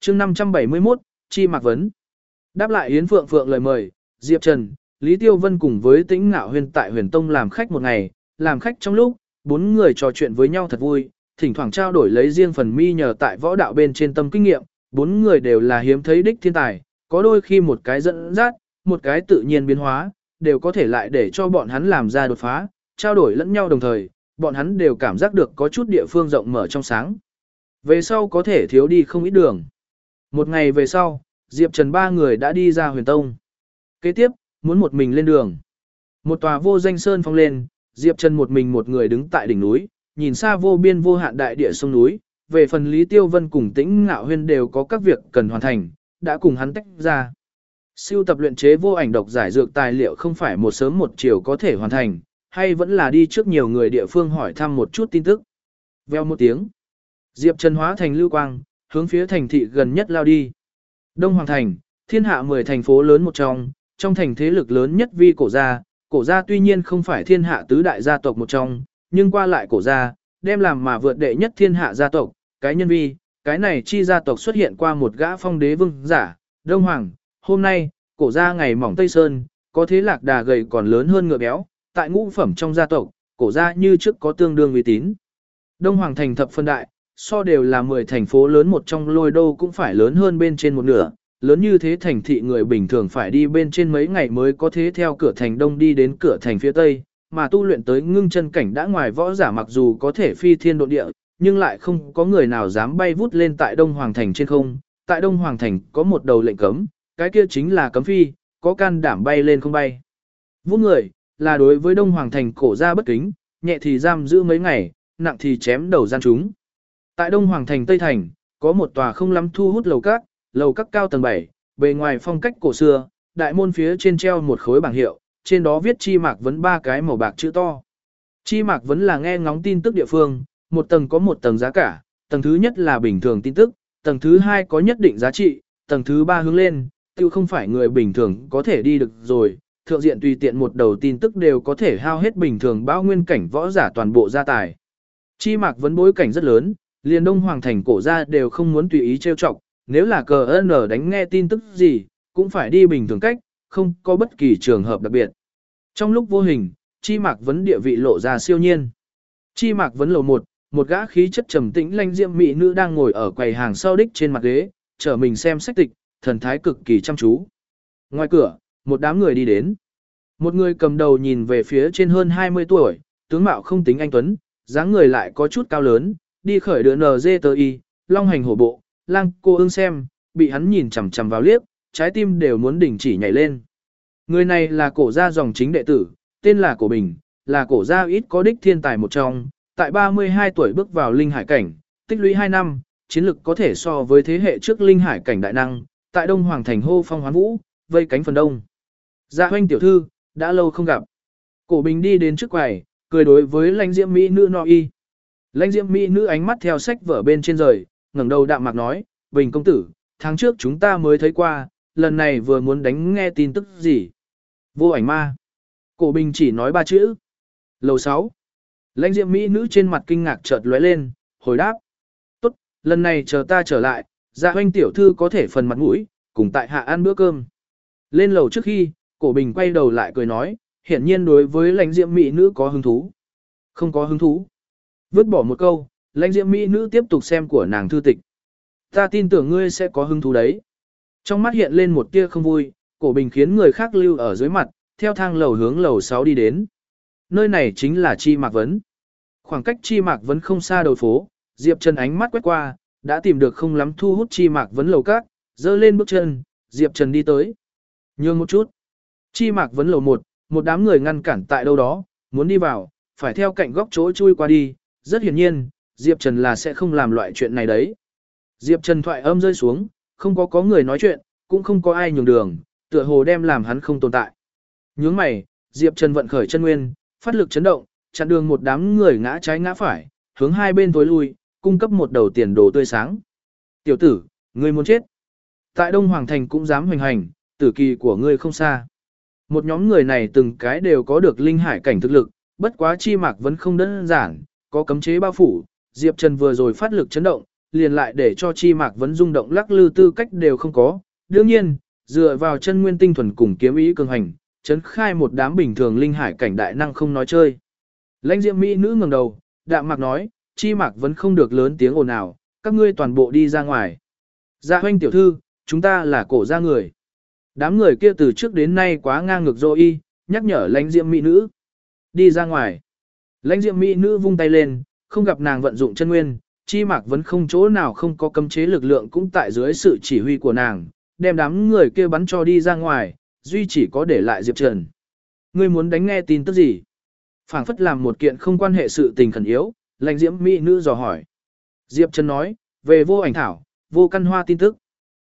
chương 571, Chi Mạc Vấn. Đáp lại Yến Phượng Phượng lời mời, Diệp Trần, Lý Tiêu Vân cùng với tĩnh ngạo huyền tại huyền tông làm khách một ngày, làm khách trong lúc, bốn người trò chuyện với nhau thật vui, thỉnh thoảng trao đổi lấy riêng phần mi nhờ tại võ đạo bên trên tâm kinh nghiệm, bốn người đều là hiếm thấy đích thiên tài, có đôi khi một cái dẫn dắt, một cái tự nhiên biến hóa, đều có thể lại để cho bọn hắn làm ra đột phá, trao đổi lẫn nhau đồng thời, bọn hắn đều cảm giác được có chút địa phương rộng mở trong sáng. Về sau có thể thiếu đi không ít đường. Một ngày về sau, Diệp Trần ba người đã đi ra huyền tông. Kế tiếp, muốn một mình lên đường. Một tòa vô danh sơn phong lên, Diệp Trần một mình một người đứng tại đỉnh núi, nhìn xa vô biên vô hạn đại địa sông núi. Về phần Lý Tiêu Vân cùng Tĩnh Ngạo Huyên đều có các việc cần hoàn thành, đã cùng hắn tách ra. Siêu tập luyện chế vô ảnh độc giải dược tài liệu không phải một sớm một chiều có thể hoàn thành, hay vẫn là đi trước nhiều người địa phương hỏi thăm một chút tin tức. Veo một tiếng. Diệp Trần hóa thành lưu quang, hướng phía thành thị gần nhất lao đi. Đông Hoàng Thành, thiên hạ 10 thành phố lớn một trong, trong thành thế lực lớn nhất vi cổ gia, cổ gia tuy nhiên không phải thiên hạ tứ đại gia tộc một trong, nhưng qua lại cổ gia, đem làm mà vượt đệ nhất thiên hạ gia tộc, cái nhân vi, cái này chi gia tộc xuất hiện qua một gã phong đế vương giả, Đông Hoàng, hôm nay, cổ gia ngày mỏng Tây Sơn, có thế lạc đà gầy còn lớn hơn ngựa béo, tại ngũ phẩm trong gia tộc, cổ gia như trước có tương đương uy tín. Đông Hoàng thành thập phân đại, so đều là 10 thành phố lớn một trong lôi đô cũng phải lớn hơn bên trên một nửa, lớn như thế thành thị người bình thường phải đi bên trên mấy ngày mới có thế theo cửa thành đông đi đến cửa thành phía tây, mà tu luyện tới ngưng chân cảnh đã ngoài võ giả mặc dù có thể phi thiên độ địa, nhưng lại không có người nào dám bay vút lên tại Đông Hoàng thành trên không. Tại Đông Hoàng thành có một đầu lệnh cấm, cái kia chính là cấm phi, có can đảm bay lên không bay. Vút người, là đối với Đông Hoàng thành cổ ra bất kính, nhẹ thì giam giữ mấy ngày, nặng thì chém đầu gian chúng. Tại Đông Hoàng thành Tây thành, có một tòa không lắm thu hút lầu các, lầu các cao tầng 7, bề ngoài phong cách cổ xưa, đại môn phía trên treo một khối bảng hiệu, trên đó viết chi mạc vấn ba cái màu bạc chữ to. Chi mạc vấn là nghe ngóng tin tức địa phương, một tầng có một tầng giá cả, tầng thứ nhất là bình thường tin tức, tầng thứ hai có nhất định giá trị, tầng thứ ba hướng lên, tiêu không phải người bình thường có thể đi được rồi, thượng diện tùy tiện một đầu tin tức đều có thể hao hết bình thường bao nguyên cảnh võ giả toàn bộ gia tài. Chi mạc vấn bối cảnh rất lớn, liền đông hoàng thành cổ gia đều không muốn tùy ý trêu chọc, nếu là cờ ơn đánh nghe tin tức gì, cũng phải đi bình thường cách, không có bất kỳ trường hợp đặc biệt. Trong lúc vô hình, chi mạc vấn địa vị lộ ra siêu nhiên. Chi mạc vấn lầu một, một gã khí chất trầm tĩnh lanh diệm mỹ nữ đang ngồi ở quầy hàng sau đích trên mặt ghế, chờ mình xem sách tịch, thần thái cực kỳ chăm chú. Ngoài cửa, một đám người đi đến. Một người cầm đầu nhìn về phía trên hơn 20 tuổi, tướng mạo không tính anh tuấn, dáng người lại có chút cao lớn, đi khởi đứa NG y, long hành hổ bộ, lang cô ương xem, bị hắn nhìn chằm chằm vào liếc, trái tim đều muốn đình chỉ nhảy lên. Người này là cổ gia dòng chính đệ tử, tên là Cổ Bình, là cổ gia ít có đích thiên tài một trong, tại 32 tuổi bước vào linh hải cảnh, tích lũy 2 năm, chiến lực có thể so với thế hệ trước linh hải cảnh đại năng, tại Đông Hoàng thành hô phong hoán vũ, vây cánh phần đông. Dạ hoanh tiểu thư, đã lâu không gặp. Cổ Bình đi đến trước quầy, cười đối với lãnh diễm mỹ nữ no y. Lãnh diễm mỹ nữ ánh mắt theo sách vở bên trên rời, ngẩng đầu đạm mạc nói, Bình công tử, tháng trước chúng ta mới thấy qua, lần này vừa muốn đánh nghe tin tức gì. Vô ảnh ma. Cổ Bình chỉ nói ba chữ. Lầu 6. Lãnh diệm mỹ nữ trên mặt kinh ngạc chợt lóe lên, hồi đáp. Tốt, lần này chờ ta trở lại, dạ hoanh tiểu thư có thể phần mặt mũi, cùng tại hạ ăn bữa cơm. Lên lầu trước khi, cổ bình quay đầu lại cười nói, hiển nhiên đối với lãnh diệm mỹ nữ có hứng thú. Không có hứng thú. Vứt bỏ một câu, lãnh diễm mỹ nữ tiếp tục xem của nàng thư tịch. Ta tin tưởng ngươi sẽ có hứng thú đấy. Trong mắt hiện lên một tia không vui, cổ bình khiến người khác lưu ở dưới mặt, theo thang lầu hướng lầu 6 đi đến. Nơi này chính là Chi Mạc Vấn. Khoảng cách Chi Mạc Vấn không xa đầu phố, Diệp Trần ánh mắt quét qua, đã tìm được không lắm thu hút Chi Mạc Vấn lầu các, dơ lên bước chân, Diệp Trần đi tới. Nhường một chút. Chi Mạc Vấn lầu 1, một đám người ngăn cản tại đâu đó, muốn đi vào, phải theo cạnh góc chỗ chui qua đi, rất hiển nhiên, Diệp Trần là sẽ không làm loại chuyện này đấy. Diệp Trần thoại âm rơi xuống, không có có người nói chuyện, cũng không có ai nhường đường, tựa hồ đem làm hắn không tồn tại. Nhướng mày, Diệp Trần vận khởi chân nguyên, phát lực chấn động, chặn đường một đám người ngã trái ngã phải, hướng hai bên tối lui, cung cấp một đầu tiền đồ tươi sáng. Tiểu tử, ngươi muốn chết. Tại Đông Hoàng Thành cũng dám hoành hành, tử kỳ của ngươi không xa. Một nhóm người này từng cái đều có được linh hải cảnh thực lực, bất quá chi mạc vẫn không đơn giản, có cấm chế bao phủ. Diệp Trần vừa rồi phát lực chấn động, liền lại để cho chi mạc vẫn rung động lắc lư tư cách đều không có. Đương nhiên, dựa vào chân nguyên tinh thuần cùng kiếm ý cường hành, chấn khai một đám bình thường linh hải cảnh đại năng không nói chơi. Lãnh diệm mỹ nữ ngẩng đầu, đạm mạc nói, chi mạc vẫn không được lớn tiếng ồn ào, các ngươi toàn bộ đi ra ngoài. Dạ hoanh tiểu thư, chúng ta là cổ gia người. Đám người kia từ trước đến nay quá ngang ngược dô y, nhắc nhở lãnh diệm mỹ nữ. Đi ra ngoài. Lãnh diệm mỹ nữ vung tay lên, không gặp nàng vận dụng chân nguyên, chi mạc vẫn không chỗ nào không có cấm chế lực lượng cũng tại dưới sự chỉ huy của nàng, đem đám người kia bắn cho đi ra ngoài, duy chỉ có để lại Diệp Trần. Ngươi muốn đánh nghe tin tức gì? phảng phất làm một kiện không quan hệ sự tình khẩn yếu, lãnh diễm mỹ nữ dò hỏi. Diệp Trần nói, về vô ảnh thảo, vô căn hoa tin tức.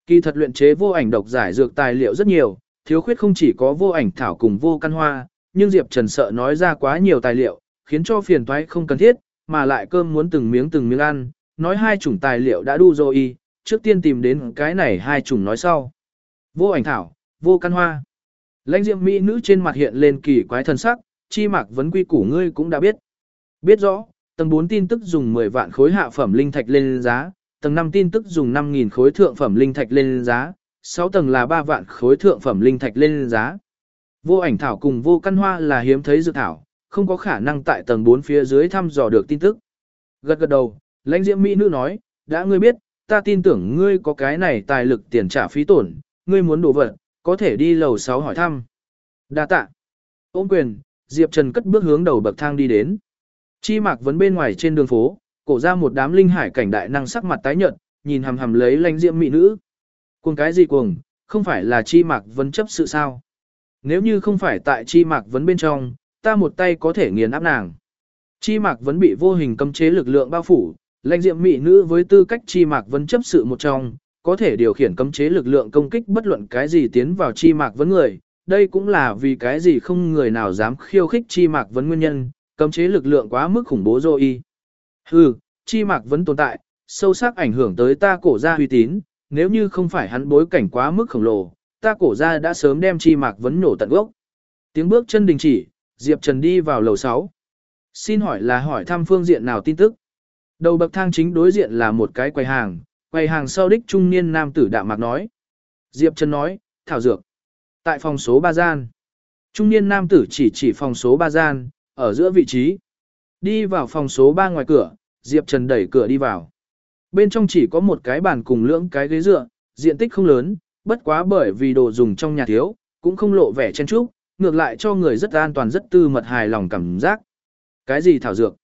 Kỳ thật luyện chế vô ảnh độc giải dược tài liệu rất nhiều, thiếu khuyết không chỉ có vô ảnh thảo cùng vô căn hoa, nhưng Diệp Trần sợ nói ra quá nhiều tài liệu, khiến cho phiền toái không cần thiết, mà lại cơm muốn từng miếng từng miếng ăn, nói hai chủng tài liệu đã đu rồi trước tiên tìm đến cái này hai chủng nói sau. Vô ảnh thảo, vô căn hoa. Lãnh diệm mỹ nữ trên mặt hiện lên kỳ quái thần sắc, chi mạc vấn quy củ ngươi cũng đã biết. Biết rõ, tầng 4 tin tức dùng 10 vạn khối hạ phẩm linh thạch lên giá, tầng 5 tin tức dùng 5.000 khối thượng phẩm linh thạch lên giá, 6 tầng là 3 vạn khối thượng phẩm linh thạch lên giá. Vô ảnh thảo cùng vô căn hoa là hiếm thấy dược thảo, không có khả năng tại tầng 4 phía dưới thăm dò được tin tức. Gật gật đầu, lãnh diễm mỹ nữ nói, đã ngươi biết, ta tin tưởng ngươi có cái này tài lực tiền trả phí tổn, ngươi muốn đổ vật, có thể đi lầu 6 hỏi thăm. Đa tạ. Ôm quyền, Diệp Trần cất bước hướng đầu bậc thang đi đến. Chi Mạc vấn bên ngoài trên đường phố, cổ ra một đám linh hải cảnh đại năng sắc mặt tái nhợt, nhìn hầm hầm lấy lãnh diễm mỹ nữ. Cuồng cái gì cuồng, không phải là Chi Mạc vấn chấp sự sao? Nếu như không phải tại Chi Mạc vấn bên trong, ta một tay có thể nghiền áp nàng. Chi Mạc vấn bị vô hình cấm chế lực lượng bao phủ, lãnh diệm mỹ nữ với tư cách Chi Mạc vấn chấp sự một trong, có thể điều khiển cấm chế lực lượng công kích bất luận cái gì tiến vào Chi Mạc vấn người, đây cũng là vì cái gì không người nào dám khiêu khích chi mạc vấn nguyên nhân, cấm chế lực lượng quá mức khủng bố rồi y. Hừ, chi mạc vẫn tồn tại, sâu sắc ảnh hưởng tới ta cổ gia uy tín, nếu như không phải hắn bối cảnh quá mức khổng lồ, ta cổ gia đã sớm đem chi mạc vấn nổ tận gốc. Tiếng bước chân đình chỉ, Diệp Trần đi vào lầu 6. Xin hỏi là hỏi thăm phương diện nào tin tức? Đầu bậc thang chính đối diện là một cái quầy hàng, quầy hàng sau đích trung niên nam tử đạm mạc nói. Diệp Trần nói, thảo dược. Tại phòng số 3 gian, trung niên nam tử chỉ chỉ phòng số 3 gian, ở giữa vị trí. Đi vào phòng số 3 ngoài cửa, Diệp Trần đẩy cửa đi vào. Bên trong chỉ có một cái bàn cùng lưỡng cái ghế dựa, diện tích không lớn, bất quá bởi vì đồ dùng trong nhà thiếu, cũng không lộ vẻ chen chúc, ngược lại cho người rất an toàn rất tư mật hài lòng cảm giác. Cái gì thảo dược?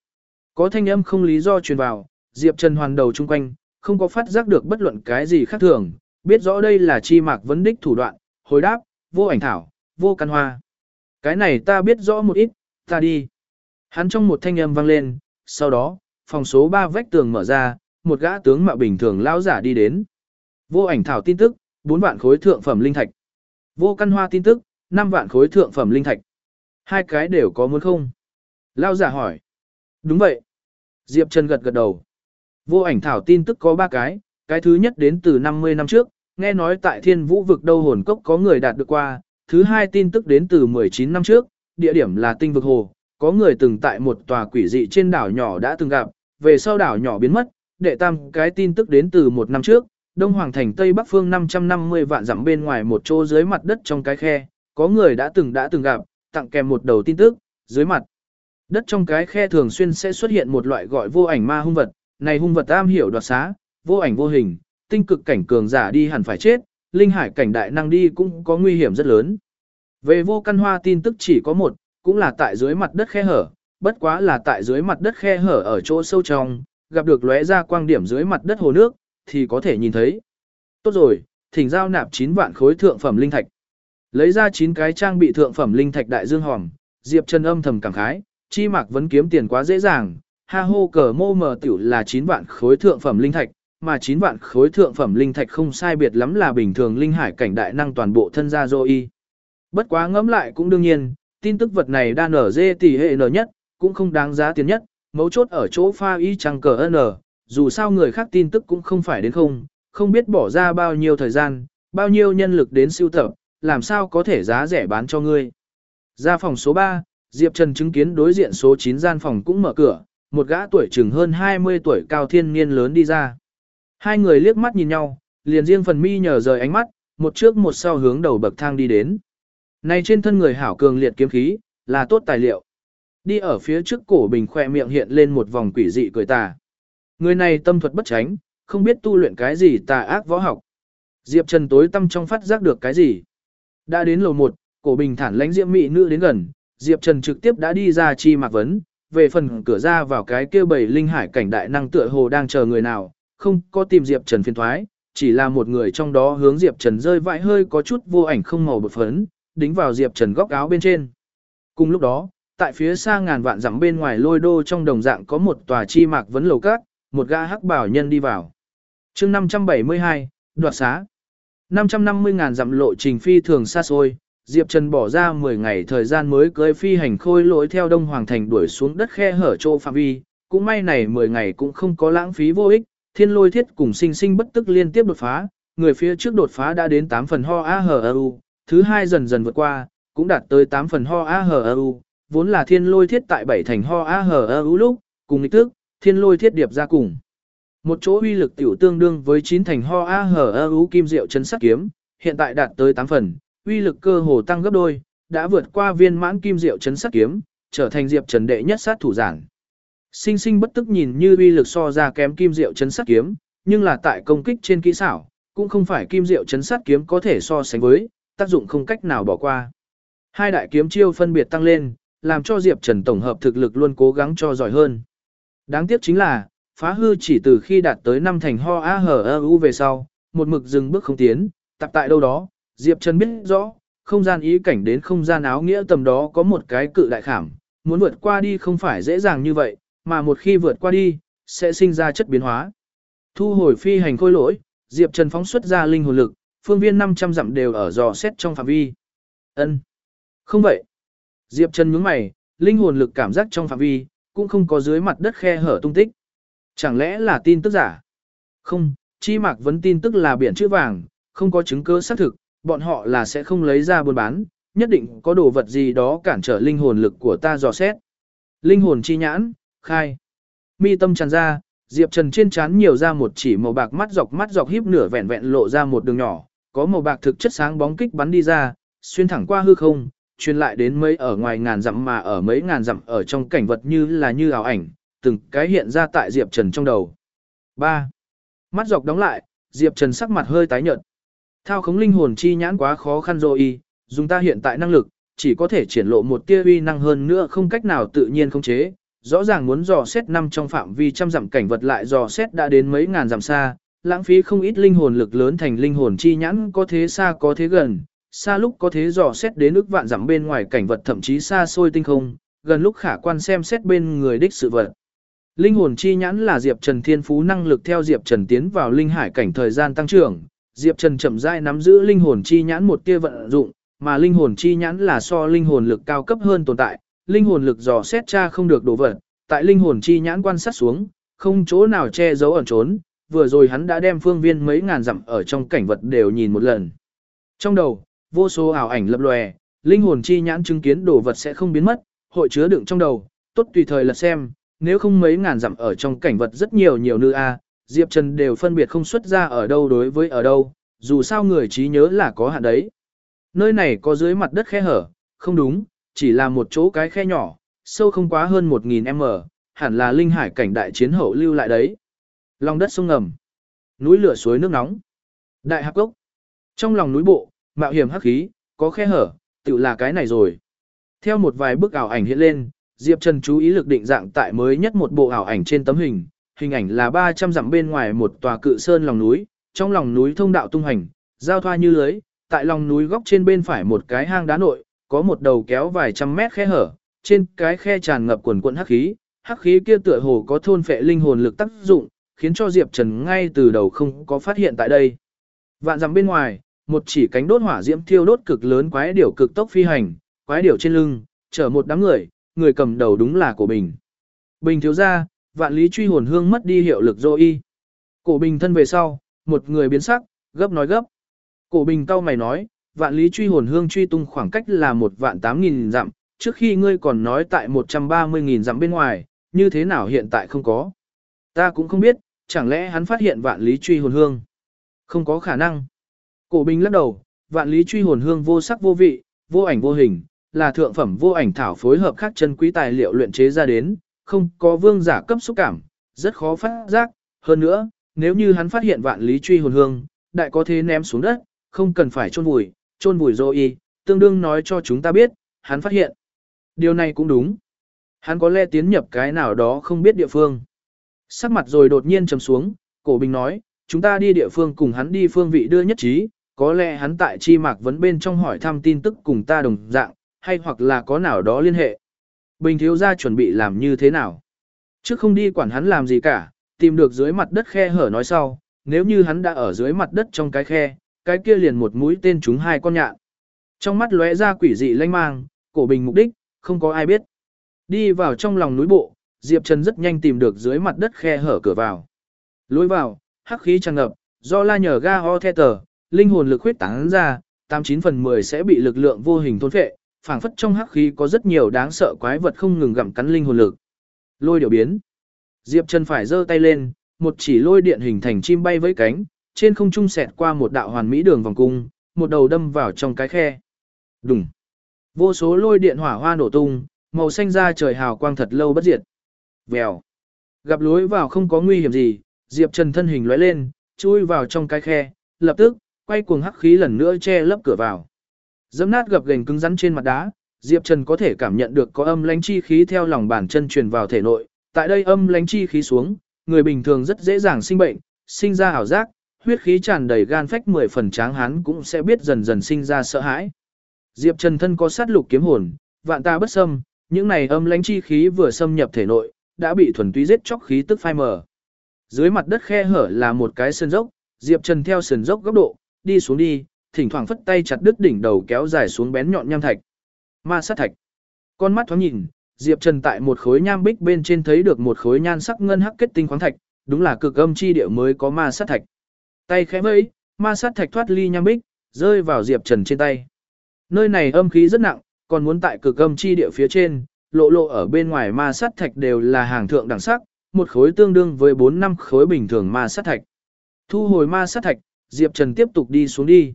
Có thanh âm không lý do truyền vào, Diệp Trần hoàn đầu chung quanh, không có phát giác được bất luận cái gì khác thường, biết rõ đây là chi mạc vấn đích thủ đoạn, hồi đáp, vô ảnh thảo, vô căn hoa. Cái này ta biết rõ một ít, ta đi. Hắn trong một thanh âm vang lên, sau đó, phòng số 3 vách tường mở ra, một gã tướng mạo bình thường lão giả đi đến. Vô ảnh thảo tin tức, 4 vạn khối thượng phẩm linh thạch. Vô căn hoa tin tức, 5 vạn khối thượng phẩm linh thạch. Hai cái đều có muốn không? Lão giả hỏi. Đúng vậy. Diệp Trần gật gật đầu. Vô ảnh thảo tin tức có 3 cái, cái thứ nhất đến từ 50 năm trước, nghe nói tại thiên vũ vực đâu hồn cốc có người đạt được qua, thứ hai tin tức đến từ 19 năm trước, địa điểm là tinh vực hồ, có người từng tại một tòa quỷ dị trên đảo nhỏ đã từng gặp, về sau đảo nhỏ biến mất, đệ tam cái tin tức đến từ một năm trước, Đông Hoàng thành Tây Bắc phương 550 vạn dặm bên ngoài một chỗ dưới mặt đất trong cái khe, có người đã từng đã từng gặp, tặng kèm một đầu tin tức, dưới mặt đất trong cái khe thường xuyên sẽ xuất hiện một loại gọi vô ảnh ma hung vật, này hung vật am hiểu đoạt xá, vô ảnh vô hình, tinh cực cảnh cường giả đi hẳn phải chết, linh hải cảnh đại năng đi cũng có nguy hiểm rất lớn. Về vô căn hoa tin tức chỉ có một, cũng là tại dưới mặt đất khe hở, bất quá là tại dưới mặt đất khe hở ở chỗ sâu trong, gặp được lóe ra quang điểm dưới mặt đất hồ nước, thì có thể nhìn thấy. Tốt rồi, thỉnh giao nạp 9 vạn khối thượng phẩm linh thạch. Lấy ra 9 cái trang bị thượng phẩm linh thạch đại dương hòm, Diệp Trần âm thầm cảm khái, chi mạc vẫn kiếm tiền quá dễ dàng, ha hô cờ mô mờ tiểu là 9 vạn khối thượng phẩm linh thạch, mà 9 vạn khối thượng phẩm linh thạch không sai biệt lắm là bình thường linh hải cảnh đại năng toàn bộ thân gia dô y. Bất quá ngẫm lại cũng đương nhiên, tin tức vật này đa nở dê tỷ hệ nở nhất, cũng không đáng giá tiền nhất, mấu chốt ở chỗ pha y trăng cờ n, dù sao người khác tin tức cũng không phải đến không, không biết bỏ ra bao nhiêu thời gian, bao nhiêu nhân lực đến siêu tập, làm sao có thể giá rẻ bán cho ngươi. Ra phòng số 3, Diệp Trần chứng kiến đối diện số 9 gian phòng cũng mở cửa, một gã tuổi chừng hơn 20 tuổi cao thiên niên lớn đi ra. Hai người liếc mắt nhìn nhau, liền riêng phần mi nhờ rời ánh mắt, một trước một sau hướng đầu bậc thang đi đến. Này trên thân người hảo cường liệt kiếm khí, là tốt tài liệu. Đi ở phía trước cổ bình khỏe miệng hiện lên một vòng quỷ dị cười tà. Người này tâm thuật bất tránh, không biết tu luyện cái gì tà ác võ học. Diệp Trần tối tâm trong phát giác được cái gì. Đã đến lầu 1, cổ bình thản lãnh diễm mỹ nữ đến gần, Diệp Trần trực tiếp đã đi ra chi mạc vấn, về phần cửa ra vào cái kia bảy linh hải cảnh đại năng tựa hồ đang chờ người nào, không có tìm Diệp Trần phiền thoái, chỉ là một người trong đó hướng Diệp Trần rơi vãi hơi có chút vô ảnh không màu bột phấn, đính vào Diệp Trần góc áo bên trên. Cùng lúc đó, tại phía xa ngàn vạn dặm bên ngoài lôi đô trong đồng dạng có một tòa chi mạc vấn lầu cát, một gã hắc bảo nhân đi vào. chương 572, đoạt xá. 550 ngàn dặm lộ trình phi thường xa xôi, Diệp Trần bỏ ra 10 ngày thời gian mới cưới phi hành khôi lỗi theo Đông Hoàng Thành đuổi xuống đất khe hở chỗ phạm vi, cũng may này 10 ngày cũng không có lãng phí vô ích, thiên lôi thiết cùng sinh sinh bất tức liên tiếp đột phá, người phía trước đột phá đã đến 8 phần ho a hờ u, thứ hai dần dần vượt qua, cũng đạt tới 8 phần ho a hờ u, vốn là thiên lôi thiết tại bảy thành ho a hờ u lúc, cùng lịch tức, thiên lôi thiết điệp ra cùng. Một chỗ uy lực tiểu tương đương với 9 thành ho a hờ u kim diệu chân sắt kiếm, hiện tại đạt tới 8 phần, uy lực cơ hồ tăng gấp đôi, đã vượt qua viên mãn kim diệu chấn sắt kiếm, trở thành diệp trần đệ nhất sát thủ giảng. Sinh sinh bất tức nhìn như uy lực so ra kém kim diệu chấn sắt kiếm, nhưng là tại công kích trên kỹ xảo, cũng không phải kim diệu chấn sắt kiếm có thể so sánh với, tác dụng không cách nào bỏ qua. Hai đại kiếm chiêu phân biệt tăng lên, làm cho Diệp Trần tổng hợp thực lực luôn cố gắng cho giỏi hơn. Đáng tiếc chính là, phá hư chỉ từ khi đạt tới năm thành ho a hở u về sau, một mực dừng bước không tiến, tập tại đâu đó, Diệp Trần biết rõ, không gian ý cảnh đến không gian áo nghĩa tầm đó có một cái cự đại khảm, muốn vượt qua đi không phải dễ dàng như vậy, mà một khi vượt qua đi, sẽ sinh ra chất biến hóa. Thu hồi phi hành khôi lỗi, Diệp Trần phóng xuất ra linh hồn lực, phương viên 500 dặm đều ở dò xét trong phạm vi. Ân, Không vậy. Diệp Trần nhướng mày, linh hồn lực cảm giác trong phạm vi, cũng không có dưới mặt đất khe hở tung tích. Chẳng lẽ là tin tức giả? Không, chi mạc vẫn tin tức là biển chữ vàng, không có chứng cứ xác thực, bọn họ là sẽ không lấy ra buôn bán, nhất định có đồ vật gì đó cản trở linh hồn lực của ta dò xét. Linh hồn chi nhãn, khai. Mi tâm tràn ra, Diệp Trần trên trán nhiều ra một chỉ màu bạc mắt dọc mắt dọc híp nửa vẹn vẹn lộ ra một đường nhỏ, có màu bạc thực chất sáng bóng kích bắn đi ra, xuyên thẳng qua hư không, truyền lại đến mấy ở ngoài ngàn dặm mà ở mấy ngàn dặm ở trong cảnh vật như là như ảo ảnh, từng cái hiện ra tại Diệp Trần trong đầu. 3. Mắt dọc đóng lại, Diệp Trần sắc mặt hơi tái nhợt. Thao khống linh hồn chi nhãn quá khó khăn rồi y, dùng ta hiện tại năng lực, chỉ có thể triển lộ một tia uy năng hơn nữa không cách nào tự nhiên khống chế. Rõ ràng muốn dò xét năm trong phạm vi trăm dặm cảnh vật lại dò xét đã đến mấy ngàn dặm xa, lãng phí không ít linh hồn lực lớn thành linh hồn chi nhãn có thế xa có thế gần, xa lúc có thế dò xét đến ước vạn dặm bên ngoài cảnh vật thậm chí xa xôi tinh không, gần lúc khả quan xem xét bên người đích sự vật. Linh hồn chi nhãn là Diệp Trần Thiên Phú năng lực theo Diệp Trần tiến vào linh hải cảnh thời gian tăng trưởng, Diệp Trần chậm rãi nắm giữ linh hồn chi nhãn một tia vận dụng, mà linh hồn chi nhãn là so linh hồn lực cao cấp hơn tồn tại, linh hồn lực dò xét tra không được đổ vật, tại linh hồn chi nhãn quan sát xuống, không chỗ nào che giấu ẩn trốn, vừa rồi hắn đã đem phương viên mấy ngàn dặm ở trong cảnh vật đều nhìn một lần. Trong đầu, vô số ảo ảnh lập lòe, linh hồn chi nhãn chứng kiến đồ vật sẽ không biến mất, hội chứa đựng trong đầu, tốt tùy thời là xem, nếu không mấy ngàn dặm ở trong cảnh vật rất nhiều nhiều nữ a, Diệp Trần đều phân biệt không xuất ra ở đâu đối với ở đâu, dù sao người trí nhớ là có hạn đấy. Nơi này có dưới mặt đất khe hở, không đúng, chỉ là một chỗ cái khe nhỏ, sâu không quá hơn 1.000m, hẳn là linh hải cảnh đại chiến hậu lưu lại đấy. Lòng đất sông ngầm, núi lửa suối nước nóng, đại hạp gốc. Trong lòng núi bộ, mạo hiểm hắc khí, có khe hở, tự là cái này rồi. Theo một vài bức ảo ảnh hiện lên, Diệp Trần chú ý lực định dạng tại mới nhất một bộ ảo ảnh trên tấm hình, hình ảnh là 300 dặm bên ngoài một tòa cự sơn lòng núi, trong lòng núi thông đạo tung hành, giao thoa như lưới, tại lòng núi góc trên bên phải một cái hang đá nội, có một đầu kéo vài trăm mét khe hở, trên cái khe tràn ngập quần quần hắc khí, hắc khí kia tựa hồ có thôn phệ linh hồn lực tác dụng, khiến cho Diệp Trần ngay từ đầu không có phát hiện tại đây. Vạn dặm bên ngoài, một chỉ cánh đốt hỏa diễm thiêu đốt cực lớn quái điểu cực tốc phi hành, quái điểu trên lưng, chở một đám người, người cầm đầu đúng là của Bình. Bình thiếu ra, vạn lý truy hồn hương mất đi hiệu lực dô y. Cổ bình thân về sau, một người biến sắc, gấp nói gấp. Cổ bình cau mày nói, vạn lý truy hồn hương truy tung khoảng cách là một vạn tám nghìn dặm, trước khi ngươi còn nói tại một trăm ba mươi nghìn dặm bên ngoài, như thế nào hiện tại không có. Ta cũng không biết, chẳng lẽ hắn phát hiện vạn lý truy hồn hương? Không có khả năng. Cổ Bình lắc đầu, vạn lý truy hồn hương vô sắc vô vị, vô ảnh vô hình, là thượng phẩm vô ảnh thảo phối hợp khác chân quý tài liệu luyện chế ra đến, không có vương giả cấp xúc cảm, rất khó phát giác. Hơn nữa, nếu như hắn phát hiện vạn lý truy hồn hương, đại có thế ném xuống đất, không cần phải chôn vùi, chôn vùi rồi y, tương đương nói cho chúng ta biết, hắn phát hiện. Điều này cũng đúng. Hắn có lẽ tiến nhập cái nào đó không biết địa phương. Sắc mặt rồi đột nhiên trầm xuống, cổ bình nói, chúng ta đi địa phương cùng hắn đi phương vị đưa nhất trí, có lẽ hắn tại chi mạc vấn bên trong hỏi thăm tin tức cùng ta đồng dạng, hay hoặc là có nào đó liên hệ. Bình thiếu gia chuẩn bị làm như thế nào? Trước không đi quản hắn làm gì cả, tìm được dưới mặt đất khe hở nói sau, nếu như hắn đã ở dưới mặt đất trong cái khe, cái kia liền một mũi tên chúng hai con nhạn. Trong mắt lóe ra quỷ dị lanh mang, cổ bình mục đích, không có ai biết. Đi vào trong lòng núi bộ, Diệp Trần rất nhanh tìm được dưới mặt đất khe hở cửa vào. Lối vào, hắc khí tràn ngập, do la nhờ ga ho the tờ, linh hồn lực huyết tán ra, 89 phần 10 sẽ bị lực lượng vô hình thôn phệ, phảng phất trong hắc khí có rất nhiều đáng sợ quái vật không ngừng gặm cắn linh hồn lực. Lôi điều biến. Diệp Trần phải giơ tay lên, một chỉ lôi điện hình thành chim bay với cánh, trên không trung xẹt qua một đạo hoàn mỹ đường vòng cung, một đầu đâm vào trong cái khe. Đùng. Vô số lôi điện hỏa hoa nổ tung, màu xanh ra trời hào quang thật lâu bất diệt. Vèo. Gặp lối vào không có nguy hiểm gì, Diệp Trần thân hình lóe lên, chui vào trong cái khe, lập tức, quay cuồng hắc khí lần nữa che lấp cửa vào. Dẫm nát gập gềnh cứng rắn trên mặt đá, Diệp Trần có thể cảm nhận được có âm lãnh chi khí theo lòng bàn chân truyền vào thể nội, tại đây âm lãnh chi khí xuống, người bình thường rất dễ dàng sinh bệnh, sinh ra ảo giác, huyết khí tràn đầy gan phách 10 phần tráng hán cũng sẽ biết dần dần sinh ra sợ hãi. Diệp Trần thân có sát lục kiếm hồn, vạn ta bất xâm, những này âm lãnh chi khí vừa xâm nhập thể nội, đã bị thuần túy giết chóc khí tức phai mờ. Dưới mặt đất khe hở là một cái sườn dốc, Diệp Trần theo sườn dốc góc độ, đi xuống đi, thỉnh thoảng phất tay chặt đứt đỉnh đầu kéo dài xuống bén nhọn nham thạch. Ma sát thạch. Con mắt thoáng nhìn, Diệp Trần tại một khối nham bích bên trên thấy được một khối nhan sắc ngân hắc kết tinh khoáng thạch, đúng là cực âm chi địa mới có ma sát thạch. Tay khẽ vẫy, ma sát thạch thoát ly nham bích, rơi vào Diệp Trần trên tay. Nơi này âm khí rất nặng, còn muốn tại cực âm chi địa phía trên, lộ lộ ở bên ngoài ma sát thạch đều là hàng thượng đẳng sắc, một khối tương đương với 4 năm khối bình thường ma sát thạch. Thu hồi ma sát thạch, Diệp Trần tiếp tục đi xuống đi.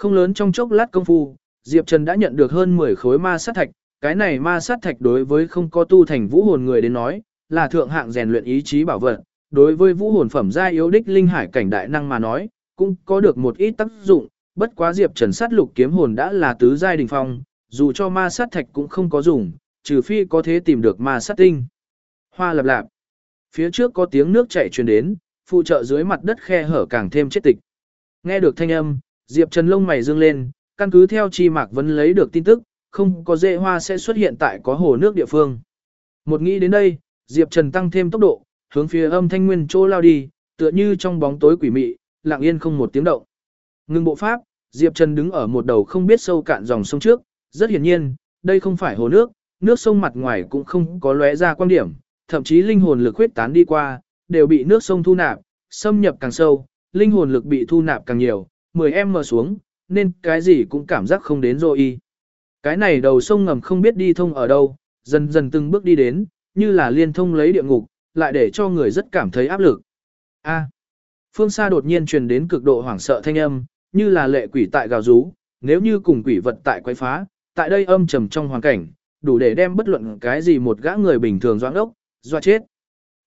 Không lớn trong chốc lát công phu, Diệp Trần đã nhận được hơn 10 khối ma sát thạch, cái này ma sát thạch đối với không có tu thành vũ hồn người đến nói, là thượng hạng rèn luyện ý chí bảo vật, đối với vũ hồn phẩm gia yếu đích linh hải cảnh đại năng mà nói, cũng có được một ít tác dụng, bất quá Diệp Trần sát lục kiếm hồn đã là tứ giai đỉnh phong, dù cho ma sát thạch cũng không có dùng, trừ phi có thể tìm được ma sát tinh. Hoa lập lạp. Phía trước có tiếng nước chảy truyền đến, phụ trợ dưới mặt đất khe hở càng thêm chết tịch. Nghe được thanh âm, Diệp Trần lông mày dương lên, căn cứ theo chi mạc vẫn lấy được tin tức, không có dễ hoa sẽ xuất hiện tại có hồ nước địa phương. Một nghĩ đến đây, Diệp Trần tăng thêm tốc độ, hướng phía âm thanh nguyên chỗ lao đi, tựa như trong bóng tối quỷ mị, lặng yên không một tiếng động. Ngưng bộ pháp, Diệp Trần đứng ở một đầu không biết sâu cạn dòng sông trước, rất hiển nhiên, đây không phải hồ nước, nước sông mặt ngoài cũng không có lóe ra quan điểm, thậm chí linh hồn lực huyết tán đi qua, đều bị nước sông thu nạp, xâm nhập càng sâu, linh hồn lực bị thu nạp càng nhiều, 10 em mở xuống, nên cái gì cũng cảm giác không đến rồi y. Cái này đầu sông ngầm không biết đi thông ở đâu, dần dần từng bước đi đến, như là liên thông lấy địa ngục, lại để cho người rất cảm thấy áp lực. A. phương xa đột nhiên truyền đến cực độ hoảng sợ thanh âm, như là lệ quỷ tại gào rú, nếu như cùng quỷ vật tại quấy phá, tại đây âm trầm trong hoàn cảnh, đủ để đem bất luận cái gì một gã người bình thường doãn ốc, doa chết.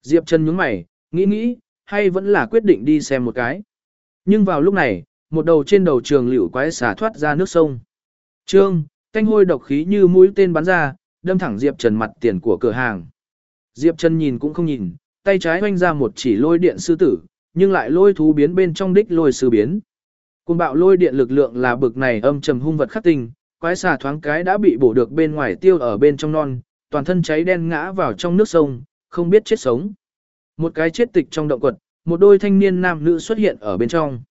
Diệp chân nhướng mày, nghĩ nghĩ, hay vẫn là quyết định đi xem một cái. Nhưng vào lúc này, một đầu trên đầu trường liễu quái xả thoát ra nước sông. Trương, canh hôi độc khí như mũi tên bắn ra, đâm thẳng Diệp Trần mặt tiền của cửa hàng. Diệp Trần nhìn cũng không nhìn, tay trái hoanh ra một chỉ lôi điện sư tử, nhưng lại lôi thú biến bên trong đích lôi sư biến. Cùng bạo lôi điện lực lượng là bực này âm trầm hung vật khắc tinh, quái xà thoáng cái đã bị bổ được bên ngoài tiêu ở bên trong non, toàn thân cháy đen ngã vào trong nước sông, không biết chết sống. Một cái chết tịch trong động quật, một đôi thanh niên nam nữ xuất hiện ở bên trong.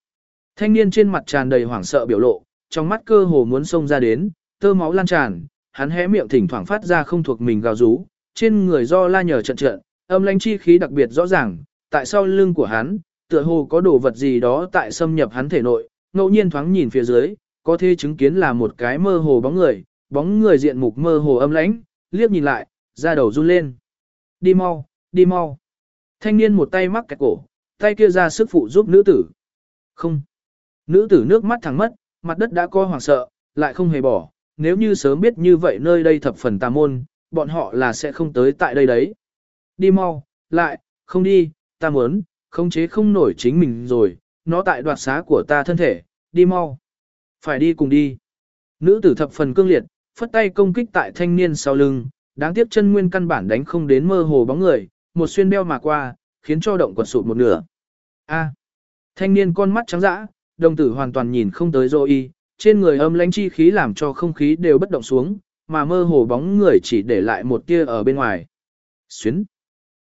Thanh niên trên mặt tràn đầy hoảng sợ biểu lộ, trong mắt cơ hồ muốn xông ra đến, tơ máu lan tràn, hắn hé miệng thỉnh thoảng phát ra không thuộc mình gào rú, trên người do la nhờ trận trận, âm lãnh chi khí đặc biệt rõ ràng, tại sau lưng của hắn, tựa hồ có đồ vật gì đó tại xâm nhập hắn thể nội, ngẫu nhiên thoáng nhìn phía dưới, có thể chứng kiến là một cái mơ hồ bóng người, bóng người diện mục mơ hồ âm lãnh, liếc nhìn lại, da đầu run lên. Đi mau, đi mau. Thanh niên một tay mắc kẹt cổ, tay kia ra sức phụ giúp nữ tử. Không. Nữ tử nước mắt thẳng mất, mặt đất đã co hoảng sợ, lại không hề bỏ, nếu như sớm biết như vậy nơi đây thập phần tà môn, bọn họ là sẽ không tới tại đây đấy. Đi mau, lại, không đi, ta muốn, không chế không nổi chính mình rồi, nó tại đoạt xá của ta thân thể, đi mau. Phải đi cùng đi. Nữ tử thập phần cương liệt, phất tay công kích tại thanh niên sau lưng, đáng tiếc chân nguyên căn bản đánh không đến mơ hồ bóng người, một xuyên beo mà qua, khiến cho động quật sụt một nửa. A. thanh niên con mắt trắng dã, đồng tử hoàn toàn nhìn không tới Zoe, trên người âm lãnh chi khí làm cho không khí đều bất động xuống, mà mơ hồ bóng người chỉ để lại một tia ở bên ngoài. Xuyến.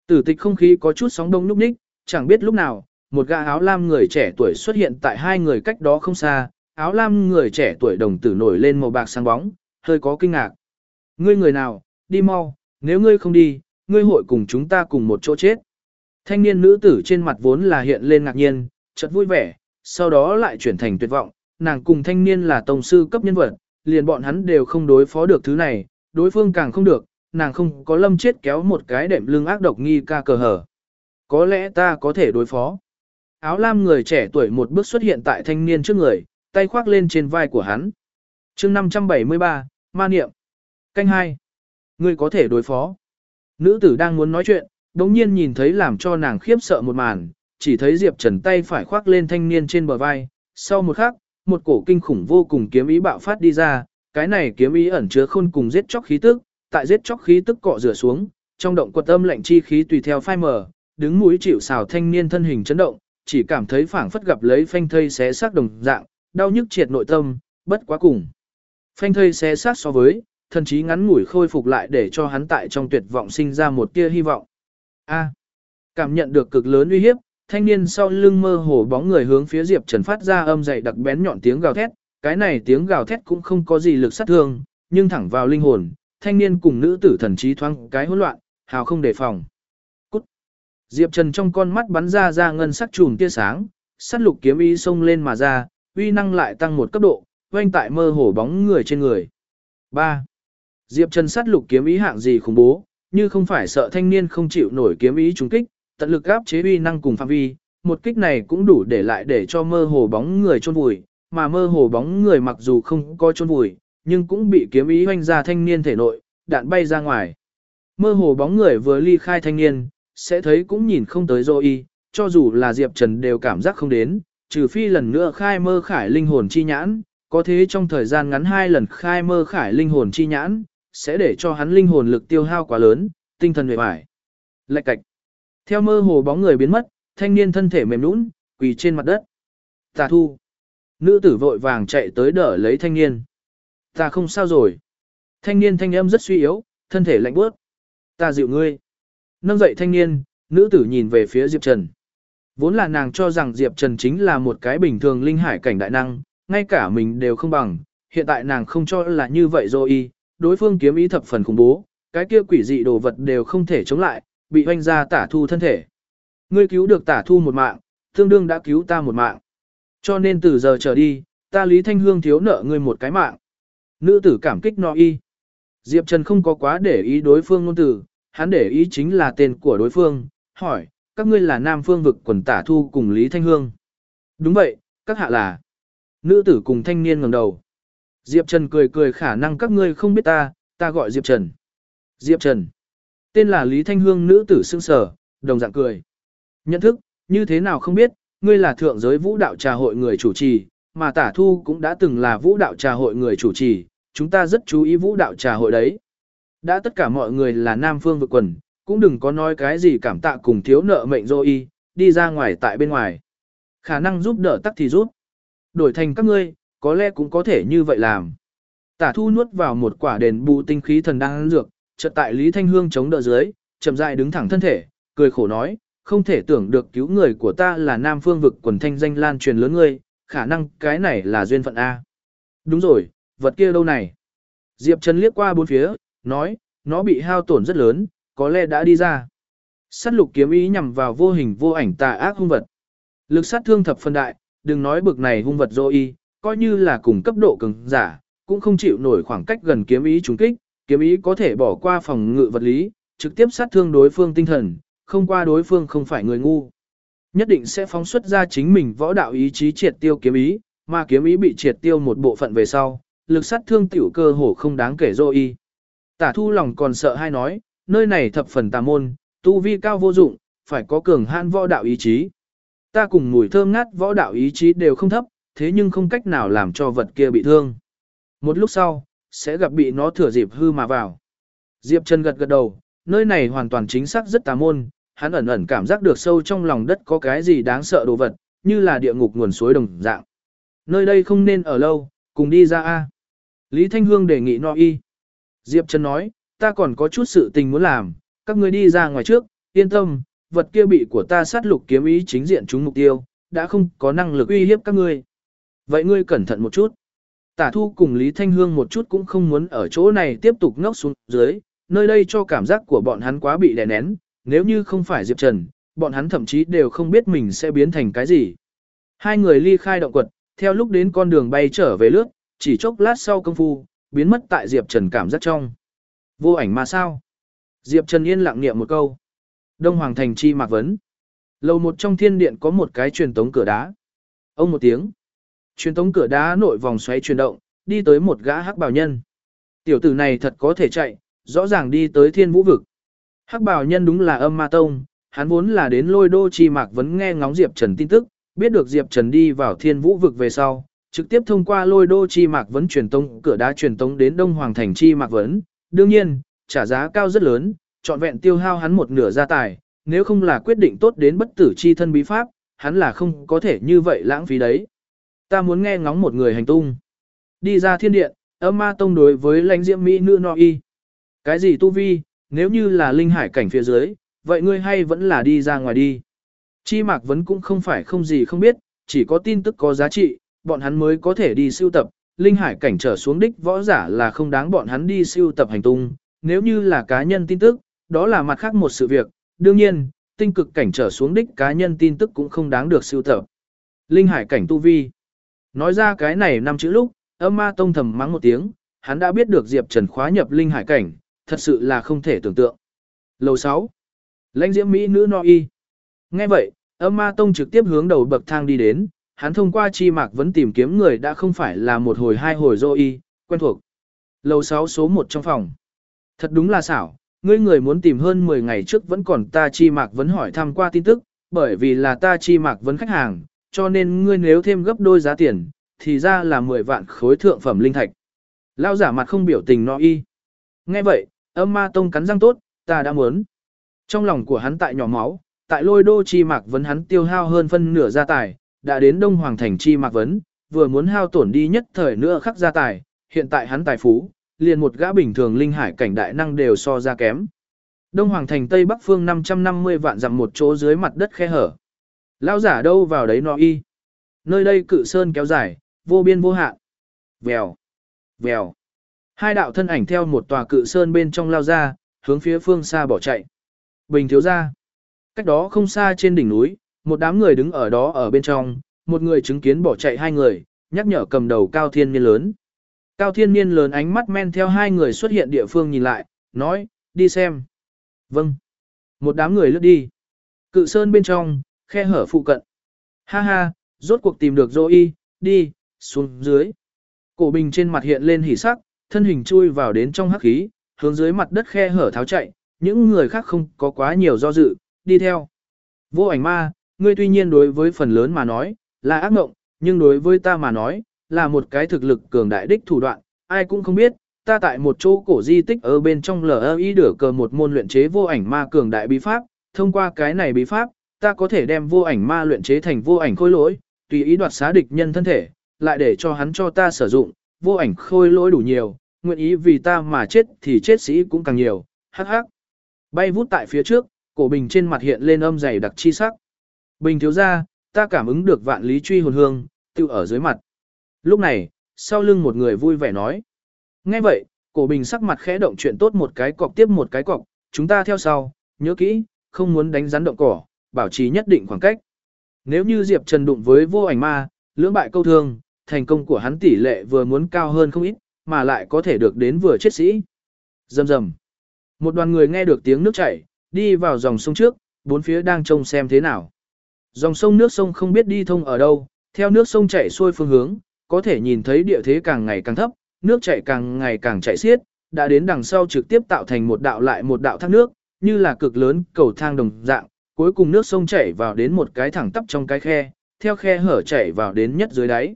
Tử tịch không khí có chút sóng đông lúc ních, chẳng biết lúc nào, một gã áo lam người trẻ tuổi xuất hiện tại hai người cách đó không xa, áo lam người trẻ tuổi đồng tử nổi lên màu bạc sáng bóng, hơi có kinh ngạc. Ngươi người nào, đi mau, nếu ngươi không đi, ngươi hội cùng chúng ta cùng một chỗ chết. Thanh niên nữ tử trên mặt vốn là hiện lên ngạc nhiên, chợt vui vẻ, sau đó lại chuyển thành tuyệt vọng, nàng cùng thanh niên là tổng sư cấp nhân vật, liền bọn hắn đều không đối phó được thứ này, đối phương càng không được, nàng không có lâm chết kéo một cái đệm lưng ác độc nghi ca cờ hở. Có lẽ ta có thể đối phó. Áo lam người trẻ tuổi một bước xuất hiện tại thanh niên trước người, tay khoác lên trên vai của hắn. chương 573, Ma Niệm. Canh 2. Ngươi có thể đối phó. Nữ tử đang muốn nói chuyện, đống nhiên nhìn thấy làm cho nàng khiếp sợ một màn, chỉ thấy Diệp Trần tay phải khoác lên thanh niên trên bờ vai. Sau một khắc, một cổ kinh khủng vô cùng kiếm ý bạo phát đi ra, cái này kiếm ý ẩn chứa khôn cùng giết chóc khí tức, tại giết chóc khí tức cọ rửa xuống, trong động quật âm lạnh chi khí tùy theo phai mờ, đứng mũi chịu sào thanh niên thân hình chấn động, chỉ cảm thấy phảng phất gặp lấy phanh thây xé xác đồng dạng, đau nhức triệt nội tâm, bất quá cùng. Phanh thây xé xác so với, thần chí ngắn ngủi khôi phục lại để cho hắn tại trong tuyệt vọng sinh ra một tia hy vọng. A. cảm nhận được cực lớn uy hiếp, thanh niên sau lưng mơ hồ bóng người hướng phía Diệp Trần phát ra âm dày đặc bén nhọn tiếng gào thét, cái này tiếng gào thét cũng không có gì lực sát thương, nhưng thẳng vào linh hồn, thanh niên cùng nữ tử thần trí thoáng cái hỗn loạn, hào không đề phòng. Cút. Diệp Trần trong con mắt bắn ra ra ngân sắc chùm tia sáng, sát lục kiếm ý xông lên mà ra, uy năng lại tăng một cấp độ, quanh tại mơ hồ bóng người trên người. 3. Diệp Trần sát lục kiếm ý hạng gì khủng bố, như không phải sợ thanh niên không chịu nổi kiếm ý trúng kích, tận lực áp chế uy năng cùng phạm vi, một kích này cũng đủ để lại để cho mơ hồ bóng người chôn vùi, mà mơ hồ bóng người mặc dù không có chôn vùi, nhưng cũng bị kiếm ý hoanh ra thanh niên thể nội, đạn bay ra ngoài. Mơ hồ bóng người vừa ly khai thanh niên, sẽ thấy cũng nhìn không tới Zoe, cho dù là Diệp Trần đều cảm giác không đến, trừ phi lần nữa khai mơ khải linh hồn chi nhãn, có thế trong thời gian ngắn hai lần khai mơ khải linh hồn chi nhãn, sẽ để cho hắn linh hồn lực tiêu hao quá lớn, tinh thần mệt mỏi. Lạch cạch. Theo mơ hồ bóng người biến mất, thanh niên thân thể mềm nhũn, quỳ trên mặt đất. Tà thu. Nữ tử vội vàng chạy tới đỡ lấy thanh niên. Ta không sao rồi. Thanh niên thanh âm rất suy yếu, thân thể lạnh bước. Ta dịu ngươi. Nâng dậy thanh niên, nữ tử nhìn về phía Diệp Trần. Vốn là nàng cho rằng Diệp Trần chính là một cái bình thường linh hải cảnh đại năng, ngay cả mình đều không bằng. Hiện tại nàng không cho là như vậy rồi đối phương kiếm ý thập phần khủng bố, cái kia quỷ dị đồ vật đều không thể chống lại, bị hoanh ra tả thu thân thể. Ngươi cứu được tả thu một mạng, tương đương đã cứu ta một mạng. Cho nên từ giờ trở đi, ta Lý Thanh Hương thiếu nợ ngươi một cái mạng. Nữ tử cảm kích no y. Diệp Trần không có quá để ý đối phương ngôn tử, hắn để ý chính là tên của đối phương, hỏi, các ngươi là Nam Phương vực quần tả thu cùng Lý Thanh Hương. Đúng vậy, các hạ là. Nữ tử cùng thanh niên ngẩng đầu. Diệp Trần cười cười khả năng các ngươi không biết ta, ta gọi Diệp Trần. Diệp Trần. Tên là Lý Thanh Hương nữ tử xưng sở, đồng dạng cười. Nhận thức, như thế nào không biết, ngươi là thượng giới vũ đạo trà hội người chủ trì, mà tả thu cũng đã từng là vũ đạo trà hội người chủ trì, chúng ta rất chú ý vũ đạo trà hội đấy. Đã tất cả mọi người là nam phương vực quần, cũng đừng có nói cái gì cảm tạ cùng thiếu nợ mệnh dô y, đi ra ngoài tại bên ngoài. Khả năng giúp đỡ tắc thì giúp. Đổi thành các ngươi, có lẽ cũng có thể như vậy làm. Tả thu nuốt vào một quả đền bù tinh khí thần đang dược, chợt tại Lý Thanh Hương chống đỡ dưới, chậm rãi đứng thẳng thân thể, cười khổ nói, không thể tưởng được cứu người của ta là Nam Phương vực quần thanh danh lan truyền lớn ngươi, khả năng cái này là duyên phận A. Đúng rồi, vật kia đâu này? Diệp Trần liếc qua bốn phía, nói, nó bị hao tổn rất lớn, có lẽ đã đi ra. Sát lục kiếm ý nhằm vào vô hình vô ảnh tà ác hung vật. Lực sát thương thập phân đại, đừng nói bực này hung vật dô y, coi như là cùng cấp độ cường giả, cũng không chịu nổi khoảng cách gần kiếm ý trùng kích, kiếm ý có thể bỏ qua phòng ngự vật lý, trực tiếp sát thương đối phương tinh thần, không qua đối phương không phải người ngu. Nhất định sẽ phóng xuất ra chính mình võ đạo ý chí triệt tiêu kiếm ý, mà kiếm ý bị triệt tiêu một bộ phận về sau, lực sát thương tiểu cơ hồ không đáng kể dô y. Tả thu lòng còn sợ hay nói, nơi này thập phần tà môn, tu vi cao vô dụng, phải có cường han võ đạo ý chí. Ta cùng mùi thơm ngát võ đạo ý chí đều không thấp, thế nhưng không cách nào làm cho vật kia bị thương. Một lúc sau, sẽ gặp bị nó thừa dịp hư mà vào. Diệp Trần gật gật đầu, nơi này hoàn toàn chính xác rất tà môn, hắn ẩn ẩn cảm giác được sâu trong lòng đất có cái gì đáng sợ đồ vật, như là địa ngục nguồn suối đồng dạng. Nơi đây không nên ở lâu, cùng đi ra A. Lý Thanh Hương đề nghị no y. Diệp Trần nói, ta còn có chút sự tình muốn làm, các ngươi đi ra ngoài trước, yên tâm, vật kia bị của ta sát lục kiếm ý chính diện chúng mục tiêu, đã không có năng lực uy hiếp các ngươi. Vậy ngươi cẩn thận một chút. Tả thu cùng Lý Thanh Hương một chút cũng không muốn ở chỗ này tiếp tục ngốc xuống dưới, nơi đây cho cảm giác của bọn hắn quá bị đè nén, nếu như không phải Diệp Trần, bọn hắn thậm chí đều không biết mình sẽ biến thành cái gì. Hai người ly khai động quật, theo lúc đến con đường bay trở về lướt, chỉ chốc lát sau công phu, biến mất tại Diệp Trần cảm giác trong. Vô ảnh mà sao? Diệp Trần yên lặng niệm một câu. Đông Hoàng Thành chi mạc vấn. Lầu một trong thiên điện có một cái truyền tống cửa đá. Ông một tiếng. Truyền tống cửa đá nội vòng xoáy chuyển động, đi tới một gã hắc bào nhân. Tiểu tử này thật có thể chạy, rõ ràng đi tới thiên vũ vực. Hắc bào nhân đúng là âm ma tông, hắn vốn là đến lôi đô chi mạc vấn nghe ngóng Diệp Trần tin tức, biết được Diệp Trần đi vào thiên vũ vực về sau, trực tiếp thông qua lôi đô chi mạc vấn truyền tông cửa đá truyền tống đến Đông Hoàng thành chi mạc vấn. Đương nhiên, trả giá cao rất lớn, trọn vẹn tiêu hao hắn một nửa gia tài, nếu không là quyết định tốt đến bất tử chi thân bí pháp, hắn là không có thể như vậy lãng phí đấy. Ta muốn nghe ngóng một người hành tung. Đi ra thiên điện, âm ma tông đối với lãnh diễm mỹ nữ no y. Cái gì tu vi, nếu như là linh hải cảnh phía dưới, vậy ngươi hay vẫn là đi ra ngoài đi. Chi mạc vấn cũng không phải không gì không biết, chỉ có tin tức có giá trị, bọn hắn mới có thể đi siêu tập, linh hải cảnh trở xuống đích võ giả là không đáng bọn hắn đi siêu tập hành tung, nếu như là cá nhân tin tức, đó là mặt khác một sự việc, đương nhiên, tinh cực cảnh trở xuống đích cá nhân tin tức cũng không đáng được siêu tập. Linh hải cảnh tu vi. Nói ra cái này năm chữ lúc, âm ma tông thầm mắng một tiếng, hắn đã biết được Diệp Trần khóa nhập linh hải cảnh, thật sự là không thể tưởng tượng. Lầu 6. Lãnh diễm Mỹ nữ no y. Nghe vậy, âm ma tông trực tiếp hướng đầu bậc thang đi đến, hắn thông qua chi mạc vẫn tìm kiếm người đã không phải là một hồi hai hồi dô y, quen thuộc. Lầu 6 số 1 trong phòng. Thật đúng là xảo, ngươi người muốn tìm hơn 10 ngày trước vẫn còn ta chi mạc vẫn hỏi thăm qua tin tức, bởi vì là ta chi mạc vẫn khách hàng, cho nên ngươi nếu thêm gấp đôi giá tiền, thì ra là 10 vạn khối thượng phẩm linh thạch. Lao giả mặt không biểu tình no y. Nghe vậy, âm ma tông cắn răng tốt, ta đã muốn. Trong lòng của hắn tại nhỏ máu, tại lôi đô chi mạc vấn hắn tiêu hao hơn phân nửa gia tài, đã đến đông hoàng thành chi mạc vấn, vừa muốn hao tổn đi nhất thời nữa khắc gia tài, hiện tại hắn tài phú, liền một gã bình thường linh hải cảnh đại năng đều so ra kém. Đông Hoàng thành Tây Bắc phương 550 vạn dặm một chỗ dưới mặt đất khe hở lão giả đâu vào đấy nó y. Nơi đây cự sơn kéo dài, vô biên vô hạn. Vèo, vèo. Hai đạo thân ảnh theo một tòa cự sơn bên trong lao ra, hướng phía phương xa bỏ chạy. Bình thiếu ra. Cách đó không xa trên đỉnh núi, một đám người đứng ở đó ở bên trong, một người chứng kiến bỏ chạy hai người, nhắc nhở cầm đầu cao thiên niên lớn. Cao thiên niên lớn ánh mắt men theo hai người xuất hiện địa phương nhìn lại, nói, đi xem. Vâng. Một đám người lướt đi. Cự sơn bên trong, khe hở phụ cận. Ha ha, rốt cuộc tìm được dô y, đi, xuống dưới. Cổ bình trên mặt hiện lên hỉ sắc, thân hình chui vào đến trong hắc khí, hướng dưới mặt đất khe hở tháo chạy, những người khác không có quá nhiều do dự, đi theo. Vô ảnh ma, ngươi tuy nhiên đối với phần lớn mà nói, là ác mộng, nhưng đối với ta mà nói, là một cái thực lực cường đại đích thủ đoạn, ai cũng không biết, ta tại một chỗ cổ di tích ở bên trong LI đửa cờ một môn luyện chế vô ảnh ma cường đại bí pháp, thông qua cái này bí pháp, ta có thể đem vô ảnh ma luyện chế thành vô ảnh khôi lỗi, tùy ý đoạt xá địch nhân thân thể, lại để cho hắn cho ta sử dụng, vô ảnh khôi lỗi đủ nhiều, nguyện ý vì ta mà chết thì chết sĩ cũng càng nhiều, hắc hắc. Bay vút tại phía trước, cổ bình trên mặt hiện lên âm dày đặc chi sắc. Bình thiếu ra, ta cảm ứng được vạn lý truy hồn hương, tự ở dưới mặt. Lúc này, sau lưng một người vui vẻ nói. Nghe vậy, cổ bình sắc mặt khẽ động chuyện tốt một cái cọc tiếp một cái cọc, chúng ta theo sau, nhớ kỹ, không muốn đánh rắn động cỏ, bảo trì nhất định khoảng cách. Nếu như Diệp Trần đụng với vô ảnh ma, lưỡng bại câu thương, thành công của hắn tỷ lệ vừa muốn cao hơn không ít, mà lại có thể được đến vừa chết sĩ. Dầm dầm. Một đoàn người nghe được tiếng nước chảy, đi vào dòng sông trước, bốn phía đang trông xem thế nào. Dòng sông nước sông không biết đi thông ở đâu, theo nước sông chảy xuôi phương hướng, có thể nhìn thấy địa thế càng ngày càng thấp, nước chảy càng ngày càng chảy xiết, đã đến đằng sau trực tiếp tạo thành một đạo lại một đạo thác nước, như là cực lớn cầu thang đồng dạng, cuối cùng nước sông chảy vào đến một cái thẳng tắp trong cái khe, theo khe hở chảy vào đến nhất dưới đáy.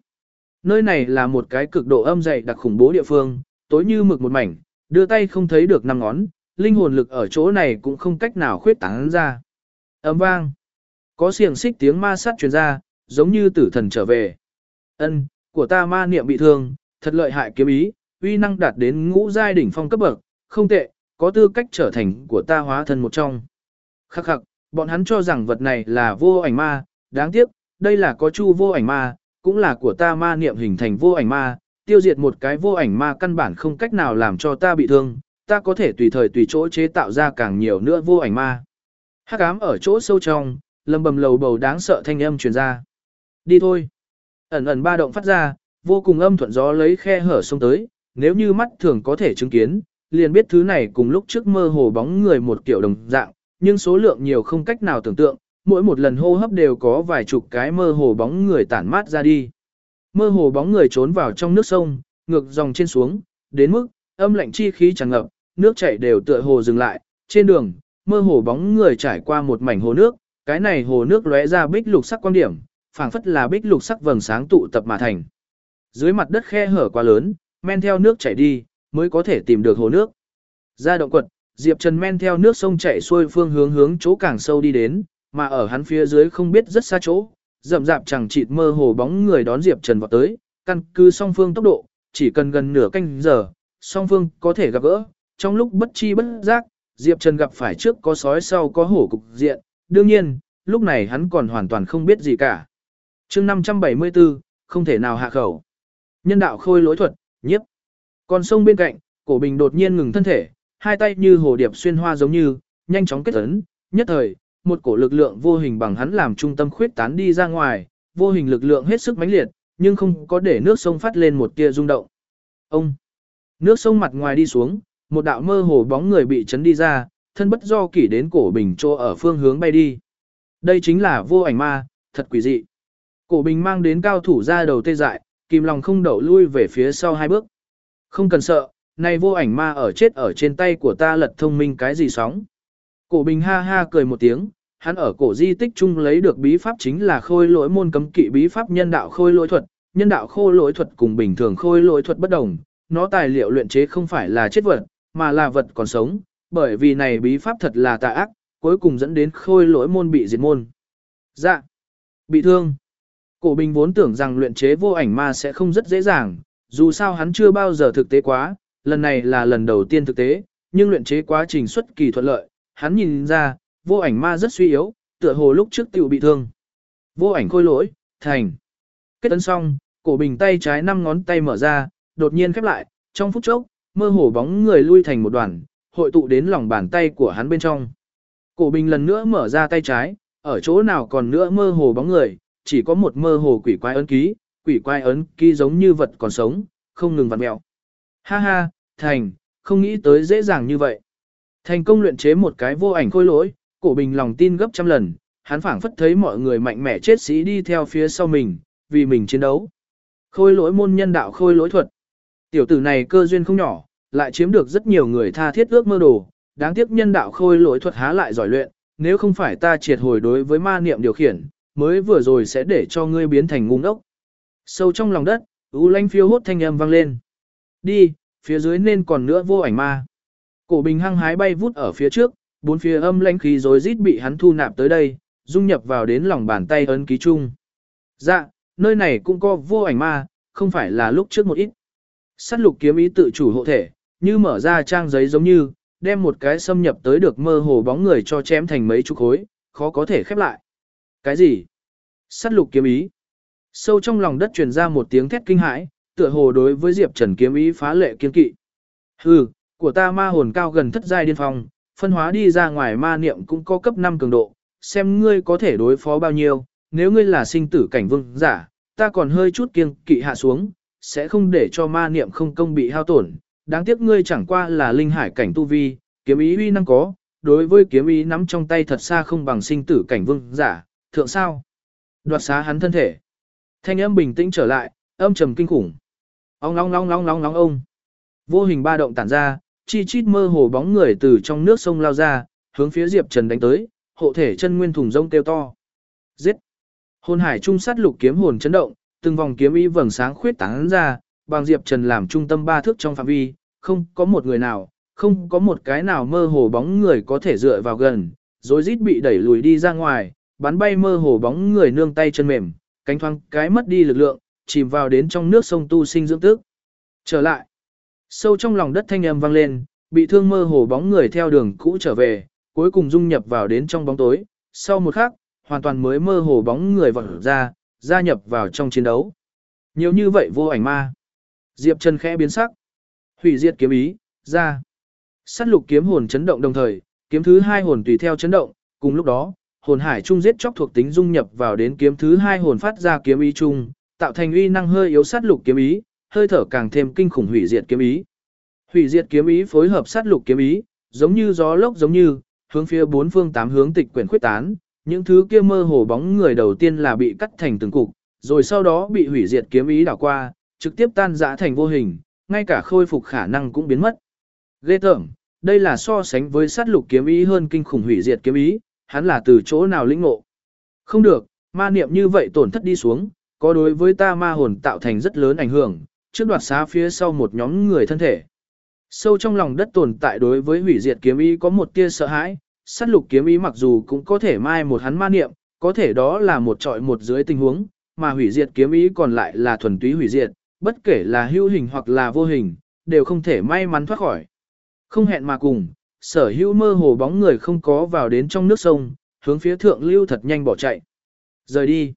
Nơi này là một cái cực độ âm dày đặc khủng bố địa phương, tối như mực một mảnh, đưa tay không thấy được năm ngón, linh hồn lực ở chỗ này cũng không cách nào khuyết tán ra. Ấm vang. Có xiềng xích tiếng ma sát truyền ra, giống như tử thần trở về. Ân, của ta ma niệm bị thương, thật lợi hại kiếm ý, uy năng đạt đến ngũ giai đỉnh phong cấp bậc, không tệ, có tư cách trở thành của ta hóa thân một trong. Khắc khắc, bọn hắn cho rằng vật này là vô ảnh ma, đáng tiếc, đây là có chu vô ảnh ma, cũng là của ta ma niệm hình thành vô ảnh ma, tiêu diệt một cái vô ảnh ma căn bản không cách nào làm cho ta bị thương, ta có thể tùy thời tùy chỗ chế tạo ra càng nhiều nữa vô ảnh ma. Hắc ám ở chỗ sâu trong, lầm bầm lầu bầu đáng sợ thanh âm truyền ra. Đi thôi. Ẩn ẩn ba động phát ra, vô cùng âm thuận gió lấy khe hở sông tới, nếu như mắt thường có thể chứng kiến, liền biết thứ này cùng lúc trước mơ hồ bóng người một kiểu đồng dạng, nhưng số lượng nhiều không cách nào tưởng tượng, mỗi một lần hô hấp đều có vài chục cái mơ hồ bóng người tản mát ra đi. Mơ hồ bóng người trốn vào trong nước sông, ngược dòng trên xuống, đến mức âm lạnh chi khí tràn ngập, nước chảy đều tựa hồ dừng lại, trên đường, mơ hồ bóng người trải qua một mảnh hồ nước, cái này hồ nước lóe ra bích lục sắc quan điểm, phảng phất là bích lục sắc vầng sáng tụ tập mà thành. Dưới mặt đất khe hở quá lớn, men theo nước chảy đi, mới có thể tìm được hồ nước. Ra động quật, Diệp Trần men theo nước sông chảy xuôi phương hướng hướng chỗ càng sâu đi đến, mà ở hắn phía dưới không biết rất xa chỗ, rậm rạp chẳng chịt mơ hồ bóng người đón Diệp Trần vào tới, căn cứ song phương tốc độ, chỉ cần gần nửa canh giờ, song phương có thể gặp gỡ, trong lúc bất chi bất giác, Diệp Trần gặp phải trước có sói sau có hổ cục diện, đương nhiên, lúc này hắn còn hoàn toàn không biết gì cả. chương 574, không thể nào hạ khẩu. Nhân đạo khôi lối thuật, nhiếp. Còn sông bên cạnh, cổ bình đột nhiên ngừng thân thể, hai tay như hồ điệp xuyên hoa giống như, nhanh chóng kết ấn, nhất thời, một cổ lực lượng vô hình bằng hắn làm trung tâm khuyết tán đi ra ngoài, vô hình lực lượng hết sức mãnh liệt, nhưng không có để nước sông phát lên một tia rung động. Ông! Nước sông mặt ngoài đi xuống, một đạo mơ hồ bóng người bị chấn đi ra, thân bất do kỷ đến cổ bình trô ở phương hướng bay đi. Đây chính là vô ảnh ma, thật quỷ dị. Cổ bình mang đến cao thủ ra đầu tê dại, kìm lòng không đậu lui về phía sau hai bước. Không cần sợ, này vô ảnh ma ở chết ở trên tay của ta lật thông minh cái gì sóng. Cổ bình ha ha cười một tiếng, hắn ở cổ di tích chung lấy được bí pháp chính là khôi lỗi môn cấm kỵ bí pháp nhân đạo khôi lỗi thuật, nhân đạo khôi lỗi thuật cùng bình thường khôi lỗi thuật bất đồng, nó tài liệu luyện chế không phải là chết vật, mà là vật còn sống, bởi vì này bí pháp thật là tà ác, cuối cùng dẫn đến khôi lỗi môn bị diệt môn. Dạ, bị thương. Cổ bình vốn tưởng rằng luyện chế vô ảnh ma sẽ không rất dễ dàng, dù sao hắn chưa bao giờ thực tế quá, lần này là lần đầu tiên thực tế, nhưng luyện chế quá trình xuất kỳ thuận lợi, hắn nhìn ra, vô ảnh ma rất suy yếu, tựa hồ lúc trước tiểu bị thương. Vô ảnh khôi lỗi, thành. Kết tấn xong, cổ bình tay trái năm ngón tay mở ra, đột nhiên khép lại, trong phút chốc, mơ hồ bóng người lui thành một đoàn, hội tụ đến lòng bàn tay của hắn bên trong. Cổ bình lần nữa mở ra tay trái, ở chỗ nào còn nữa mơ hồ bóng người, chỉ có một mơ hồ quỷ quái ấn ký, quỷ quái ấn ký giống như vật còn sống, không ngừng vặn mẹo. Ha ha, thành, không nghĩ tới dễ dàng như vậy. Thành công luyện chế một cái vô ảnh khôi lỗi, cổ bình lòng tin gấp trăm lần, hắn phảng phất thấy mọi người mạnh mẽ chết sĩ đi theo phía sau mình, vì mình chiến đấu. Khôi lỗi môn nhân đạo khôi lỗi thuật. Tiểu tử này cơ duyên không nhỏ, lại chiếm được rất nhiều người tha thiết ước mơ đồ, đáng tiếc nhân đạo khôi lỗi thuật há lại giỏi luyện, nếu không phải ta triệt hồi đối với ma niệm điều khiển, mới vừa rồi sẽ để cho ngươi biến thành ngu ngốc. Sâu trong lòng đất, U Lanh phiêu hốt thanh âm vang lên. Đi, phía dưới nên còn nữa vô ảnh ma. Cổ bình hăng hái bay vút ở phía trước, bốn phía âm lãnh khí rối rít bị hắn thu nạp tới đây, dung nhập vào đến lòng bàn tay ấn ký chung. Dạ, nơi này cũng có vô ảnh ma, không phải là lúc trước một ít. Sát lục kiếm ý tự chủ hộ thể, như mở ra trang giấy giống như, đem một cái xâm nhập tới được mơ hồ bóng người cho chém thành mấy chục khối, khó có thể khép lại. Cái gì? Sát lục kiếm ý. Sâu trong lòng đất truyền ra một tiếng thét kinh hãi, tựa hồ đối với Diệp Trần kiếm ý phá lệ kiên kỵ. Hừ, của ta ma hồn cao gần thất giai điên phong, phân hóa đi ra ngoài ma niệm cũng có cấp 5 cường độ, xem ngươi có thể đối phó bao nhiêu, nếu ngươi là sinh tử cảnh vương giả, ta còn hơi chút kiêng kỵ hạ xuống, sẽ không để cho ma niệm không công bị hao tổn. Đáng tiếc ngươi chẳng qua là linh hải cảnh tu vi, kiếm ý uy năng có, đối với kiếm ý nắm trong tay thật xa không bằng sinh tử cảnh vương giả, thượng sao? Đoạt xá hắn thân thể. Thanh âm bình tĩnh trở lại, âm trầm kinh khủng. Ong long long long long long ông. Vô hình ba động tản ra, chi chít mơ hồ bóng người từ trong nước sông lao ra, hướng phía Diệp Trần đánh tới, hộ thể chân nguyên thùng rông kêu to. Giết! Hồn hải trung sát lục kiếm hồn chấn động, từng vòng kiếm ý vầng sáng khuyết tán ra, bằng Diệp Trần làm trung tâm ba thước trong phạm vi, không có một người nào, không có một cái nào mơ hồ bóng người có thể dựa vào gần, rồi rít bị đẩy lùi đi ra ngoài, bắn bay mơ hồ bóng người nương tay chân mềm, cánh thoáng cái mất đi lực lượng, chìm vào đến trong nước sông tu sinh dưỡng tức. Trở lại, sâu trong lòng đất thanh âm vang lên, bị thương mơ hồ bóng người theo đường cũ trở về, cuối cùng dung nhập vào đến trong bóng tối, sau một khắc, hoàn toàn mới mơ hồ bóng người vọt ra, gia nhập vào trong chiến đấu. Nhiều như vậy vô ảnh ma. Diệp Trần khẽ biến sắc. Hủy diệt kiếm ý, ra. Sát lục kiếm hồn chấn động đồng thời, kiếm thứ hai hồn tùy theo chấn động, cùng lúc đó, hồn hải trung giết chóc thuộc tính dung nhập vào đến kiếm thứ hai hồn phát ra kiếm ý chung, tạo thành uy năng hơi yếu sát lục kiếm ý, hơi thở càng thêm kinh khủng hủy diệt kiếm ý. Hủy diệt kiếm ý phối hợp sát lục kiếm ý, giống như gió lốc giống như, hướng phía bốn phương tám hướng tịch quyển khuyết tán, những thứ kia mơ hồ bóng người đầu tiên là bị cắt thành từng cục, rồi sau đó bị hủy diệt kiếm ý đảo qua, trực tiếp tan rã thành vô hình, ngay cả khôi phục khả năng cũng biến mất. Ghê tởm, đây là so sánh với sát lục kiếm ý hơn kinh khủng hủy diệt kiếm ý, hắn là từ chỗ nào lĩnh ngộ. Không được, ma niệm như vậy tổn thất đi xuống, có đối với ta ma hồn tạo thành rất lớn ảnh hưởng, trước đoạt xá phía sau một nhóm người thân thể. Sâu trong lòng đất tồn tại đối với hủy diệt kiếm ý có một tia sợ hãi, sát lục kiếm ý mặc dù cũng có thể mai một hắn ma niệm, có thể đó là một trọi một dưới tình huống, mà hủy diệt kiếm ý còn lại là thuần túy hủy diệt, bất kể là hữu hình hoặc là vô hình, đều không thể may mắn thoát khỏi. Không hẹn mà cùng, sở hữu mơ hồ bóng người không có vào đến trong nước sông, hướng phía thượng lưu thật nhanh bỏ chạy. Rời đi.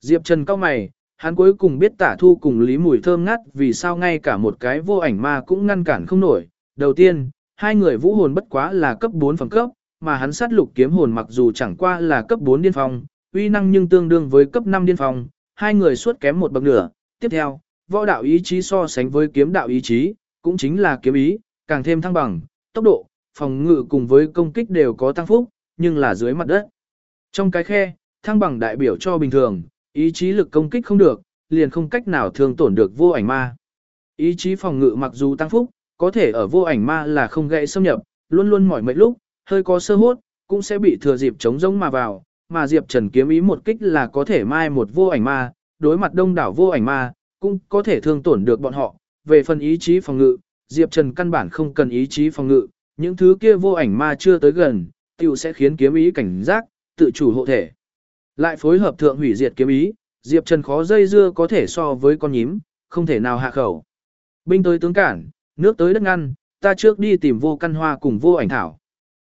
Diệp Trần cao mày, hắn cuối cùng biết tả thu cùng lý mùi thơm ngát vì sao ngay cả một cái vô ảnh ma cũng ngăn cản không nổi. Đầu tiên, hai người vũ hồn bất quá là cấp 4 phần cấp, mà hắn sát lục kiếm hồn mặc dù chẳng qua là cấp 4 điên phong, uy năng nhưng tương đương với cấp 5 điên phong, hai người suốt kém một bậc nửa. Tiếp theo, võ đạo ý chí so sánh với kiếm đạo ý chí, cũng chính là kiếm ý, càng thêm thăng bằng, tốc độ, phòng ngự cùng với công kích đều có tăng phúc, nhưng là dưới mặt đất. Trong cái khe, thăng bằng đại biểu cho bình thường, ý chí lực công kích không được, liền không cách nào thương tổn được vô ảnh ma. Ý chí phòng ngự mặc dù tăng phúc, có thể ở vô ảnh ma là không gãy xâm nhập, luôn luôn mỏi mệt lúc, hơi có sơ hốt, cũng sẽ bị thừa dịp chống rỗng mà vào, mà Diệp Trần kiếm ý một kích là có thể mai một vô ảnh ma, đối mặt đông đảo vô ảnh ma, cũng có thể thương tổn được bọn họ. Về phần ý chí phòng ngự, Diệp Trần căn bản không cần ý chí phòng ngự, những thứ kia vô ảnh ma chưa tới gần, tiểu sẽ khiến kiếm ý cảnh giác, tự chủ hộ thể. Lại phối hợp thượng hủy diệt kiếm ý, Diệp Trần khó dây dưa có thể so với con nhím, không thể nào hạ khẩu. Binh tới tướng cản, nước tới đất ngăn, ta trước đi tìm vô căn hoa cùng vô ảnh thảo.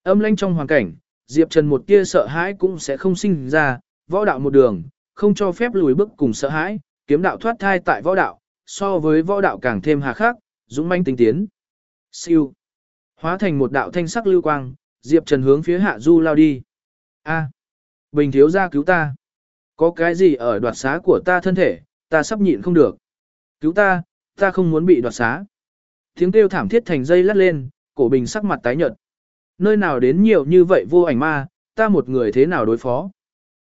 Âm lanh trong hoàn cảnh, Diệp Trần một tia sợ hãi cũng sẽ không sinh ra, võ đạo một đường, không cho phép lùi bước cùng sợ hãi, kiếm đạo thoát thai tại võ đạo, so với võ đạo càng thêm hà khắc, dũng manh tinh tiến. Siêu. Hóa thành một đạo thanh sắc lưu quang, Diệp Trần hướng phía hạ du lao đi. A. Bình thiếu gia cứu ta. Có cái gì ở đoạt xá của ta thân thể, ta sắp nhịn không được. Cứu ta, ta không muốn bị đoạt xá. Tiếng kêu thảm thiết thành dây lắt lên, cổ bình sắc mặt tái nhợt. Nơi nào đến nhiều như vậy vô ảnh ma, ta một người thế nào đối phó.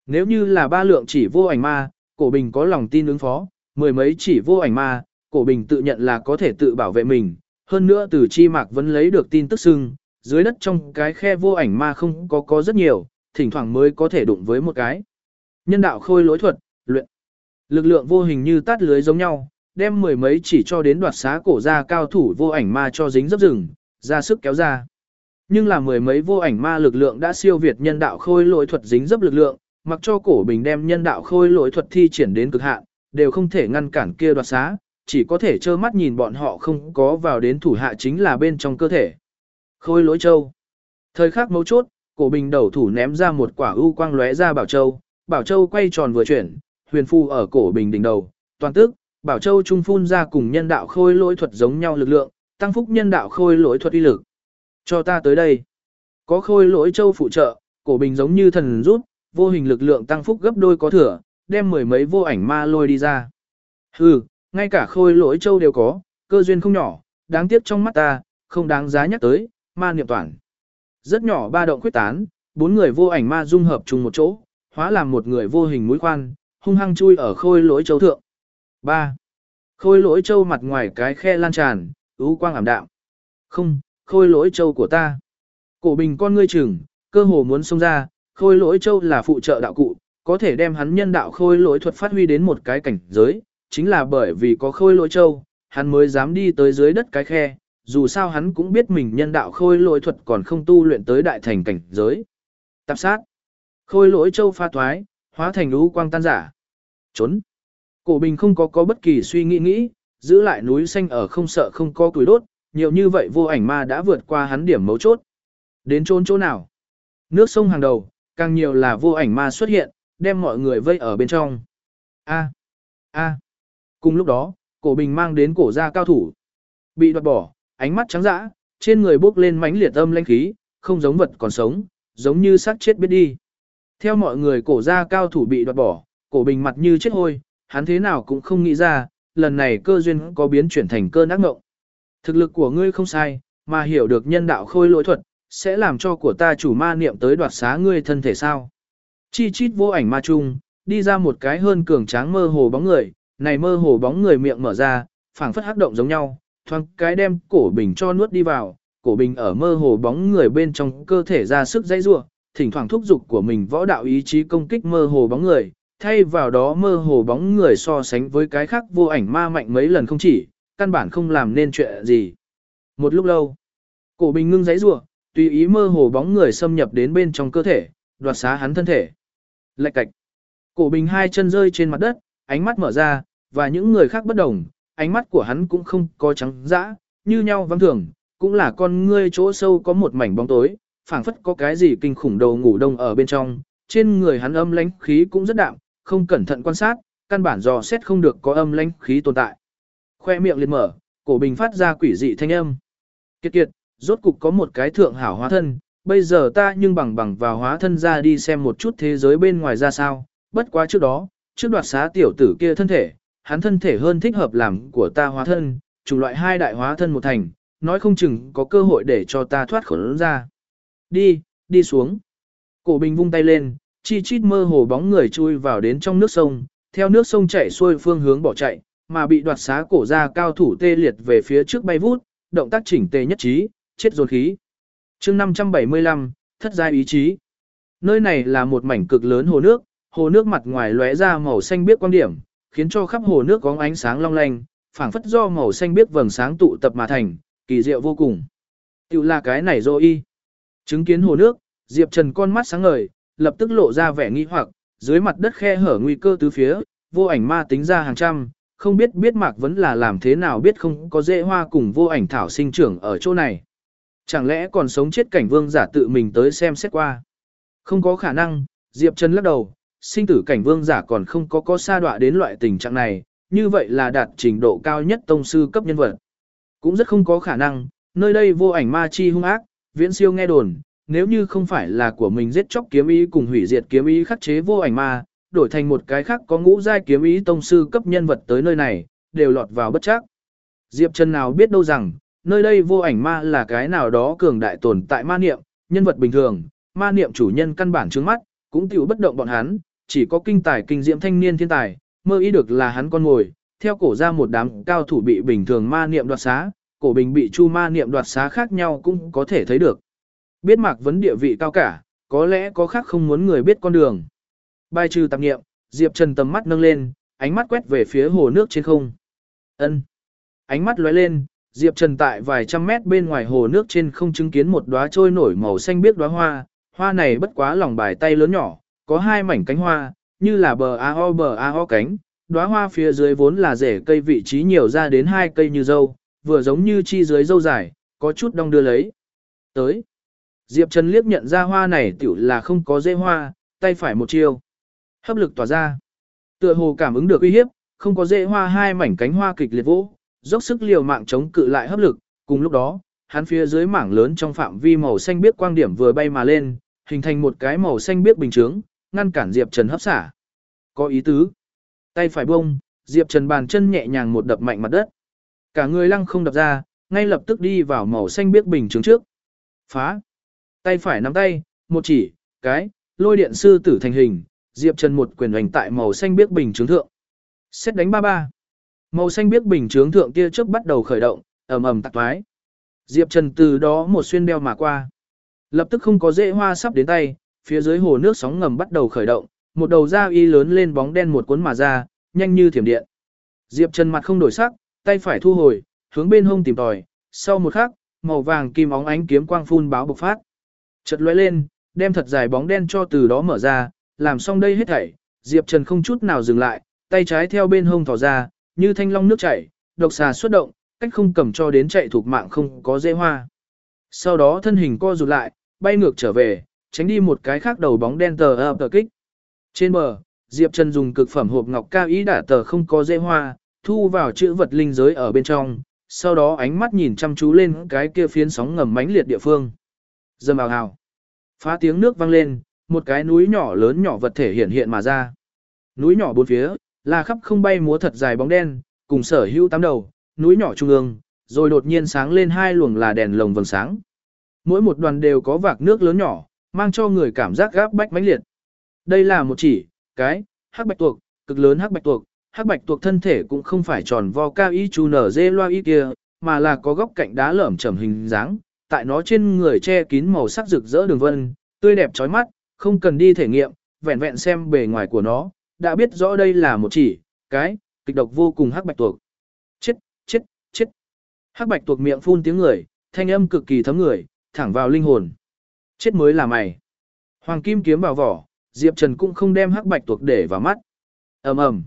Nếu như là ba lượng chỉ vô ảnh ma, cổ bình có lòng tin ứng phó, mười mấy chỉ vô ảnh ma, cổ bình tự nhận là có thể tự bảo vệ mình. Hơn nữa từ chi mạc vẫn lấy được tin tức xưng, dưới đất trong cái khe vô ảnh ma không có có rất nhiều, thỉnh thoảng mới có thể đụng với một cái. Nhân đạo khôi lối thuật, luyện. Lực lượng vô hình như tát lưới giống nhau, đem mười mấy chỉ cho đến đoạt xá cổ ra cao thủ vô ảnh ma cho dính dấp rừng, ra sức kéo ra. Nhưng là mười mấy vô ảnh ma lực lượng đã siêu việt nhân đạo khôi lỗi thuật dính dấp lực lượng, mặc cho cổ bình đem nhân đạo khôi lỗi thuật thi triển đến cực hạn, đều không thể ngăn cản kia đoạt xá, chỉ có thể trơ mắt nhìn bọn họ không có vào đến thủ hạ chính là bên trong cơ thể. Khôi lỗi châu. Thời khắc mấu chốt, cổ bình đầu thủ ném ra một quả ưu quang lóe ra bảo châu, bảo châu quay tròn vừa chuyển, huyền phu ở cổ bình đỉnh đầu, toàn tức, bảo châu trung phun ra cùng nhân đạo khôi lỗi thuật giống nhau lực lượng, tăng phúc nhân đạo khôi lỗi thuật uy lực. Cho ta tới đây. Có khôi lỗi châu phụ trợ, cổ bình giống như thần rút, vô hình lực lượng tăng phúc gấp đôi có thừa, đem mười mấy vô ảnh ma lôi đi ra. Hừ, ngay cả khôi lỗi châu đều có, cơ duyên không nhỏ, đáng tiếc trong mắt ta, không đáng giá nhắc tới, ma niệm toàn. Rất nhỏ ba động quyết tán, bốn người vô ảnh ma dung hợp chung một chỗ, hóa làm một người vô hình mũi khoan, hung hăng chui ở khôi lỗi châu thượng. 3. Khôi lỗi châu mặt ngoài cái khe lan tràn, ú quang ảm đạm. Không, khôi lỗi châu của ta. Cổ bình con ngươi chừng, cơ hồ muốn xông ra, khôi lỗi châu là phụ trợ đạo cụ, có thể đem hắn nhân đạo khôi lỗi thuật phát huy đến một cái cảnh giới, chính là bởi vì có khôi lỗi châu, hắn mới dám đi tới dưới đất cái khe, dù sao hắn cũng biết mình nhân đạo khôi lỗi thuật còn không tu luyện tới đại thành cảnh giới. Tạp sát. Khôi lỗi châu pha thoái, hóa thành lũ quang tan giả. Trốn. Cổ bình không có có bất kỳ suy nghĩ nghĩ, giữ lại núi xanh ở không sợ không có tuổi đốt, nhiều như vậy vô ảnh ma đã vượt qua hắn điểm mấu chốt. Đến trốn chỗ nào? Nước sông hàng đầu, càng nhiều là vô ảnh ma xuất hiện, đem mọi người vây ở bên trong. A. A. Cùng lúc đó, cổ bình mang đến cổ gia cao thủ. Bị đoạt bỏ, ánh mắt trắng dã, trên người bốc lên mãnh liệt âm lãnh khí, không giống vật còn sống, giống như xác chết biết đi. Theo mọi người cổ ra cao thủ bị đoạt bỏ, cổ bình mặt như chết hôi, hắn thế nào cũng không nghĩ ra, lần này cơ duyên có biến chuyển thành cơn ác ngộng. Thực lực của ngươi không sai, mà hiểu được nhân đạo khôi lỗi thuật, sẽ làm cho của ta chủ ma niệm tới đoạt xá ngươi thân thể sao. Chi chít vô ảnh ma trung đi ra một cái hơn cường tráng mơ hồ bóng người, này mơ hồ bóng người miệng mở ra, phảng phất hắc động giống nhau, thoáng cái đem cổ bình cho nuốt đi vào, cổ bình ở mơ hồ bóng người bên trong cơ thể ra sức dãy rua, thỉnh thoảng thúc giục của mình võ đạo ý chí công kích mơ hồ bóng người, thay vào đó mơ hồ bóng người so sánh với cái khác vô ảnh ma mạnh mấy lần không chỉ, căn bản không làm nên chuyện gì. Một lúc lâu, cổ bình ngưng dãy rua, tùy ý mơ hồ bóng người xâm nhập đến bên trong cơ thể, đoạt xá hắn thân thể. Lạch cạch. Cổ bình hai chân rơi trên mặt đất, ánh mắt mở ra, và những người khác bất đồng, ánh mắt của hắn cũng không có trắng dã, như nhau vắng thường, cũng là con ngươi chỗ sâu có một mảnh bóng tối, phảng phất có cái gì kinh khủng đầu ngủ đông ở bên trong, trên người hắn âm lãnh khí cũng rất đạm, không cẩn thận quan sát, căn bản dò xét không được có âm lãnh khí tồn tại. Khoe miệng liền mở, cổ bình phát ra quỷ dị thanh âm. Kiệt kiệt, rốt cục có một cái thượng hảo hóa thân, bây giờ ta nhưng bằng bằng vào hóa thân ra đi xem một chút thế giới bên ngoài ra sao, bất quá trước đó, trước đoạt xá tiểu tử kia thân thể, hắn thân thể hơn thích hợp làm của ta hóa thân, chủng loại hai đại hóa thân một thành, nói không chừng có cơ hội để cho ta thoát khổ ra. Đi, đi xuống. Cổ bình vung tay lên, chi chít mơ hồ bóng người chui vào đến trong nước sông, theo nước sông chảy xuôi phương hướng bỏ chạy, mà bị đoạt xá cổ ra cao thủ tê liệt về phía trước bay vút, động tác chỉnh tề nhất trí, chết dồn khí. chương 575, thất giai ý chí. Nơi này là một mảnh cực lớn hồ nước, hồ nước mặt ngoài lóe ra màu xanh biếc quan điểm, khiến cho khắp hồ nước có ánh sáng long lanh, phảng phất do màu xanh biết vầng sáng tụ tập mà thành, kỳ diệu vô cùng. Tiểu là cái này rồi y. Chứng kiến hồ nước, Diệp Trần con mắt sáng ngời, lập tức lộ ra vẻ nghi hoặc, dưới mặt đất khe hở nguy cơ tứ phía, vô ảnh ma tính ra hàng trăm, không biết biết mạc vẫn là làm thế nào biết không có dễ hoa cùng vô ảnh thảo sinh trưởng ở chỗ này. Chẳng lẽ còn sống chết cảnh vương giả tự mình tới xem xét qua? Không có khả năng, Diệp Trần lắc đầu, sinh tử cảnh vương giả còn không có có sa đọa đến loại tình trạng này, như vậy là đạt trình độ cao nhất tông sư cấp nhân vật. Cũng rất không có khả năng, nơi đây vô ảnh ma chi hung ác, viễn siêu nghe đồn, nếu như không phải là của mình giết chóc kiếm ý cùng hủy diệt kiếm ý khắc chế vô ảnh ma, đổi thành một cái khác có ngũ giai kiếm ý tông sư cấp nhân vật tới nơi này, đều lọt vào bất chắc. Diệp Trần nào biết đâu rằng, nơi đây vô ảnh ma là cái nào đó cường đại tồn tại ma niệm, nhân vật bình thường, ma niệm chủ nhân căn bản trước mắt, cũng tiểu bất động bọn hắn, chỉ có kinh tài kinh diễm thanh niên thiên tài, mơ ý được là hắn con ngồi, theo cổ ra một đám cao thủ bị bình thường ma niệm đoạt xá, cổ bình bị chu ma niệm đoạt xá khác nhau cũng có thể thấy được. Biết mạc vấn địa vị cao cả, có lẽ có khác không muốn người biết con đường. Bài trừ tạp niệm Diệp Trần tầm mắt nâng lên, ánh mắt quét về phía hồ nước trên không. ân Ánh mắt lóe lên, Diệp Trần tại vài trăm mét bên ngoài hồ nước trên không chứng kiến một đóa trôi nổi màu xanh biếc đóa hoa, hoa này bất quá lòng bài tay lớn nhỏ, có hai mảnh cánh hoa, như là bờ a ho bờ a ho cánh, đóa hoa phía dưới vốn là rễ cây vị trí nhiều ra đến hai cây như dâu, vừa giống như chi dưới dâu dài, có chút đong đưa lấy. Tới. Diệp Trần liếc nhận ra hoa này tiểu là không có dễ hoa, tay phải một chiêu. Hấp lực tỏa ra. Tựa hồ cảm ứng được uy hiếp, không có dễ hoa hai mảnh cánh hoa kịch liệt vỗ, dốc sức liều mạng chống cự lại hấp lực, cùng lúc đó, hắn phía dưới mảng lớn trong phạm vi màu xanh biếc quang điểm vừa bay mà lên, hình thành một cái màu xanh biếc bình chướng, ngăn cản Diệp Trần hấp xả. Có ý tứ. Tay phải bông, Diệp Trần bàn chân nhẹ nhàng một đập mạnh mặt đất. Cả người lăng không đập ra, ngay lập tức đi vào màu xanh biếc bình trứng trước. Phá. Tay phải nắm tay, một chỉ, cái, lôi điện sư tử thành hình, Diệp Trần một quyền hành tại màu xanh biếc bình trứng thượng. Xét đánh ba ba. Màu xanh biếc bình trướng thượng tia chớp bắt đầu khởi động, ầm ầm tạc toái. Diệp Trần từ đó một xuyên đeo mà qua. Lập tức không có dễ hoa sắp đến tay, phía dưới hồ nước sóng ngầm bắt đầu khởi động, một đầu da y lớn lên bóng đen một cuốn mà ra, nhanh như thiểm điện. Diệp Trần mặt không đổi sắc, tay phải thu hồi, hướng bên hông tìm tòi, sau một khắc, màu vàng kim óng ánh kiếm quang phun báo bộc phát. Chợt lóe lên, đem thật dài bóng đen cho từ đó mở ra, làm xong đây hết thảy, Diệp Trần không chút nào dừng lại, tay trái theo bên hông thò ra, như thanh long nước chảy, độc xà xuất động, cách không cầm cho đến chạy thuộc mạng không có dễ hoa. Sau đó thân hình co rụt lại, bay ngược trở về, tránh đi một cái khác đầu bóng đen tờ ập tờ kích. Trên bờ, Diệp Trần dùng cực phẩm hộp ngọc cao ý đả tờ không có dễ hoa, thu vào chữ vật linh giới ở bên trong, sau đó ánh mắt nhìn chăm chú lên cái kia phiến sóng ngầm mãnh liệt địa phương. Dầm ào hào. Phá tiếng nước vang lên, một cái núi nhỏ lớn nhỏ vật thể hiện hiện mà ra. Núi nhỏ bốn phía, là khắp không bay múa thật dài bóng đen, cùng sở hữu tám đầu, núi nhỏ trung ương, rồi đột nhiên sáng lên hai luồng là đèn lồng vầng sáng. Mỗi một đoàn đều có vạc nước lớn nhỏ, mang cho người cảm giác gáp bách mãnh liệt. Đây là một chỉ, cái, hắc bạch tuộc, cực lớn hắc bạch tuộc, hắc bạch tuộc thân thể cũng không phải tròn vo cao y chu nở dê loa y kia, mà là có góc cạnh đá lởm chởm hình dáng, tại nó trên người che kín màu sắc rực rỡ đường vân, tươi đẹp chói mắt, không cần đi thể nghiệm, vẹn vẹn xem bề ngoài của nó, đã biết rõ đây là một chỉ, cái, kịch độc vô cùng hắc bạch tuộc. Chết, chết, chết. Hắc bạch tuộc miệng phun tiếng người, thanh âm cực kỳ thấm người, thẳng vào linh hồn. Chết mới là mày. Hoàng kim kiếm vào vỏ, Diệp Trần cũng không đem hắc bạch tuộc để vào mắt. ầm ầm.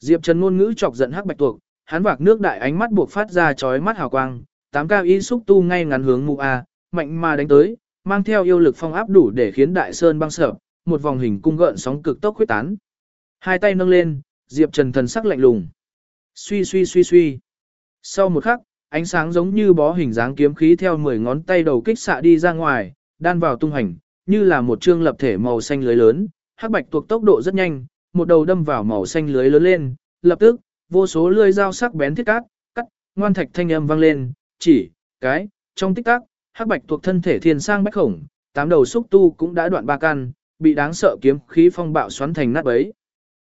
Diệp Trần ngôn ngữ chọc giận hắc bạch tuộc, hắn vạc nước đại ánh mắt buộc phát ra chói mắt hào quang, tám cao y xúc tu ngay ngắn hướng mụ a, mạnh mà đánh tới, mang theo yêu lực phong áp đủ để khiến đại sơn băng sợ, một vòng hình cung gợn sóng cực tốc huyết tán. Hai tay nâng lên, Diệp Trần thần sắc lạnh lùng. Suy suy suy suy. Sau một khắc, ánh sáng giống như bó hình dáng kiếm khí theo 10 ngón tay đầu kích xạ đi ra ngoài, đan vào tung hành, như là một chương lập thể màu xanh lưới lớn, hắc bạch tuộc tốc độ rất nhanh, một đầu đâm vào màu xanh lưới lớn lên, lập tức, vô số lưỡi dao sắc bén thiết cát, cắt, ngoan thạch thanh âm vang lên, chỉ, cái, trong tích tắc, hắc bạch tuộc thân thể thiên sang bách khổng, tám đầu xúc tu cũng đã đoạn ba căn, bị đáng sợ kiếm khí phong bạo xoắn thành nát bấy.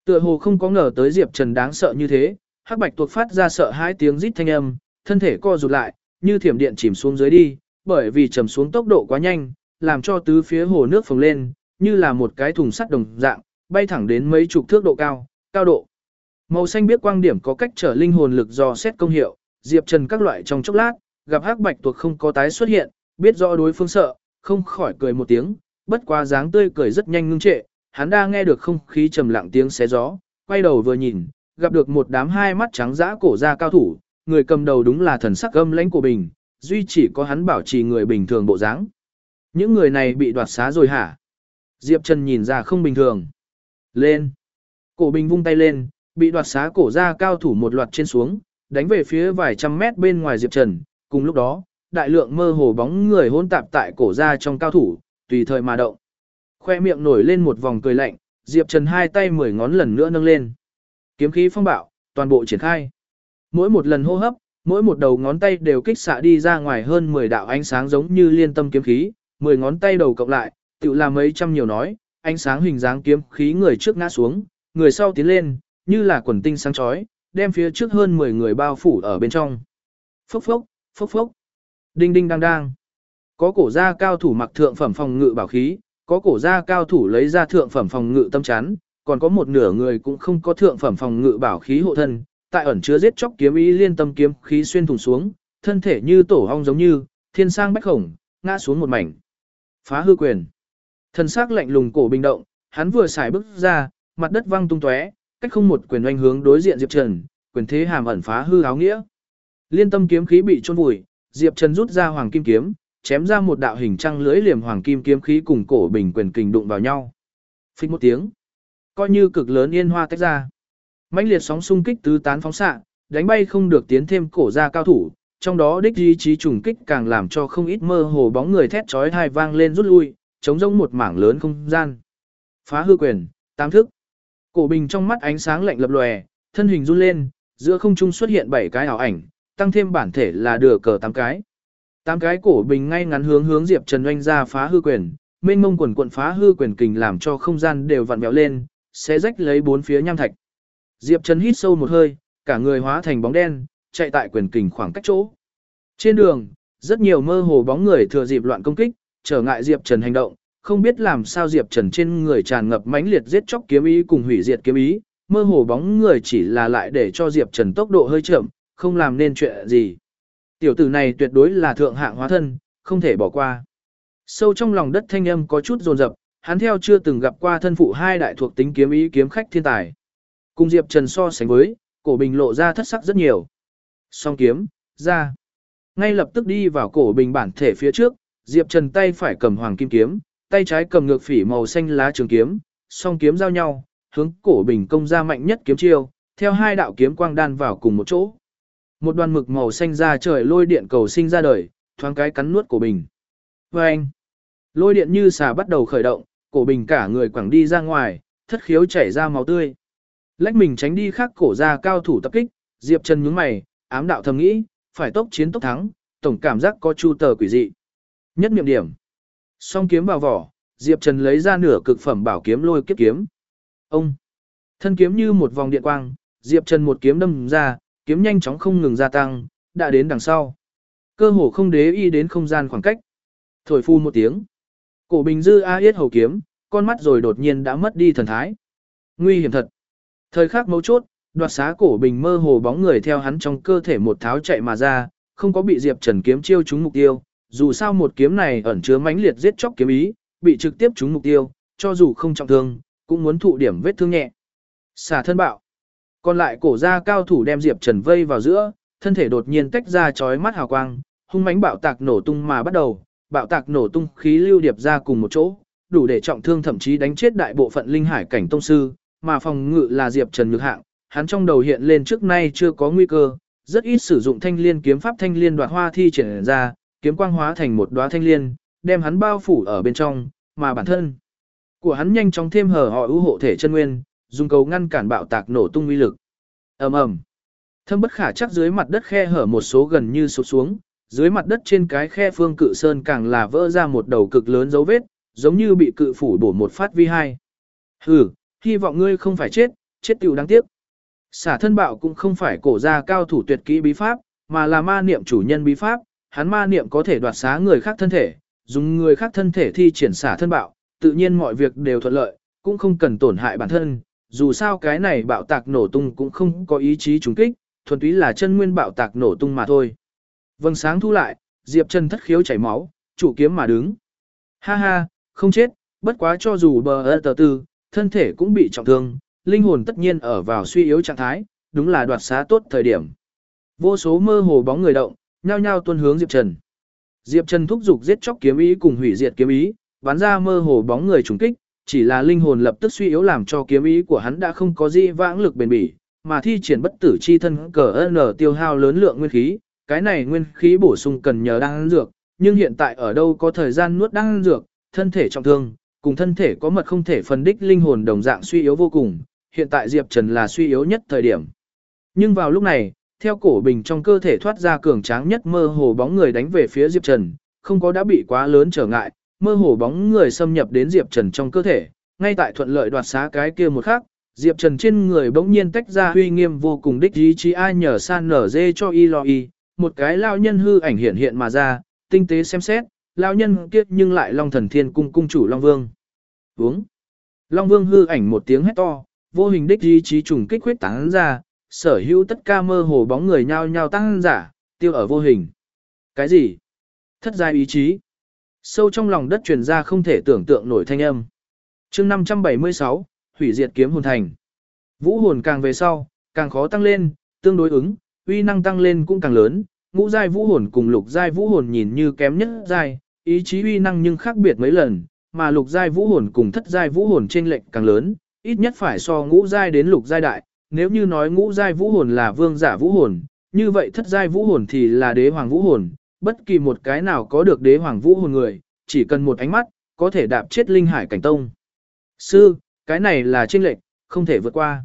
Tựa hồ không có ngờ tới Diệp Trần đáng sợ như thế, hắc bạch tuộc phát ra sợ hãi tiếng rít thanh âm, thân thể co rụt lại, như thiểm điện chìm xuống dưới đi, bởi vì trầm xuống tốc độ quá nhanh, làm cho tứ phía hồ nước phồng lên, như là một cái thùng sắt đồng dạng, bay thẳng đến mấy chục thước độ cao, cao độ. Màu xanh biết quang điểm có cách trở linh hồn lực do xét công hiệu, Diệp Trần các loại trong chốc lát, gặp hắc bạch tuộc không có tái xuất hiện, biết rõ đối phương sợ, không khỏi cười một tiếng, bất quá dáng tươi cười rất nhanh ngưng trệ, hắn đang nghe được không khí trầm lặng tiếng xé gió, quay đầu vừa nhìn, gặp được một đám hai mắt trắng dã cổ ra cao thủ, người cầm đầu đúng là thần sắc âm lãnh của bình, duy chỉ có hắn bảo trì người bình thường bộ dáng. Những người này bị đoạt xá rồi hả? Diệp Trần nhìn ra không bình thường. Lên. Cổ bình vung tay lên, bị đoạt xá cổ ra cao thủ một loạt trên xuống, đánh về phía vài trăm mét bên ngoài Diệp Trần. Cùng lúc đó, đại lượng mơ hồ bóng người hôn tạp tại cổ ra trong cao thủ, tùy thời mà động. Khoe miệng nổi lên một vòng cười lạnh, Diệp Trần hai tay mười ngón lần nữa nâng lên. Kiếm khí phong bạo, toàn bộ triển khai. Mỗi một lần hô hấp, mỗi một đầu ngón tay đều kích xạ đi ra ngoài hơn 10 đạo ánh sáng giống như liên tâm kiếm khí, 10 ngón tay đầu cộng lại, tự là mấy trăm nhiều nói, ánh sáng hình dáng kiếm khí người trước ngã xuống, người sau tiến lên, như là quần tinh sáng chói, đem phía trước hơn 10 người bao phủ ở bên trong. Phốc phốc, phốc phốc. Đinh đinh đang đang. Có cổ gia cao thủ mặc thượng phẩm phòng ngự bảo khí, có cổ gia cao thủ lấy ra thượng phẩm phòng ngự tâm chắn, còn có một nửa người cũng không có thượng phẩm phòng ngự bảo khí hộ thân, tại ẩn chứa giết chóc kiếm ý liên tâm kiếm khí xuyên thủng xuống, thân thể như tổ ong giống như, thiên sang bách khổng, ngã xuống một mảnh. Phá hư quyền. thần sắc lạnh lùng cổ bình động, hắn vừa xài bước ra, mặt đất văng tung tóe, cách không một quyền oanh hướng đối diện Diệp Trần, quyền thế hàm ẩn phá hư áo nghĩa. Liên tâm kiếm khí bị chôn vùi, Diệp Trần rút ra hoàng kim kiếm, chém ra một đạo hình trăng lưỡi liềm hoàng kim kiếm khí cùng cổ bình quyền kình đụng vào nhau. Phích một tiếng, coi như cực lớn yên hoa tách ra mãnh liệt sóng xung kích tứ tán phóng xạ, đánh bay không được tiến thêm cổ ra cao thủ, trong đó đích ý chí trùng kích càng làm cho không ít mơ hồ bóng người thét chói tai vang lên rút lui, chống rông một mảng lớn không gian. Phá hư quyền, tam thức. Cổ bình trong mắt ánh sáng lạnh lập lòe, thân hình run lên, giữa không trung xuất hiện bảy cái ảo ảnh, tăng thêm bản thể là đưa cờ tám cái. Tám cái cổ bình ngay ngắn hướng hướng Diệp Trần oanh ra phá hư quyền, mênh mông quần quận phá hư quyền kình làm cho không gian đều vặn vẹo lên, xé rách lấy bốn phía nham thạch. Diệp Trần hít sâu một hơi, cả người hóa thành bóng đen, chạy tại quyền kình khoảng cách chỗ. Trên đường, rất nhiều mơ hồ bóng người thừa dịp loạn công kích, trở ngại Diệp Trần hành động, không biết làm sao Diệp Trần trên người tràn ngập mãnh liệt giết chóc kiếm ý cùng hủy diệt kiếm ý, mơ hồ bóng người chỉ là lại để cho Diệp Trần tốc độ hơi chậm, không làm nên chuyện gì. Tiểu tử này tuyệt đối là thượng hạng hóa thân, không thể bỏ qua. Sâu trong lòng đất thanh âm có chút rồn rập, hắn theo chưa từng gặp qua thân phụ hai đại thuộc tính kiếm ý kiếm khách thiên tài. Cùng Diệp Trần so sánh với, cổ bình lộ ra thất sắc rất nhiều. Song kiếm, ra. Ngay lập tức đi vào cổ bình bản thể phía trước, Diệp Trần tay phải cầm hoàng kim kiếm, tay trái cầm ngược phỉ màu xanh lá trường kiếm, song kiếm giao nhau, hướng cổ bình công ra mạnh nhất kiếm chiêu, theo hai đạo kiếm quang đan vào cùng một chỗ. Một đoàn mực màu xanh ra trời lôi điện cầu sinh ra đời, thoáng cái cắn nuốt cổ bình. Và anh, lôi điện như xà bắt đầu khởi động, cổ bình cả người quẳng đi ra ngoài, thất khiếu chảy ra máu tươi. Lách mình tránh đi khác cổ ra cao thủ tập kích, Diệp Trần nhướng mày, ám đạo thầm nghĩ, phải tốc chiến tốc thắng, tổng cảm giác có chu tờ quỷ dị. Nhất niệm điểm. Song kiếm vào vỏ, Diệp Trần lấy ra nửa cực phẩm bảo kiếm lôi kiếp kiếm. Ông. Thân kiếm như một vòng điện quang, Diệp Trần một kiếm đâm ra, kiếm nhanh chóng không ngừng gia tăng, đã đến đằng sau. Cơ hồ không đế y đến không gian khoảng cách. Thổi phu một tiếng. Cổ bình dư a yết hầu kiếm, con mắt rồi đột nhiên đã mất đi thần thái. Nguy hiểm thật. Thời khắc mấu chốt, đoạt xá cổ bình mơ hồ bóng người theo hắn trong cơ thể một tháo chạy mà ra, không có bị Diệp Trần kiếm chiêu trúng mục tiêu, dù sao một kiếm này ẩn chứa mãnh liệt giết chóc kiếm ý, bị trực tiếp trúng mục tiêu, cho dù không trọng thương, cũng muốn thụ điểm vết thương nhẹ. Xả thân bạo. Còn lại cổ gia cao thủ đem Diệp Trần vây vào giữa, thân thể đột nhiên tách ra chói mắt hào quang, hung mãnh bạo tạc nổ tung mà bắt đầu, bạo tạc nổ tung khí lưu điệp ra cùng một chỗ, đủ để trọng thương thậm chí đánh chết đại bộ phận linh hải cảnh tông sư, mà phòng ngự là Diệp Trần nhược hạng, hắn trong đầu hiện lên trước nay chưa có nguy cơ, rất ít sử dụng thanh liên kiếm pháp thanh liên đoạt hoa thi triển ra, kiếm quang hóa thành một đóa thanh liên, đem hắn bao phủ ở bên trong, mà bản thân của hắn nhanh chóng thêm hở họ ưu hộ thể chân nguyên, dùng cầu ngăn cản bạo tạc nổ tung uy lực. Ầm ầm. Thâm bất khả chắc dưới mặt đất khe hở một số gần như sụp xuống, dưới mặt đất trên cái khe phương cự sơn càng là vỡ ra một đầu cực lớn dấu vết, giống như bị cự phủ bổ một phát vi hai. Hừ, hy vọng ngươi không phải chết, chết tiểu đáng tiếc. Xả thân bạo cũng không phải cổ gia cao thủ tuyệt kỹ bí pháp, mà là ma niệm chủ nhân bí pháp, hắn ma niệm có thể đoạt xá người khác thân thể, dùng người khác thân thể thi triển xả thân bạo, tự nhiên mọi việc đều thuận lợi, cũng không cần tổn hại bản thân, dù sao cái này bạo tạc nổ tung cũng không có ý chí trùng kích, thuần túy là chân nguyên bạo tạc nổ tung mà thôi. Vâng sáng thu lại, Diệp Trần thất khiếu chảy máu, chủ kiếm mà đứng. Ha ha, không chết, bất quá cho dù bờ ơ tờ tư, thân thể cũng bị trọng thương, linh hồn tất nhiên ở vào suy yếu trạng thái, đúng là đoạt xá tốt thời điểm. Vô số mơ hồ bóng người động, nhao nhao tuân hướng Diệp Trần. Diệp Trần thúc giục giết chóc kiếm ý cùng hủy diệt kiếm ý, bắn ra mơ hồ bóng người trùng kích, chỉ là linh hồn lập tức suy yếu làm cho kiếm ý của hắn đã không có gì vãng lực bền bỉ, mà thi triển bất tử chi thân cờ N tiêu hao lớn lượng nguyên khí, cái này nguyên khí bổ sung cần nhờ đan dược, nhưng hiện tại ở đâu có thời gian nuốt đan dược, thân thể trọng thương, cùng thân thể có mật không thể phân đích linh hồn đồng dạng suy yếu vô cùng, hiện tại Diệp Trần là suy yếu nhất thời điểm. Nhưng vào lúc này, theo cổ bình trong cơ thể thoát ra cường tráng nhất mơ hồ bóng người đánh về phía Diệp Trần, không có đã bị quá lớn trở ngại, mơ hồ bóng người xâm nhập đến Diệp Trần trong cơ thể, ngay tại thuận lợi đoạt xá cái kia một khắc, Diệp Trần trên người bỗng nhiên tách ra uy nghiêm vô cùng đích ý chí ai nhờ san nở dê cho y lo y, một cái lao nhân hư ảnh hiện hiện mà ra, tinh tế xem xét, lao nhân kiếp nhưng lại Long Thần Thiên cung cung chủ Long Vương. Uống. Long Vương hư ảnh một tiếng hét to, vô hình đích ý chí trùng kích huyết tán ra, sở hữu tất cả mơ hồ bóng người nhao nhao tăng giả, tiêu ở vô hình. Cái gì? Thất giai ý chí. Sâu trong lòng đất truyền ra không thể tưởng tượng nổi thanh âm. chương 576, hủy diệt kiếm hồn thành. Vũ hồn càng về sau, càng khó tăng lên, tương đối ứng, uy năng tăng lên cũng càng lớn, ngũ giai vũ hồn cùng lục giai vũ hồn nhìn như kém nhất giai, ý chí uy năng nhưng khác biệt mấy lần, mà lục giai vũ hồn cùng thất giai vũ hồn trên lệnh càng lớn, ít nhất phải so ngũ giai đến lục giai đại, nếu như nói ngũ giai vũ hồn là vương giả vũ hồn, như vậy thất giai vũ hồn thì là đế hoàng vũ hồn, bất kỳ một cái nào có được đế hoàng vũ hồn người, chỉ cần một ánh mắt, có thể đạp chết linh hải cảnh tông. Sư, cái này là chênh lệch, không thể vượt qua.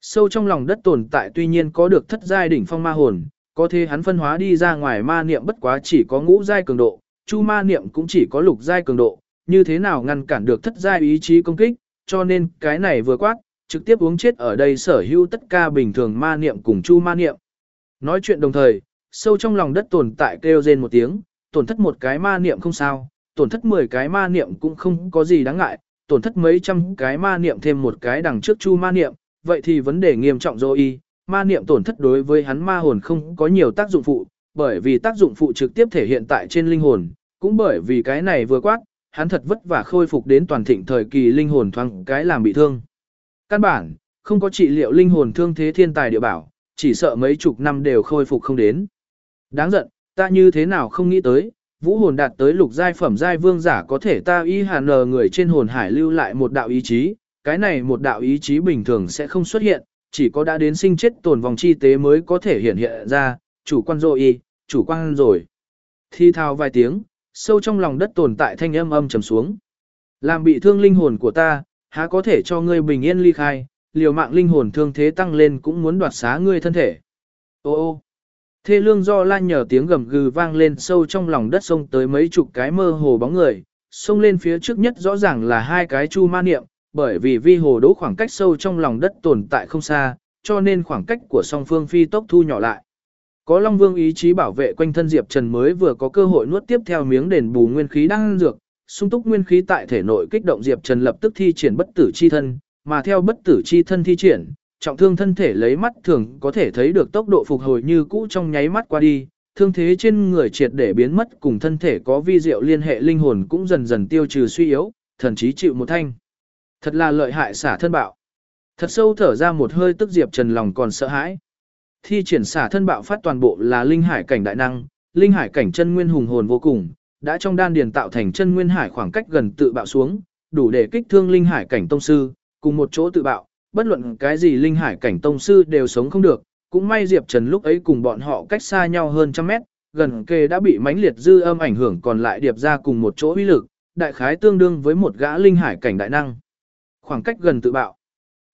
Sâu trong lòng đất tồn tại tuy nhiên có được thất giai đỉnh phong ma hồn, có thể hắn phân hóa đi ra ngoài ma niệm bất quá chỉ có ngũ giai cường độ, chu ma niệm cũng chỉ có lục giai cường độ, như thế nào ngăn cản được thất giai ý chí công kích, cho nên cái này vừa quát, trực tiếp uống chết ở đây sở hữu tất cả bình thường ma niệm cùng chu ma niệm. Nói chuyện đồng thời, sâu trong lòng đất tồn tại kêu rên một tiếng, tổn thất một cái ma niệm không sao, tổn thất 10 cái ma niệm cũng không có gì đáng ngại, tổn thất mấy trăm cái ma niệm thêm một cái đằng trước chu ma niệm, vậy thì vấn đề nghiêm trọng rồi y, ma niệm tổn thất đối với hắn ma hồn không có nhiều tác dụng phụ, bởi vì tác dụng phụ trực tiếp thể hiện tại trên linh hồn, cũng bởi vì cái này vừa quát, hắn thật vất vả khôi phục đến toàn thịnh thời kỳ linh hồn thoáng cái làm bị thương. Căn bản, không có trị liệu linh hồn thương thế thiên tài địa bảo, chỉ sợ mấy chục năm đều khôi phục không đến. Đáng giận, ta như thế nào không nghĩ tới, vũ hồn đạt tới lục giai phẩm giai vương giả có thể ta y hàn nờ người trên hồn hải lưu lại một đạo ý chí, cái này một đạo ý chí bình thường sẽ không xuất hiện, chỉ có đã đến sinh chết tồn vòng chi tế mới có thể hiện hiện ra, chủ quan rồi y, chủ quan rồi. Thi thao vài tiếng, sâu trong lòng đất tồn tại thanh âm âm trầm xuống. Làm bị thương linh hồn của ta, há có thể cho ngươi bình yên ly khai, liều mạng linh hồn thương thế tăng lên cũng muốn đoạt xá ngươi thân thể. Ô ô, thê lương do lan nhờ tiếng gầm gừ vang lên sâu trong lòng đất sông tới mấy chục cái mơ hồ bóng người, sông lên phía trước nhất rõ ràng là hai cái chu ma niệm, bởi vì vi hồ đỗ khoảng cách sâu trong lòng đất tồn tại không xa, cho nên khoảng cách của song phương phi tốc thu nhỏ lại. Có Long Vương ý chí bảo vệ quanh thân Diệp Trần mới vừa có cơ hội nuốt tiếp theo miếng đền bù nguyên khí đang dược, sung túc nguyên khí tại thể nội kích động Diệp Trần lập tức thi triển bất tử chi thân, mà theo bất tử chi thân thi triển, trọng thương thân thể lấy mắt thường có thể thấy được tốc độ phục hồi như cũ trong nháy mắt qua đi, thương thế trên người triệt để biến mất cùng thân thể có vi diệu liên hệ linh hồn cũng dần dần tiêu trừ suy yếu, thần chí chịu một thanh. Thật là lợi hại xả thân bạo. Thật sâu thở ra một hơi tức Diệp Trần lòng còn sợ hãi. Thi triển xả thân bạo phát toàn bộ là linh hải cảnh đại năng, linh hải cảnh chân nguyên hùng hồn vô cùng, đã trong đan điền tạo thành chân nguyên hải khoảng cách gần tự bạo xuống, đủ để kích thương linh hải cảnh tông sư, cùng một chỗ tự bạo, bất luận cái gì linh hải cảnh tông sư đều sống không được, cũng may Diệp Trần lúc ấy cùng bọn họ cách xa nhau hơn trăm mét, gần kề đã bị mãnh liệt dư âm ảnh hưởng còn lại điệp ra cùng một chỗ uy lực, đại khái tương đương với một gã linh hải cảnh đại năng. Khoảng cách gần tự bạo.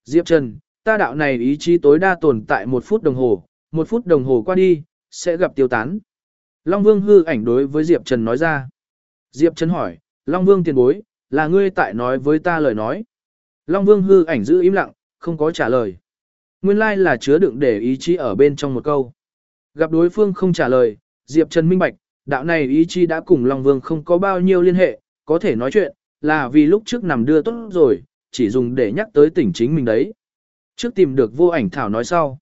Diệp Trần, ta đạo này ý chí tối đa tồn tại một phút đồng hồ, một phút đồng hồ qua đi, sẽ gặp tiêu tán. Long Vương hư ảnh đối với Diệp Trần nói ra. Diệp Trần hỏi, Long Vương tiền bối, là ngươi tại nói với ta lời nói. Long Vương hư ảnh giữ im lặng, không có trả lời. Nguyên lai là chứa đựng để ý chí ở bên trong một câu. Gặp đối phương không trả lời, Diệp Trần minh bạch, đạo này ý chí đã cùng Long Vương không có bao nhiêu liên hệ, có thể nói chuyện, là vì lúc trước nằm đưa tốt rồi, chỉ dùng để nhắc tới tỉnh chính mình đấy. Trước tìm được vô ảnh thảo nói sau.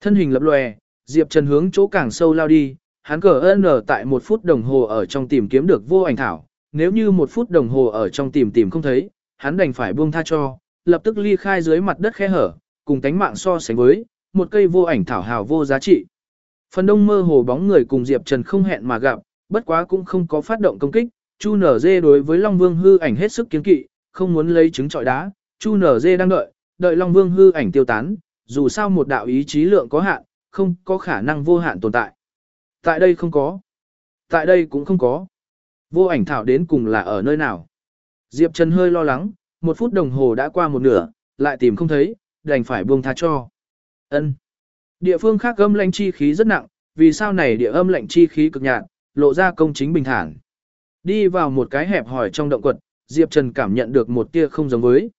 Thân hình lập lòe, Diệp Trần hướng chỗ càng sâu lao đi, hắn cờ ơn ở tại một phút đồng hồ ở trong tìm kiếm được vô ảnh thảo. Nếu như một phút đồng hồ ở trong tìm tìm không thấy, hắn đành phải buông tha cho, lập tức ly khai dưới mặt đất khe hở, cùng tánh mạng so sánh với, một cây vô ảnh thảo hào vô giá trị. Phần đông mơ hồ bóng người cùng Diệp Trần không hẹn mà gặp, bất quá cũng không có phát động công kích, Chu Nở Dê đối với Long Vương hư ảnh hết sức kiến kỵ, không muốn lấy trứng trọi đá, Chu Nở Dê đang đợi, đợi Long Vương hư ảnh tiêu tán, dù sao một đạo ý chí lượng có hạn, không có khả năng vô hạn tồn tại. Tại đây không có. Tại đây cũng không có. Vô ảnh thảo đến cùng là ở nơi nào? Diệp Trần hơi lo lắng, một phút đồng hồ đã qua một nửa, lại tìm không thấy, đành phải buông tha cho. Ân. Địa phương khác âm lạnh chi khí rất nặng, vì sao này địa âm lạnh chi khí cực nhạt, lộ ra công chính bình thản. Đi vào một cái hẹp hỏi trong động quật, Diệp Trần cảm nhận được một tia không giống với.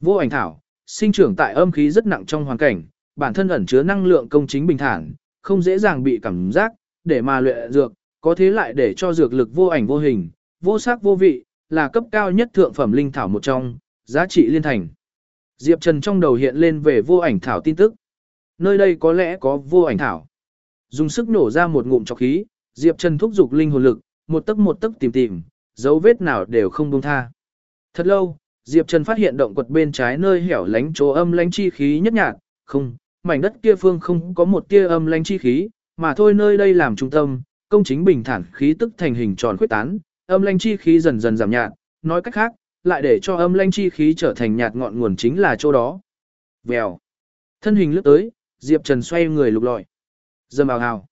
Vô ảnh thảo, sinh trưởng tại âm khí rất nặng trong hoàn cảnh, bản thân ẩn chứa năng lượng công chính bình thản, không dễ dàng bị cảm giác, để mà luyện dược, có thế lại để cho dược lực vô ảnh vô hình, vô sắc vô vị, là cấp cao nhất thượng phẩm linh thảo một trong, giá trị liên thành. Diệp Trần trong đầu hiện lên về vô ảnh thảo tin tức. Nơi đây có lẽ có vô ảnh thảo. Dùng sức nổ ra một ngụm trọc khí, Diệp Trần thúc giục linh hồn lực, một tấc một tấc tìm tìm, dấu vết nào đều không buông tha. Thật lâu, Diệp Trần phát hiện động quật bên trái nơi hẻo lánh chỗ âm lãnh chi khí nhất nhạt, không, mảnh đất kia phương không có một tia âm lãnh chi khí, mà thôi nơi đây làm trung tâm, công chính bình thản khí tức thành hình tròn khuyết tán, âm lãnh chi khí dần dần giảm nhạt, nói cách khác, lại để cho âm lãnh chi khí trở thành nhạt ngọn nguồn chính là chỗ đó. Vèo. Thân hình lướt tới, Diệp Trần xoay người lục lọi. Dầm ào ào.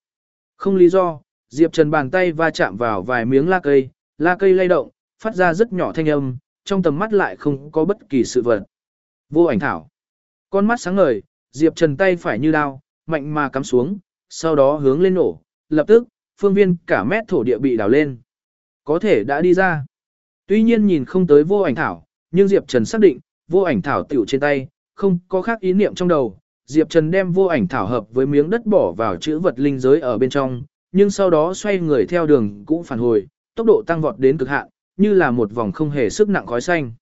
Không lý do, Diệp Trần bàn tay va chạm vào vài miếng la cây, la cây lay động, phát ra rất nhỏ thanh âm, trong tầm mắt lại không có bất kỳ sự vật. Vô ảnh thảo. Con mắt sáng ngời, Diệp Trần tay phải như đao, mạnh mà cắm xuống, sau đó hướng lên nổ, lập tức, phương viên cả mét thổ địa bị đào lên. Có thể đã đi ra. Tuy nhiên nhìn không tới vô ảnh thảo, nhưng Diệp Trần xác định, vô ảnh thảo tiểu trên tay, không có khác ý niệm trong đầu. Diệp Trần đem vô ảnh thảo hợp với miếng đất bỏ vào chữ vật linh giới ở bên trong, nhưng sau đó xoay người theo đường cũng phản hồi, tốc độ tăng vọt đến cực hạn, như là một vòng không hề sức nặng khói xanh.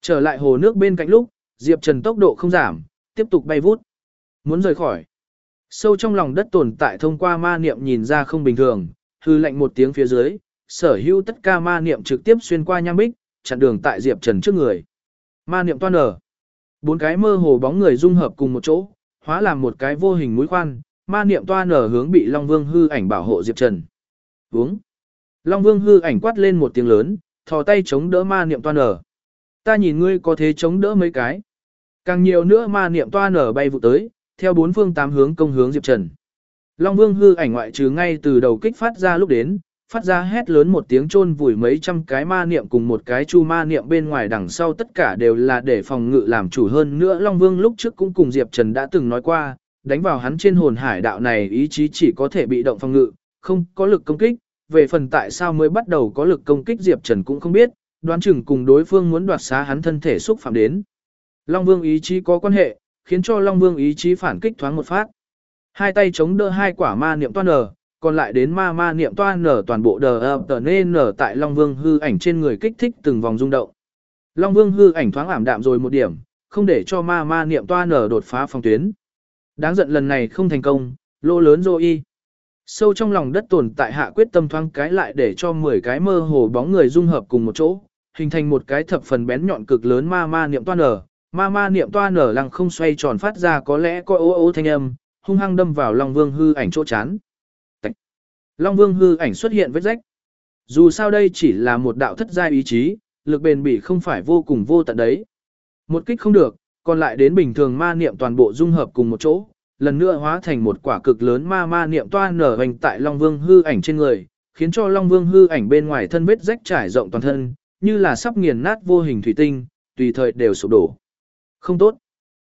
Trở lại hồ nước bên cạnh lúc, Diệp Trần tốc độ không giảm, tiếp tục bay vút. Muốn rời khỏi. Sâu trong lòng đất tồn tại thông qua ma niệm nhìn ra không bình thường, hư lệnh một tiếng phía dưới, sở hữu tất cả ma niệm trực tiếp xuyên qua nham bích, chặn đường tại Diệp Trần trước người. Ma niệm toan ở. Bốn cái mơ hồ bóng người dung hợp cùng một chỗ, hóa làm một cái vô hình mũi khoan, ma niệm toan ở hướng bị Long Vương hư ảnh bảo hộ Diệp Trần. hướng Long Vương hư ảnh quát lên một tiếng lớn, thò tay chống đỡ ma niệm toan ở. Ta nhìn ngươi có thế chống đỡ mấy cái. Càng nhiều nữa ma niệm toan ở bay vụ tới, theo bốn phương tám hướng công hướng Diệp Trần. Long Vương hư ảnh ngoại trừ ngay từ đầu kích phát ra lúc đến, phát ra hét lớn một tiếng chôn vùi mấy trăm cái ma niệm cùng một cái chu ma niệm bên ngoài đằng sau tất cả đều là để phòng ngự làm chủ hơn nữa Long Vương lúc trước cũng cùng Diệp Trần đã từng nói qua, đánh vào hắn trên hồn hải đạo này ý chí chỉ có thể bị động phòng ngự, không có lực công kích, về phần tại sao mới bắt đầu có lực công kích Diệp Trần cũng không biết, đoán chừng cùng đối phương muốn đoạt xá hắn thân thể xúc phạm đến. Long Vương ý chí có quan hệ, khiến cho Long Vương ý chí phản kích thoáng một phát. Hai tay chống đỡ hai quả ma niệm toan nở, còn lại đến ma ma niệm toan nở toàn bộ đờ ập tờ nên nở tại Long Vương hư ảnh trên người kích thích từng vòng rung động. Long Vương hư ảnh thoáng ảm đạm rồi một điểm, không để cho ma ma niệm toan nở đột phá phòng tuyến. Đáng giận lần này không thành công, lô lớn rồi y. Sâu trong lòng đất tồn tại hạ quyết tâm thoáng cái lại để cho 10 cái mơ hồ bóng người dung hợp cùng một chỗ, hình thành một cái thập phần bén nhọn cực lớn ma ma niệm toan nở. Ma ma niệm toan nở lăng không xoay tròn phát ra có lẽ có ố ố thanh âm, hung hăng đâm vào Long Vương hư ảnh chỗ chán. Long Vương hư ảnh xuất hiện vết rách. Dù sao đây chỉ là một đạo thất giai ý chí, lực bền bỉ không phải vô cùng vô tận đấy. Một kích không được, còn lại đến bình thường ma niệm toàn bộ dung hợp cùng một chỗ, lần nữa hóa thành một quả cực lớn ma ma niệm toa nở hoành tại Long Vương hư ảnh trên người, khiến cho Long Vương hư ảnh bên ngoài thân vết rách trải rộng toàn thân, như là sắp nghiền nát vô hình thủy tinh, tùy thời đều sụp đổ. Không tốt.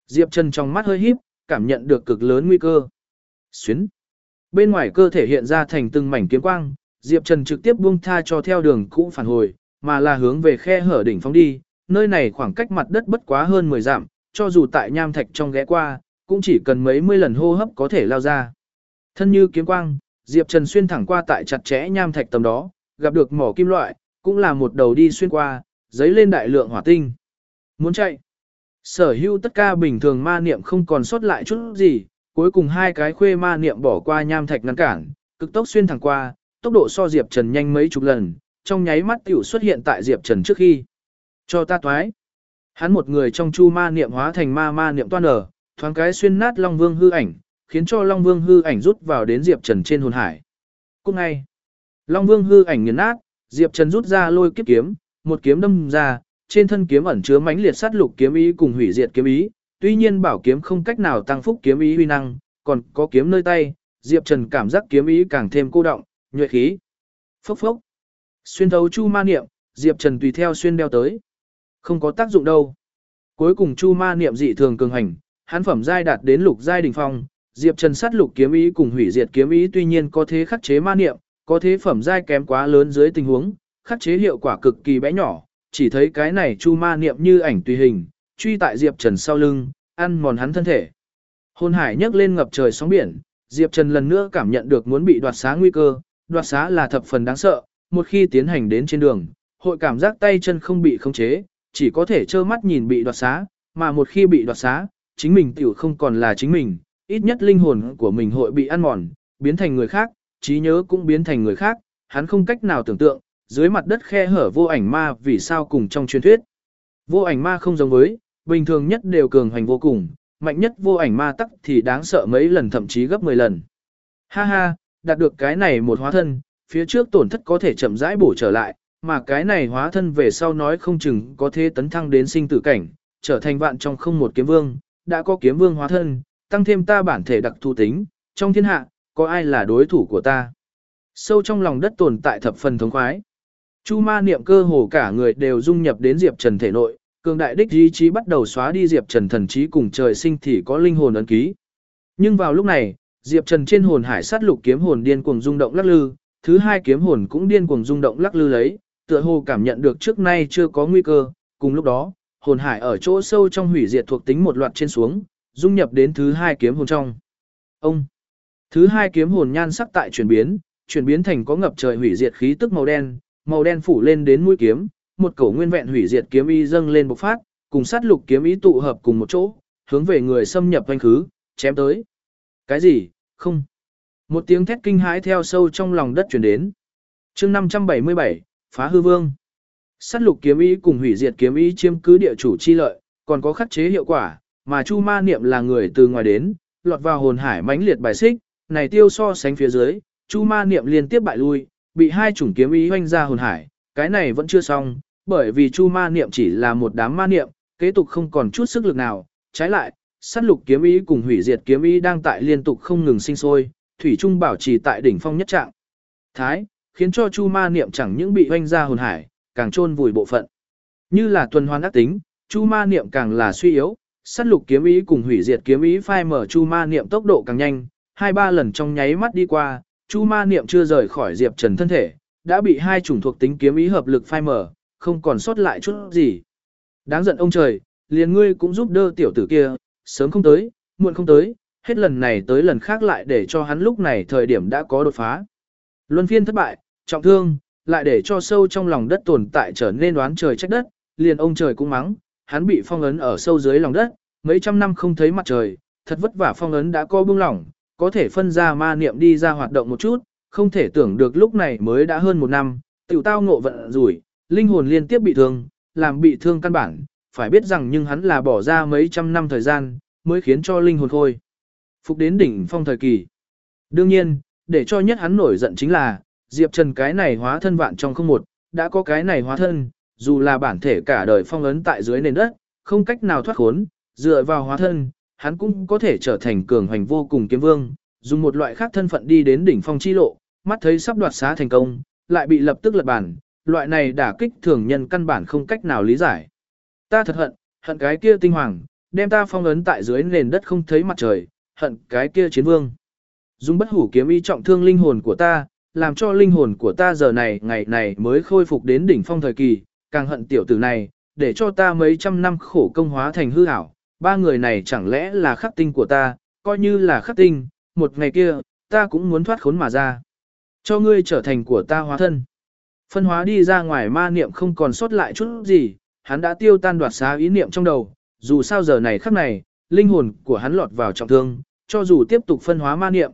Diệp Trần trong mắt hơi híp, cảm nhận được cực lớn nguy cơ. Xuyến. Bên ngoài cơ thể hiện ra thành từng mảnh kiếm quang, Diệp Trần trực tiếp buông tha cho theo đường cũ phản hồi, mà là hướng về khe hở đỉnh phóng đi, nơi này khoảng cách mặt đất bất quá hơn 10 dặm, cho dù tại nham thạch trong ghé qua, cũng chỉ cần mấy mươi lần hô hấp có thể lao ra. Thân như kiếm quang, Diệp Trần xuyên thẳng qua tại chặt chẽ nham thạch tầm đó, gặp được mỏ kim loại, cũng là một đầu đi xuyên qua, giấy lên đại lượng hỏa tinh. Muốn chạy. Sở hữu tất cả bình thường ma niệm không còn sót lại chút gì, cuối cùng hai cái khuê ma niệm bỏ qua nham thạch ngăn cản, cực tốc xuyên thẳng qua, tốc độ so Diệp Trần nhanh mấy chục lần, trong nháy mắt tiểu xuất hiện tại Diệp Trần trước khi. Cho ta toái. Hắn một người trong chu ma niệm hóa thành ma ma niệm toan ở, thoáng cái xuyên nát Long Vương hư ảnh, khiến cho Long Vương hư ảnh rút vào đến Diệp Trần trên hồn hải. Cũng ngay, Long Vương hư ảnh nghiền nát, Diệp Trần rút ra lôi kiếp kiếm, một kiếm đâm ra, trên thân kiếm ẩn chứa mãnh liệt sát lục kiếm ý cùng hủy diệt kiếm ý, tuy nhiên bảo kiếm không cách nào tăng phúc kiếm ý huy năng, còn có kiếm nơi tay, Diệp Trần cảm giác kiếm ý càng thêm cô động, nhuệ khí. Phốc phốc. Xuyên thấu chu ma niệm, Diệp Trần tùy theo xuyên đeo tới. Không có tác dụng đâu. Cuối cùng chu ma niệm dị thường cường hành, hắn phẩm giai đạt đến lục giai đỉnh phong, Diệp Trần sát lục kiếm ý cùng hủy diệt kiếm ý tuy nhiên có thế khắc chế ma niệm, có thế phẩm giai kém quá lớn dưới tình huống, khắc chế hiệu quả cực kỳ bé nhỏ, chỉ thấy cái này chu ma niệm như ảnh tùy hình, truy tại Diệp Trần sau lưng, ăn mòn hắn thân thể. Hôn hải nhấc lên ngập trời sóng biển, Diệp Trần lần nữa cảm nhận được muốn bị đoạt xá nguy cơ, đoạt xá là thập phần đáng sợ, một khi tiến hành đến trên đường, hội cảm giác tay chân không bị khống chế, chỉ có thể trơ mắt nhìn bị đoạt xá, mà một khi bị đoạt xá, chính mình tiểu không còn là chính mình, ít nhất linh hồn của mình hội bị ăn mòn, biến thành người khác, trí nhớ cũng biến thành người khác, hắn không cách nào tưởng tượng, dưới mặt đất khe hở vô ảnh ma vì sao cùng trong truyền thuyết. Vô ảnh ma không giống với, bình thường nhất đều cường hành vô cùng, mạnh nhất vô ảnh ma tắc thì đáng sợ mấy lần thậm chí gấp 10 lần. Ha ha, đạt được cái này một hóa thân, phía trước tổn thất có thể chậm rãi bổ trở lại, mà cái này hóa thân về sau nói không chừng có thể tấn thăng đến sinh tử cảnh, trở thành vạn trong không một kiếm vương, đã có kiếm vương hóa thân, tăng thêm ta bản thể đặc thù tính, trong thiên hạ, có ai là đối thủ của ta. Sâu trong lòng đất tồn tại thập phần thống khoái. Chu ma niệm cơ hồ cả người đều dung nhập đến Diệp Trần thể nội, cường đại đích ý chí bắt đầu xóa đi Diệp Trần thần trí cùng trời sinh thì có linh hồn ấn ký. Nhưng vào lúc này, Diệp Trần trên hồn hải sát lục kiếm hồn điên cuồng rung động lắc lư, thứ hai kiếm hồn cũng điên cuồng rung động lắc lư lấy, tựa hồ cảm nhận được trước nay chưa có nguy cơ, cùng lúc đó, hồn hải ở chỗ sâu trong hủy diệt thuộc tính một loạt trên xuống, dung nhập đến thứ hai kiếm hồn trong. Ông Thứ hai kiếm hồn nhan sắc tại chuyển biến, chuyển biến thành có ngập trời hủy diệt khí tức màu đen, màu đen phủ lên đến mũi kiếm, một cổ nguyên vẹn hủy diệt kiếm y dâng lên bộc phát, cùng sát lục kiếm ý tụ hợp cùng một chỗ, hướng về người xâm nhập quanh khứ, chém tới. Cái gì? Không. Một tiếng thét kinh hãi theo sâu trong lòng đất truyền đến. Chương 577, phá hư vương. Sát lục kiếm ý cùng hủy diệt kiếm ý chiếm cứ địa chủ chi lợi, còn có khắc chế hiệu quả, mà Chu Ma Niệm là người từ ngoài đến, lọt vào hồn hải mãnh liệt bài xích, này tiêu so sánh phía dưới, Chu Ma Niệm liên tiếp bại lui, bị hai chủng kiếm ý hoanh ra hồn hải, cái này vẫn chưa xong, bởi vì Chu Ma Niệm chỉ là một đám ma niệm, kế tục không còn chút sức lực nào, trái lại, sát lục kiếm ý cùng hủy diệt kiếm ý đang tại liên tục không ngừng sinh sôi, thủy trung bảo trì tại đỉnh phong nhất trạng. Thái, khiến cho Chu Ma Niệm chẳng những bị hoanh ra hồn hải, càng chôn vùi bộ phận. Như là tuần hoàn ác tính, Chu Ma Niệm càng là suy yếu, sát lục kiếm ý cùng hủy diệt kiếm ý phai mở Chu Ma Niệm tốc độ càng nhanh, hai ba lần trong nháy mắt đi qua, Chu Ma Niệm chưa rời khỏi Diệp Trần thân thể, đã bị hai chủng thuộc tính kiếm ý hợp lực phai mở, không còn sót lại chút gì. Đáng giận ông trời, liền ngươi cũng giúp đỡ tiểu tử kia, sớm không tới, muộn không tới, hết lần này tới lần khác lại để cho hắn lúc này thời điểm đã có đột phá. Luân phiên thất bại, trọng thương, lại để cho sâu trong lòng đất tồn tại trở nên đoán trời trách đất, liền ông trời cũng mắng, hắn bị phong ấn ở sâu dưới lòng đất, mấy trăm năm không thấy mặt trời, thật vất vả phong ấn đã co bưng lỏng, có thể phân ra ma niệm đi ra hoạt động một chút, không thể tưởng được lúc này mới đã hơn một năm, tiểu tao ngộ vận rủi, linh hồn liên tiếp bị thương, làm bị thương căn bản, phải biết rằng nhưng hắn là bỏ ra mấy trăm năm thời gian, mới khiến cho linh hồn khôi. Phục đến đỉnh phong thời kỳ. Đương nhiên, để cho nhất hắn nổi giận chính là, Diệp Trần cái này hóa thân vạn trong không một, đã có cái này hóa thân, dù là bản thể cả đời phong ấn tại dưới nền đất, không cách nào thoát khốn, dựa vào hóa thân, hắn cũng có thể trở thành cường hoành vô cùng kiếm vương, dùng một loại khác thân phận đi đến đỉnh phong chi lộ, mắt thấy sắp đoạt xá thành công, lại bị lập tức lật bản, loại này đả kích thường nhân căn bản không cách nào lý giải. Ta thật hận, hận cái kia tinh hoàng, đem ta phong ấn tại dưới nền đất không thấy mặt trời, hận cái kia chiến vương. Dùng bất hủ kiếm y trọng thương linh hồn của ta, làm cho linh hồn của ta giờ này ngày này mới khôi phục đến đỉnh phong thời kỳ, càng hận tiểu tử này, để cho ta mấy trăm năm khổ công hóa thành hư ảo. Ba người này chẳng lẽ là khắc tinh của ta, coi như là khắc tinh, một ngày kia, ta cũng muốn thoát khốn mà ra. Cho ngươi trở thành của ta hóa thân. Phân hóa đi ra ngoài ma niệm không còn sót lại chút gì, hắn đã tiêu tan đoạt xá ý niệm trong đầu, dù sao giờ này khắc này, linh hồn của hắn lọt vào trọng thương, cho dù tiếp tục phân hóa ma niệm,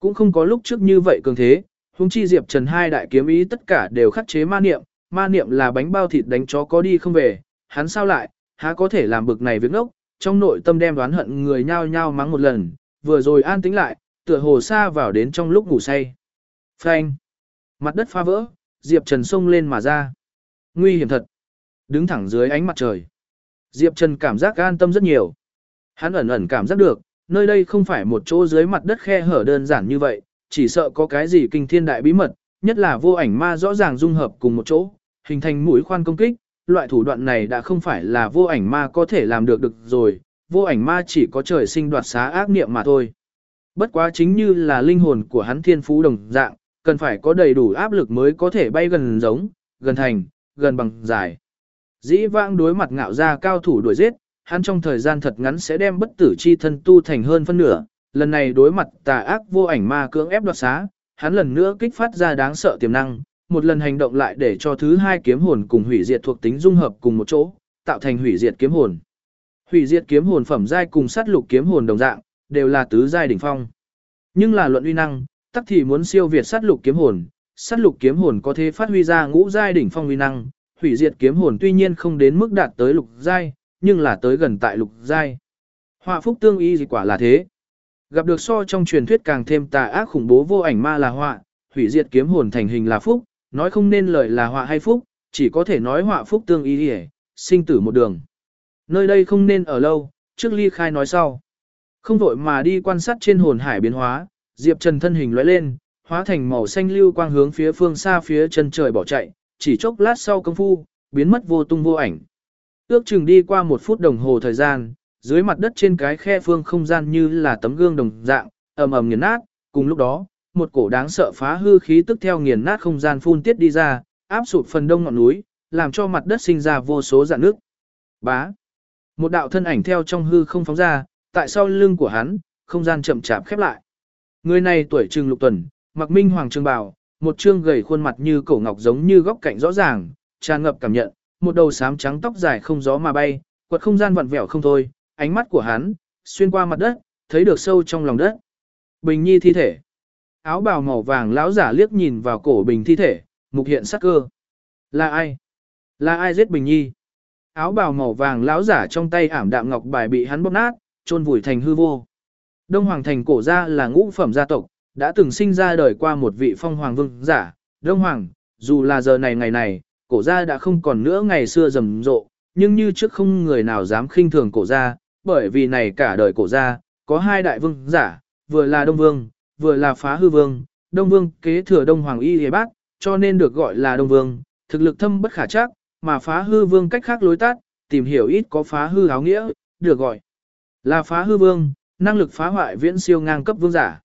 cũng không có lúc trước như vậy cường thế, Hùng chi Diệp Trần hai đại kiếm ý tất cả đều khắc chế ma niệm, ma niệm là bánh bao thịt đánh chó có đi không về, hắn sao lại, há có thể làm bực này việc ngốc, trong nội tâm đem đoán hận người nhao nhao mắng một lần, vừa rồi an tĩnh lại, tựa hồ xa vào đến trong lúc ngủ say. Phanh! Mặt đất phá vỡ, Diệp Trần xông lên mà ra. Nguy hiểm thật. Đứng thẳng dưới ánh mặt trời. Diệp Trần cảm giác an tâm rất nhiều. Hắn ẩn ẩn cảm giác được, nơi đây không phải một chỗ dưới mặt đất khe hở đơn giản như vậy, chỉ sợ có cái gì kinh thiên đại bí mật, nhất là vô ảnh ma rõ ràng dung hợp cùng một chỗ, hình thành mũi khoan công kích, loại thủ đoạn này đã không phải là vô ảnh ma có thể làm được được rồi, vô ảnh ma chỉ có trời sinh đoạt xá ác niệm mà thôi. Bất quá chính như là linh hồn của hắn thiên phú đồng dạng, cần phải có đầy đủ áp lực mới có thể bay gần giống, gần thành, gần bằng dài. Dĩ vãng đối mặt ngạo ra cao thủ đuổi giết, hắn trong thời gian thật ngắn sẽ đem bất tử chi thân tu thành hơn phân nửa, lần này đối mặt tà ác vô ảnh ma cưỡng ép đoạt xá, hắn lần nữa kích phát ra đáng sợ tiềm năng, một lần hành động lại để cho thứ hai kiếm hồn cùng hủy diệt thuộc tính dung hợp cùng một chỗ, tạo thành hủy diệt kiếm hồn. Hủy diệt kiếm hồn phẩm giai cùng sát lục kiếm hồn đồng dạng, đều là tứ giai đỉnh phong. Nhưng là luận uy năng, tắc thì muốn siêu việt sát lục kiếm hồn, sát lục kiếm hồn có thể phát huy ra ngũ giai đỉnh phong uy năng, hủy diệt kiếm hồn tuy nhiên không đến mức đạt tới lục giai, nhưng là tới gần tại lục giai. Họa phúc tương y gì quả là thế. Gặp được so trong truyền thuyết càng thêm tà ác khủng bố vô ảnh ma là họa, hủy diệt kiếm hồn thành hình là phúc, nói không nên lời là họa hay phúc, chỉ có thể nói họa phúc tương y hề, sinh tử một đường. Nơi đây không nên ở lâu, trước ly khai nói sau. Không vội mà đi quan sát trên hồn hải biến hóa, Diệp Trần thân hình lóe lên, hóa thành màu xanh lưu quang hướng phía phương xa phía chân trời bỏ chạy, chỉ chốc lát sau công phu, biến mất vô tung vô ảnh. Ước chừng đi qua một phút đồng hồ thời gian, dưới mặt đất trên cái khe phương không gian như là tấm gương đồng dạng, ầm ầm nghiền nát, cùng lúc đó, một cổ đáng sợ phá hư khí tức theo nghiền nát không gian phun tiết đi ra, áp sụp phần đông ngọn núi, làm cho mặt đất sinh ra vô số dạn nước. Bá. Một đạo thân ảnh theo trong hư không phóng ra, tại sau lưng của hắn, không gian chậm chạp khép lại. Người này tuổi trừng lục tuần, mặc minh hoàng trường bào, một trương gầy khuôn mặt như cổ ngọc giống như góc cạnh rõ ràng, tràn ngập cảm nhận, một đầu sám trắng tóc dài không gió mà bay, quật không gian vặn vẹo không thôi, ánh mắt của hắn xuyên qua mặt đất, thấy được sâu trong lòng đất. Bình Nhi thi thể. Áo bào màu vàng lão giả liếc nhìn vào cổ Bình thi thể, mục hiện sắc cơ. Là ai? Là ai giết Bình Nhi? Áo bào màu vàng lão giả trong tay ảm đạm ngọc bài bị hắn bóp nát, chôn vùi thành hư vô. Đông Hoàng thành cổ gia là ngũ phẩm gia tộc, đã từng sinh ra đời qua một vị phong hoàng vương giả, Đông Hoàng, dù là giờ này ngày này, cổ gia đã không còn nữa ngày xưa rầm rộ, nhưng như trước không người nào dám khinh thường cổ gia, bởi vì này cả đời cổ gia, có hai đại vương giả, vừa là Đông Vương, vừa là phá hư vương, Đông Vương kế thừa Đông Hoàng Y Hề Bác, cho nên được gọi là Đông Vương, thực lực thâm bất khả chắc, mà phá hư vương cách khác lối tắt, tìm hiểu ít có phá hư áo nghĩa, được gọi là phá hư vương, năng lực phá hoại viễn siêu ngang cấp vương giả.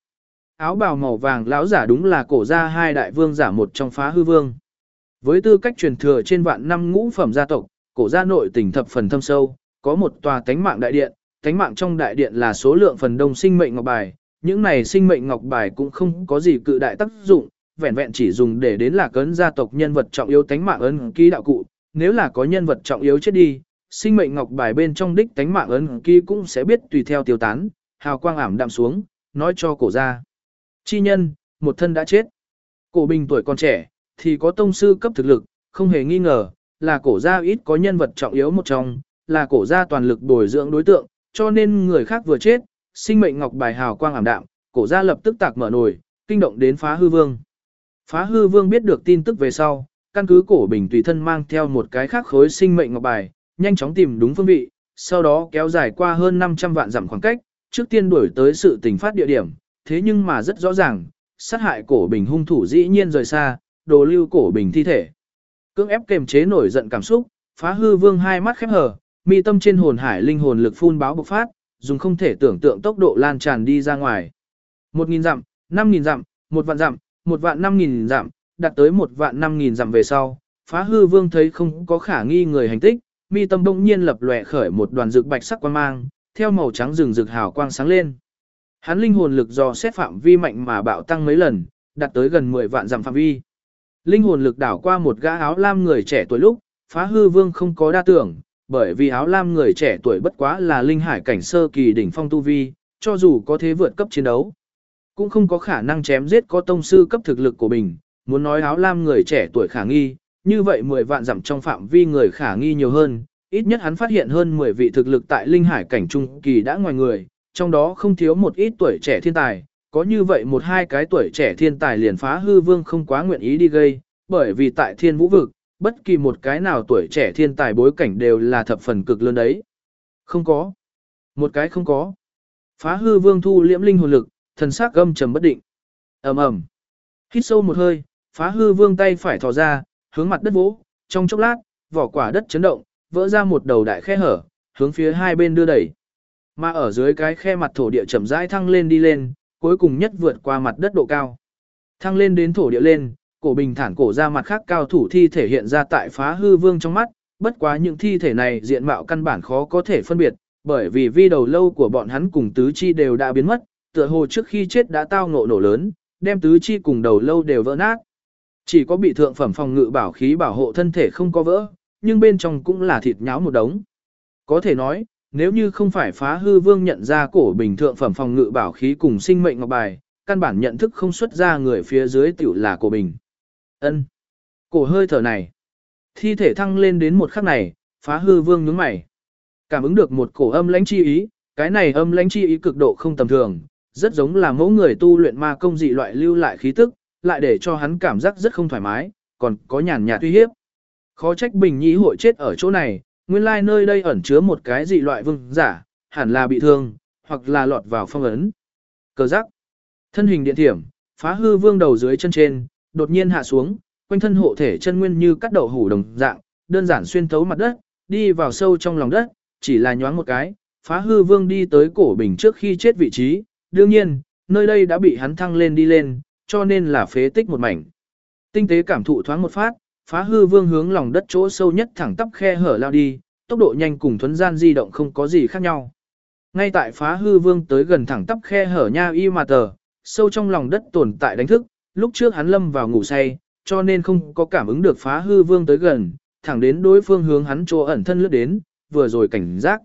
Áo bào màu vàng lão giả đúng là cổ gia hai đại vương giả một trong phá hư vương. Với tư cách truyền thừa trên vạn năm ngũ phẩm gia tộc, cổ gia nội tình thập phần thâm sâu, có một tòa tánh mạng đại điện, tánh mạng trong đại điện là số lượng phần đông sinh mệnh ngọc bài, những này sinh mệnh ngọc bài cũng không có gì cự đại tác dụng, vẹn vẹn chỉ dùng để đến là cấn gia tộc nhân vật trọng yếu tánh mạng ấn ký đạo cụ, nếu là có nhân vật trọng yếu chết đi, sinh mệnh ngọc bài bên trong đích tánh mạng ấn ký cũng sẽ biết tùy theo tiêu tán, hào quang ảm đạm xuống, nói cho cổ gia. Chi nhân, một thân đã chết. Cổ bình tuổi còn trẻ, thì có tông sư cấp thực lực, không hề nghi ngờ, là cổ gia ít có nhân vật trọng yếu một trong, là cổ gia toàn lực bồi dưỡng đối tượng, cho nên người khác vừa chết, sinh mệnh ngọc bài hào quang ảm đạm, cổ gia lập tức tạc mở nồi, kinh động đến phá hư vương. Phá hư vương biết được tin tức về sau, căn cứ cổ bình tùy thân mang theo một cái khác khối sinh mệnh ngọc bài, nhanh chóng tìm đúng phương vị, sau đó kéo dài qua hơn 500 vạn dặm khoảng cách, trước tiên đuổi tới sự tình phát địa điểm, thế nhưng mà rất rõ ràng, sát hại cổ bình hung thủ dĩ nhiên rời xa, đồ lưu cổ bình thi thể. Cưỡng ép kềm chế nổi giận cảm xúc, phá hư vương hai mắt khép hờ, mi tâm trên hồn hải linh hồn lực phun báo bộc phát, dùng không thể tưởng tượng tốc độ lan tràn đi ra ngoài. Một nghìn dặm, năm nghìn dặm, một vạn dặm, một vạn năm nghìn dặm, đạt tới một vạn năm nghìn dặm về sau, phá hư vương thấy không có khả nghi người hành tích, mi tâm bỗng nhiên lập lòe khởi một đoàn rực bạch sắc quang mang, theo màu trắng rừng rực hào quang sáng lên. Hắn linh hồn lực do xét phạm vi mạnh mà bạo tăng mấy lần, đạt tới gần 10 vạn dặm phạm vi. Linh hồn lực đảo qua một gã áo lam người trẻ tuổi lúc, phá hư vương không có đa tưởng, bởi vì áo lam người trẻ tuổi bất quá là linh hải cảnh sơ kỳ đỉnh phong tu vi, cho dù có thế vượt cấp chiến đấu, cũng không có khả năng chém giết có tông sư cấp thực lực của mình, muốn nói áo lam người trẻ tuổi khả nghi, như vậy 10 vạn dặm trong phạm vi người khả nghi nhiều hơn, ít nhất hắn phát hiện hơn 10 vị thực lực tại linh hải cảnh trung kỳ đã ngoài người, trong đó không thiếu một ít tuổi trẻ thiên tài, có như vậy một hai cái tuổi trẻ thiên tài liền phá hư vương không quá nguyện ý đi gây, bởi vì tại thiên vũ vực, bất kỳ một cái nào tuổi trẻ thiên tài bối cảnh đều là thập phần cực lớn đấy. Không có. Một cái không có. Phá hư vương thu liễm linh hồn lực, thần sắc gâm trầm bất định. ầm ầm Hít sâu một hơi, phá hư vương tay phải thò ra, hướng mặt đất vỗ, trong chốc lát, vỏ quả đất chấn động, vỡ ra một đầu đại khe hở, hướng phía hai bên đưa đẩy. Mà ở dưới cái khe mặt thổ địa chậm rãi thăng lên đi lên, cuối cùng nhất vượt qua mặt đất độ cao. Thăng lên đến thổ địa lên, cổ bình thản cổ ra mặt khác cao thủ thi thể hiện ra tại phá hư vương trong mắt, bất quá những thi thể này diện mạo căn bản khó có thể phân biệt, bởi vì vi đầu lâu của bọn hắn cùng tứ chi đều đã biến mất, tựa hồ trước khi chết đã tao ngộ nổ lớn, đem tứ chi cùng đầu lâu đều vỡ nát. Chỉ có bị thượng phẩm phòng ngự bảo khí bảo hộ thân thể không có vỡ, nhưng bên trong cũng là thịt nháo một đống. Có thể nói, nếu như không phải phá hư vương nhận ra cổ bình thượng phẩm phòng ngự bảo khí cùng sinh mệnh ngọc bài, căn bản nhận thức không xuất ra người phía dưới tiểu là cổ bình ân Cổ hơi thở này. Thi thể thăng lên đến một khắc này, phá hư vương nhướng mày. Cảm ứng được một cổ âm lãnh chi ý, cái này âm lãnh chi ý cực độ không tầm thường, rất giống là mẫu người tu luyện ma công dị loại lưu lại khí tức, lại để cho hắn cảm giác rất không thoải mái, còn có nhàn nhạt uy hiếp. Khó trách Bình Nhĩ hội chết ở chỗ này, nguyên lai like nơi đây ẩn chứa một cái dị loại vương giả, hẳn là bị thương, hoặc là lọt vào phong ấn. Cờ giác. Thân hình điện thiểm, phá hư vương đầu dưới chân trên, đột nhiên hạ xuống, quanh thân hộ thể chân nguyên như cắt đậu hủ đồng dạng, đơn giản xuyên thấu mặt đất, đi vào sâu trong lòng đất, chỉ là nhoáng một cái, phá hư vương đi tới cổ bình trước khi chết vị trí, đương nhiên, nơi đây đã bị hắn thăng lên đi lên, cho nên là phế tích một mảnh. Tinh tế cảm thụ thoáng một phát, phá hư vương hướng lòng đất chỗ sâu nhất thẳng tắp khe hở lao đi, tốc độ nhanh cùng thuấn gian di động không có gì khác nhau. Ngay tại phá hư vương tới gần thẳng tắp khe hở nha y mà tờ, sâu trong lòng đất tồn tại đánh thức, lúc trước hắn lâm vào ngủ say, cho nên không có cảm ứng được phá hư vương tới gần, thẳng đến đối phương hướng hắn chỗ ẩn thân lướt đến, vừa rồi cảnh giác.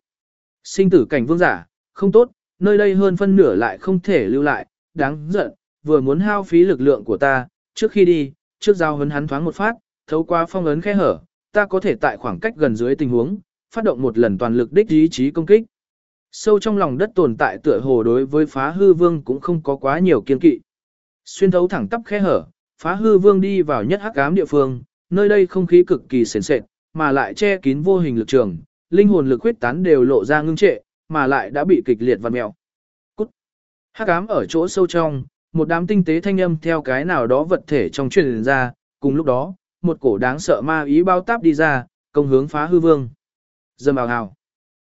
Sinh tử cảnh vương giả, không tốt, nơi đây hơn phân nửa lại không thể lưu lại, đáng giận, vừa muốn hao phí lực lượng của ta, trước khi đi, trước giao hấn hắn thoáng một phát, thấu qua phong ấn khe hở, ta có thể tại khoảng cách gần dưới tình huống, phát động một lần toàn lực đích ý chí công kích. Sâu trong lòng đất tồn tại tựa hồ đối với phá hư vương cũng không có quá nhiều kiên kỵ. Xuyên thấu thẳng tắp khe hở, phá hư vương đi vào nhất hắc ám địa phương, nơi đây không khí cực kỳ sền sệt, mà lại che kín vô hình lực trường, linh hồn lực huyết tán đều lộ ra ngưng trệ, mà lại đã bị kịch liệt vặn mèo. Cút. Hắc ám ở chỗ sâu trong, một đám tinh tế thanh âm theo cái nào đó vật thể trong truyền ra, cùng lúc đó, một cổ đáng sợ ma ý bao táp đi ra, công hướng phá hư vương. Dâm ào hào.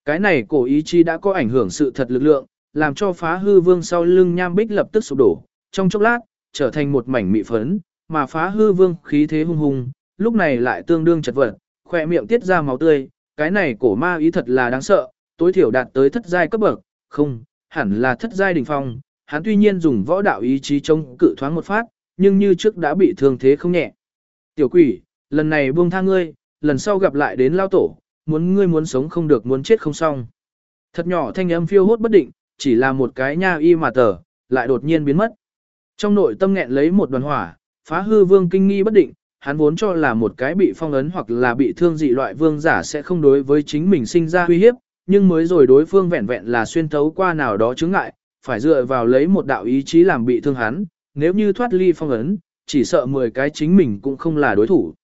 Cái này cổ ý chi đã có ảnh hưởng sự thật lực lượng, làm cho phá hư vương sau lưng nham bích lập tức sụp đổ, trong chốc lát, trở thành một mảnh mị phấn, mà phá hư vương khí thế hung hùng, lúc này lại tương đương chật vật, khỏe miệng tiết ra máu tươi, cái này cổ ma ý thật là đáng sợ, tối thiểu đạt tới thất giai cấp bậc, không, hẳn là thất giai đỉnh phong, hắn tuy nhiên dùng võ đạo ý chí chống cự thoáng một phát, nhưng như trước đã bị thương thế không nhẹ. Tiểu quỷ, lần này buông tha ngươi, lần sau gặp lại đến lao tổ, muốn ngươi muốn sống không được muốn chết không xong. Thật nhỏ thanh âm phiêu hốt bất định, chỉ là một cái nha y mà tờ, lại đột nhiên biến mất. Trong nội tâm nghẹn lấy một đoàn hỏa, phá hư vương kinh nghi bất định, hắn vốn cho là một cái bị phong ấn hoặc là bị thương dị loại vương giả sẽ không đối với chính mình sinh ra uy hiếp, nhưng mới rồi đối phương vẹn vẹn là xuyên thấu qua nào đó chứng ngại, phải dựa vào lấy một đạo ý chí làm bị thương hắn, nếu như thoát ly phong ấn, chỉ sợ 10 cái chính mình cũng không là đối thủ.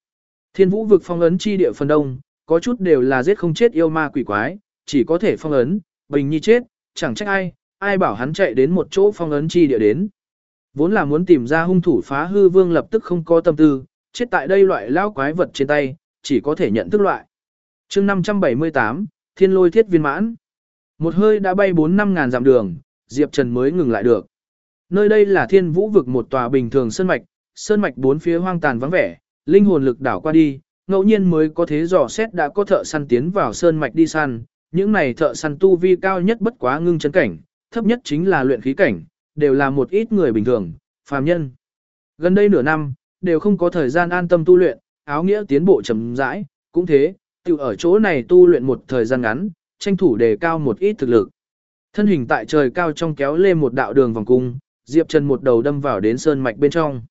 Thiên vũ vực phong ấn chi địa phần đông, có chút đều là giết không chết yêu ma quỷ quái, chỉ có thể phong ấn, bình nhi chết, chẳng trách ai, ai bảo hắn chạy đến một chỗ phong ấn chi địa đến. Vốn là muốn tìm ra hung thủ phá hư vương lập tức không có tâm tư, chết tại đây loại lao quái vật trên tay, chỉ có thể nhận thức loại. chương 578, thiên lôi thiết viên mãn. Một hơi đã bay 4-5 ngàn dặm đường, Diệp Trần mới ngừng lại được. Nơi đây là thiên vũ vực một tòa bình thường sơn mạch, sơn mạch bốn phía hoang tàn vắng vẻ, linh hồn lực đảo qua đi, ngẫu nhiên mới có thế dò xét đã có thợ săn tiến vào sơn mạch đi săn, những này thợ săn tu vi cao nhất bất quá ngưng chấn cảnh, thấp nhất chính là luyện khí cảnh, đều là một ít người bình thường, phàm nhân. Gần đây nửa năm, đều không có thời gian an tâm tu luyện, áo nghĩa tiến bộ chậm rãi, cũng thế, tự ở chỗ này tu luyện một thời gian ngắn, tranh thủ đề cao một ít thực lực. Thân hình tại trời cao trong kéo lên một đạo đường vòng cung, Diệp Trần một đầu đâm vào đến sơn mạch bên trong.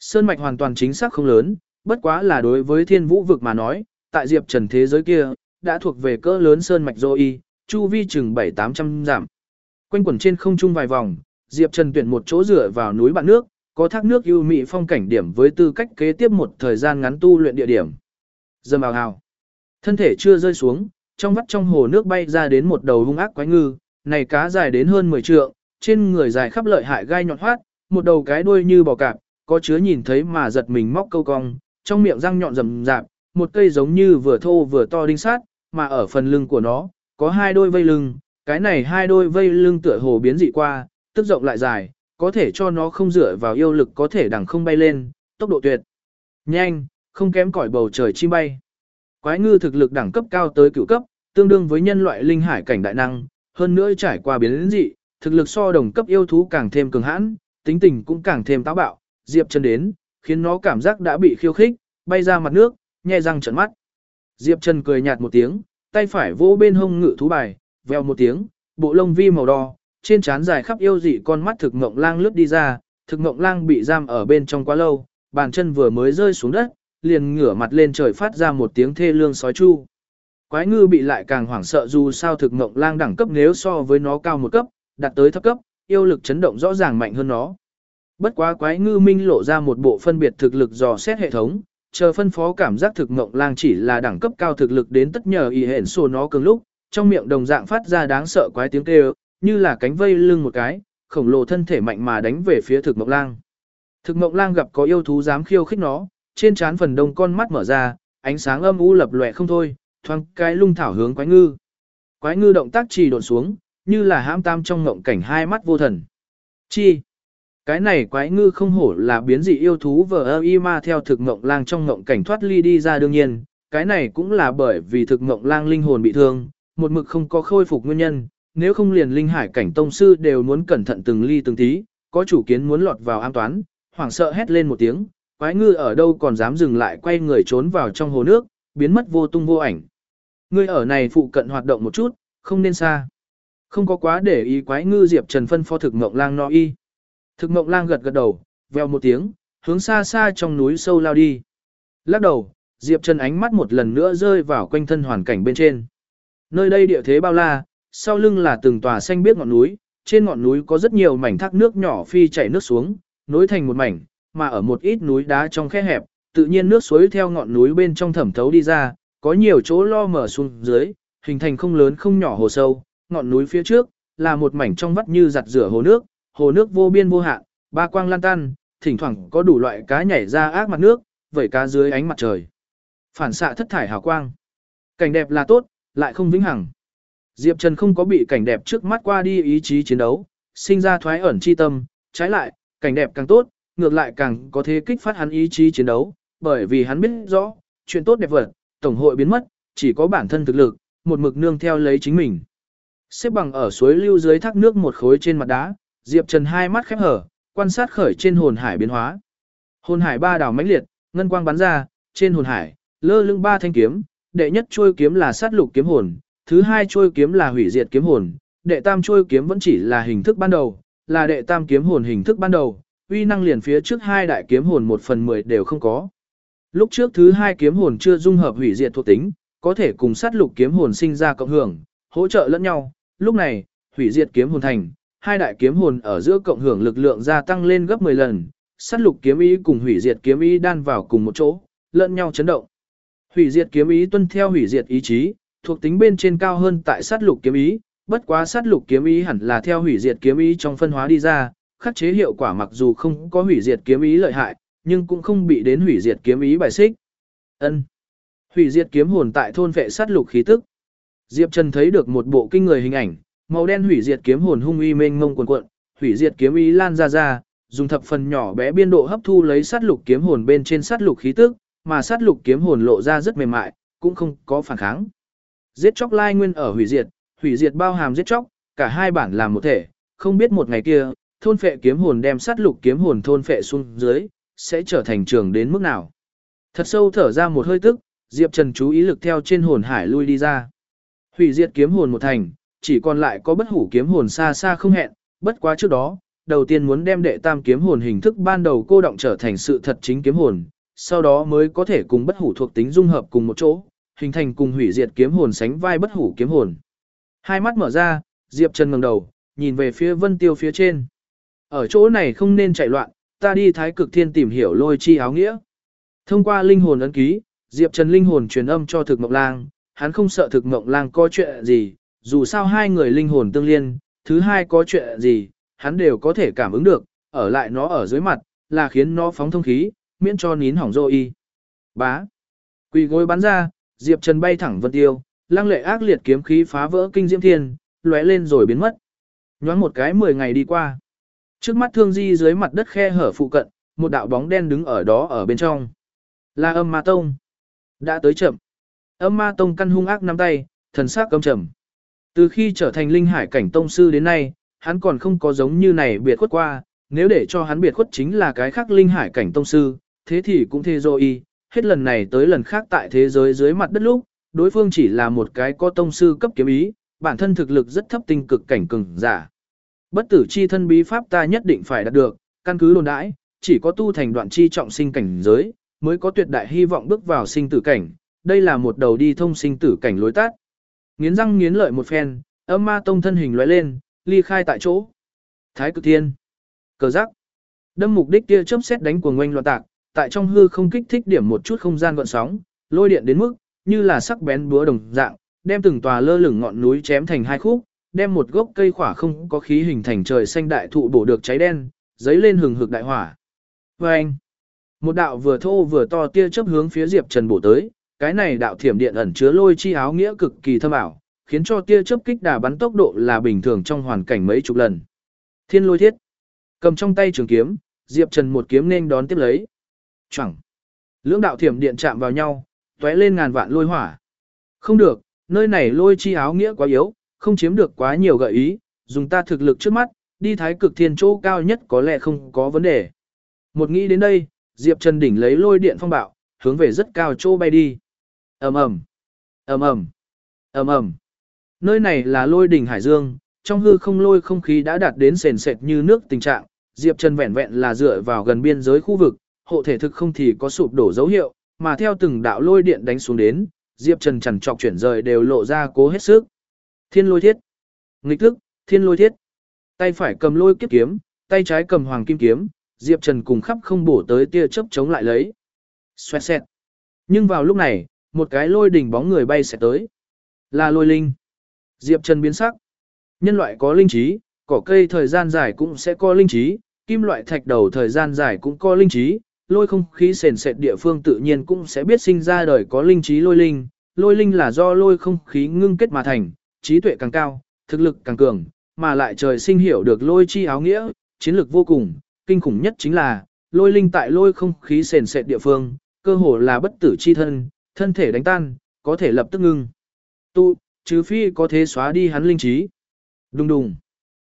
Sơn mạch hoàn toàn chính xác không lớn, bất quá là đối với thiên vũ vực mà nói, tại Diệp Trần thế giới kia, đã thuộc về cỡ lớn sơn mạch dô y, chu vi chừng 7-800 giảm. Quanh quẩn trên không trung vài vòng, Diệp Trần tuyển một chỗ rửa vào núi bạn nước, có thác nước ưu mỹ phong cảnh điểm với tư cách kế tiếp một thời gian ngắn tu luyện địa điểm. Dầm ào hào. Thân thể chưa rơi xuống, trong vắt trong hồ nước bay ra đến một đầu hung ác quái ngư, này cá dài đến hơn 10 trượng, trên người dài khắp lợi hại gai nhọn hoát, một đầu cái đuôi như bò cạp, có chứa nhìn thấy mà giật mình móc câu cong, trong miệng răng nhọn rầm rạp, một cây giống như vừa thô vừa to đinh sát, mà ở phần lưng của nó, có hai đôi vây lưng, cái này hai đôi vây lưng tựa hồ biến dị qua, tức rộng lại dài, có thể cho nó không dựa vào yêu lực có thể đằng không bay lên, tốc độ tuyệt. Nhanh, không kém cỏi bầu trời chim bay. Quái ngư thực lực đẳng cấp cao tới cửu cấp, tương đương với nhân loại linh hải cảnh đại năng, hơn nữa trải qua biến dị, thực lực so đồng cấp yêu thú càng thêm cường hãn, tính tình cũng càng thêm táo bạo, Diệp Trần đến, khiến nó cảm giác đã bị khiêu khích, bay ra mặt nước, nhẹ răng trợn mắt. Diệp Trần cười nhạt một tiếng, tay phải vỗ bên hông ngự thú bài, veo một tiếng, bộ lông vi màu đỏ, trên trán dài khắp yêu dị con mắt thực ngộng lang lướt đi ra, thực ngộng lang bị giam ở bên trong quá lâu, bàn chân vừa mới rơi xuống đất, liền ngửa mặt lên trời phát ra một tiếng thê lương sói chu. Quái ngư bị lại càng hoảng sợ dù sao thực ngộng lang đẳng cấp nếu so với nó cao một cấp, đạt tới thấp cấp, yêu lực chấn động rõ ràng mạnh hơn nó. Bất quá quái ngư minh lộ ra một bộ phân biệt thực lực dò xét hệ thống, chờ phân phó cảm giác thực ngộng lang chỉ là đẳng cấp cao thực lực đến tất nhờ y hển sổ nó cường lúc, trong miệng đồng dạng phát ra đáng sợ quái tiếng kêu, như là cánh vây lưng một cái, khổng lồ thân thể mạnh mà đánh về phía thực mộng lang. Thực mộng lang gặp có yêu thú dám khiêu khích nó, trên trán phần đông con mắt mở ra, ánh sáng âm u lập lòe không thôi, thoáng cái lung thảo hướng quái ngư. Quái ngư động tác trì độn xuống, như là hãm tam trong ngộng cảnh hai mắt vô thần. Chi? Cái này quái ngư không hổ là biến dị yêu thú vờ ơ y ma theo thực mộng lang trong ngộng cảnh thoát ly đi ra đương nhiên, cái này cũng là bởi vì thực mộng lang linh hồn bị thương, một mực không có khôi phục nguyên nhân, nếu không liền linh hải cảnh tông sư đều muốn cẩn thận từng ly từng tí, có chủ kiến muốn lọt vào an toán, hoảng sợ hét lên một tiếng, quái ngư ở đâu còn dám dừng lại quay người trốn vào trong hồ nước, biến mất vô tung vô ảnh. Ngươi ở này phụ cận hoạt động một chút, không nên xa. Không có quá để ý quái ngư Diệp Trần phân phó thực mộng lang no y. Thực mộng lang gật gật đầu, veo một tiếng, hướng xa xa trong núi sâu lao đi. Lắc đầu, Diệp Trần ánh mắt một lần nữa rơi vào quanh thân hoàn cảnh bên trên. Nơi đây địa thế bao la, sau lưng là từng tòa xanh biếc ngọn núi, trên ngọn núi có rất nhiều mảnh thác nước nhỏ phi chảy nước xuống, nối thành một mảnh, mà ở một ít núi đá trong khe hẹp, tự nhiên nước suối theo ngọn núi bên trong thẩm thấu đi ra, có nhiều chỗ lo mở xuống dưới, hình thành không lớn không nhỏ hồ sâu, ngọn núi phía trước là một mảnh trong vắt như giặt rửa hồ nước, hồ nước vô biên vô hạn, ba quang lan tan, thỉnh thoảng có đủ loại cá nhảy ra ác mặt nước, vẩy cá dưới ánh mặt trời. Phản xạ thất thải hào quang. Cảnh đẹp là tốt, lại không vĩnh hằng. Diệp Trần không có bị cảnh đẹp trước mắt qua đi ý chí chiến đấu, sinh ra thoái ẩn chi tâm, trái lại, cảnh đẹp càng tốt, ngược lại càng có thế kích phát hắn ý chí chiến đấu, bởi vì hắn biết rõ, chuyện tốt đẹp vật, tổng hội biến mất, chỉ có bản thân thực lực, một mực nương theo lấy chính mình. Xếp bằng ở suối lưu dưới thác nước một khối trên mặt đá, Diệp Trần hai mắt khép hở, quan sát khởi trên hồn hải biến hóa. Hồn hải ba đảo mãnh liệt, ngân quang bắn ra, trên hồn hải, lơ lưng ba thanh kiếm, đệ nhất chuôi kiếm là sát lục kiếm hồn, thứ hai trôi kiếm là hủy diệt kiếm hồn, đệ tam trôi kiếm vẫn chỉ là hình thức ban đầu, là đệ tam kiếm hồn hình thức ban đầu, uy năng liền phía trước hai đại kiếm hồn một phần mười đều không có. Lúc trước thứ hai kiếm hồn chưa dung hợp hủy diệt thuộc tính, có thể cùng sát lục kiếm hồn sinh ra cộng hưởng, hỗ trợ lẫn nhau, lúc này, hủy diệt kiếm hồn thành, hai đại kiếm hồn ở giữa cộng hưởng lực lượng gia tăng lên gấp 10 lần, sát lục kiếm ý cùng hủy diệt kiếm ý đan vào cùng một chỗ, lẫn nhau chấn động. Hủy diệt kiếm ý tuân theo hủy diệt ý chí, thuộc tính bên trên cao hơn tại sát lục kiếm ý, bất quá sát lục kiếm ý hẳn là theo hủy diệt kiếm ý trong phân hóa đi ra, khắc chế hiệu quả mặc dù không có hủy diệt kiếm ý lợi hại, nhưng cũng không bị đến hủy diệt kiếm ý bài xích. Ân. Hủy diệt kiếm hồn tại thôn vệ sát lục khí tức. Diệp Trần thấy được một bộ kinh người hình ảnh, màu đen hủy diệt kiếm hồn hung uy mênh mông cuồn cuộn, hủy diệt kiếm ý lan ra ra, dùng thập phần nhỏ bé biên độ hấp thu lấy sát lục kiếm hồn bên trên sát lục khí tức, mà sát lục kiếm hồn lộ ra rất mềm mại, cũng không có phản kháng. Giết chóc lai nguyên ở hủy diệt, hủy diệt bao hàm giết chóc, cả hai bản làm một thể, không biết một ngày kia, thôn phệ kiếm hồn đem sát lục kiếm hồn thôn phệ xuống dưới, sẽ trở thành trường đến mức nào. Thật sâu thở ra một hơi tức, Diệp Trần chú ý lực theo trên hồn hải lui đi ra. Hủy diệt kiếm hồn một thành, chỉ còn lại có bất hủ kiếm hồn xa xa không hẹn, bất quá trước đó, đầu tiên muốn đem đệ tam kiếm hồn hình thức ban đầu cô động trở thành sự thật chính kiếm hồn, sau đó mới có thể cùng bất hủ thuộc tính dung hợp cùng một chỗ, hình thành cùng hủy diệt kiếm hồn sánh vai bất hủ kiếm hồn. Hai mắt mở ra, Diệp Trần ngẩng đầu, nhìn về phía Vân Tiêu phía trên. Ở chỗ này không nên chạy loạn, ta đi Thái Cực Thiên tìm hiểu lôi chi áo nghĩa. Thông qua linh hồn ấn ký, Diệp Trần linh hồn truyền âm cho Thực Mộng Lang, hắn không sợ Thực Mộng Lang có chuyện gì, dù sao hai người linh hồn tương liên, thứ hai có chuyện gì, hắn đều có thể cảm ứng được, ở lại nó ở dưới mặt, là khiến nó phóng thông khí, miễn cho nín hỏng rô y. Bá. Quỳ gối bắn ra, Diệp Trần bay thẳng vân tiêu, lăng lệ ác liệt kiếm khí phá vỡ kinh diễm thiên, lóe lên rồi biến mất. Nhoáng một cái 10 ngày đi qua. Trước mắt thương di dưới mặt đất khe hở phụ cận, một đạo bóng đen đứng ở đó ở bên trong. Là âm ma tông. Đã tới chậm. Âm ma tông căn hung ác nắm tay, thần sắc căm trầm. Từ khi trở thành linh hải cảnh tông sư đến nay, hắn còn không có giống như này biệt khuất qua, nếu để cho hắn biệt khuất chính là cái khác linh hải cảnh tông sư, thế thì cũng thê rồi hết lần này tới lần khác tại thế giới dưới mặt đất lúc, đối phương chỉ là một cái có tông sư cấp kiếm ý, bản thân thực lực rất thấp tinh cực cảnh cường giả. Bất tử chi thân bí pháp ta nhất định phải đạt được, căn cứ đồn đãi, chỉ có tu thành đoạn chi trọng sinh cảnh giới, mới có tuyệt đại hy vọng bước vào sinh tử cảnh, đây là một đầu đi thông sinh tử cảnh lối tắt. Nghiến răng nghiến lợi một phen, âm ma tông thân hình lóe lên, ly khai tại chỗ. Thái cực thiên. Cờ giác. Đâm mục đích kia chớp xét đánh cuồng ngoanh loạn tạc, tại trong hư không kích thích điểm một chút không gian gọn sóng, lôi điện đến mức như là sắc bén búa đồng dạng, đem từng tòa lơ lửng ngọn núi chém thành hai khúc, đem một gốc cây khỏa không có khí hình thành trời xanh đại thụ bổ được cháy đen, giấy lên hừng hực đại hỏa. Và anh, một đạo vừa thô vừa to tia chớp hướng phía Diệp Trần bổ tới, cái này đạo thiểm điện ẩn chứa lôi chi áo nghĩa cực kỳ thâm ảo, khiến cho tia chớp kích đà bắn tốc độ là bình thường trong hoàn cảnh mấy chục lần. Thiên lôi thiết. Cầm trong tay trường kiếm, Diệp Trần một kiếm nên đón tiếp lấy. Chẳng. Lưỡng đạo thiểm điện chạm vào nhau, tóe lên ngàn vạn lôi hỏa. Không được, nơi này lôi chi áo nghĩa quá yếu, không chiếm được quá nhiều gợi ý, dùng ta thực lực trước mắt, đi thái cực thiên chỗ cao nhất có lẽ không có vấn đề. Một nghĩ đến đây, Diệp Trần đỉnh lấy lôi điện phong bạo, hướng về rất cao chỗ bay đi. ầm ầm, ầm ầm, ầm ầm. Nơi này là lôi đỉnh hải dương, trong hư không lôi không khí đã đạt đến sền sệt như nước tình trạng, Diệp Trần vẹn vẹn là dựa vào gần biên giới khu vực, hộ thể thực không thì có sụp đổ dấu hiệu, mà theo từng đạo lôi điện đánh xuống đến, Diệp Trần chằn trọc chuyển rời đều lộ ra cố hết sức. Thiên lôi thiết. Nghịch thức, thiên lôi thiết. Tay phải cầm lôi kiếp kiếm, tay trái cầm hoàng kim kiếm, Diệp Trần cùng khắp không bổ tới tia chớp chống lại lấy. Xoẹt xẹt. Nhưng vào lúc này, một cái lôi đỉnh bóng người bay sẽ tới. Là lôi linh. Diệp Trần biến sắc. Nhân loại có linh trí, cỏ cây thời gian dài cũng sẽ có linh trí, kim loại thạch đầu thời gian dài cũng có linh trí, lôi không khí sền sệt địa phương tự nhiên cũng sẽ biết sinh ra đời có linh trí lôi linh. Lôi linh là do lôi không khí ngưng kết mà thành, trí tuệ càng cao, thực lực càng cường, mà lại trời sinh hiểu được lôi chi áo nghĩa, chiến lược vô cùng, kinh khủng nhất chính là, lôi linh tại lôi không khí sền sệt địa phương, cơ hồ là bất tử chi thân, thân thể đánh tan, có thể lập tức ngưng. tụ, trừ phi có thế xóa đi hắn linh trí. Đùng đùng.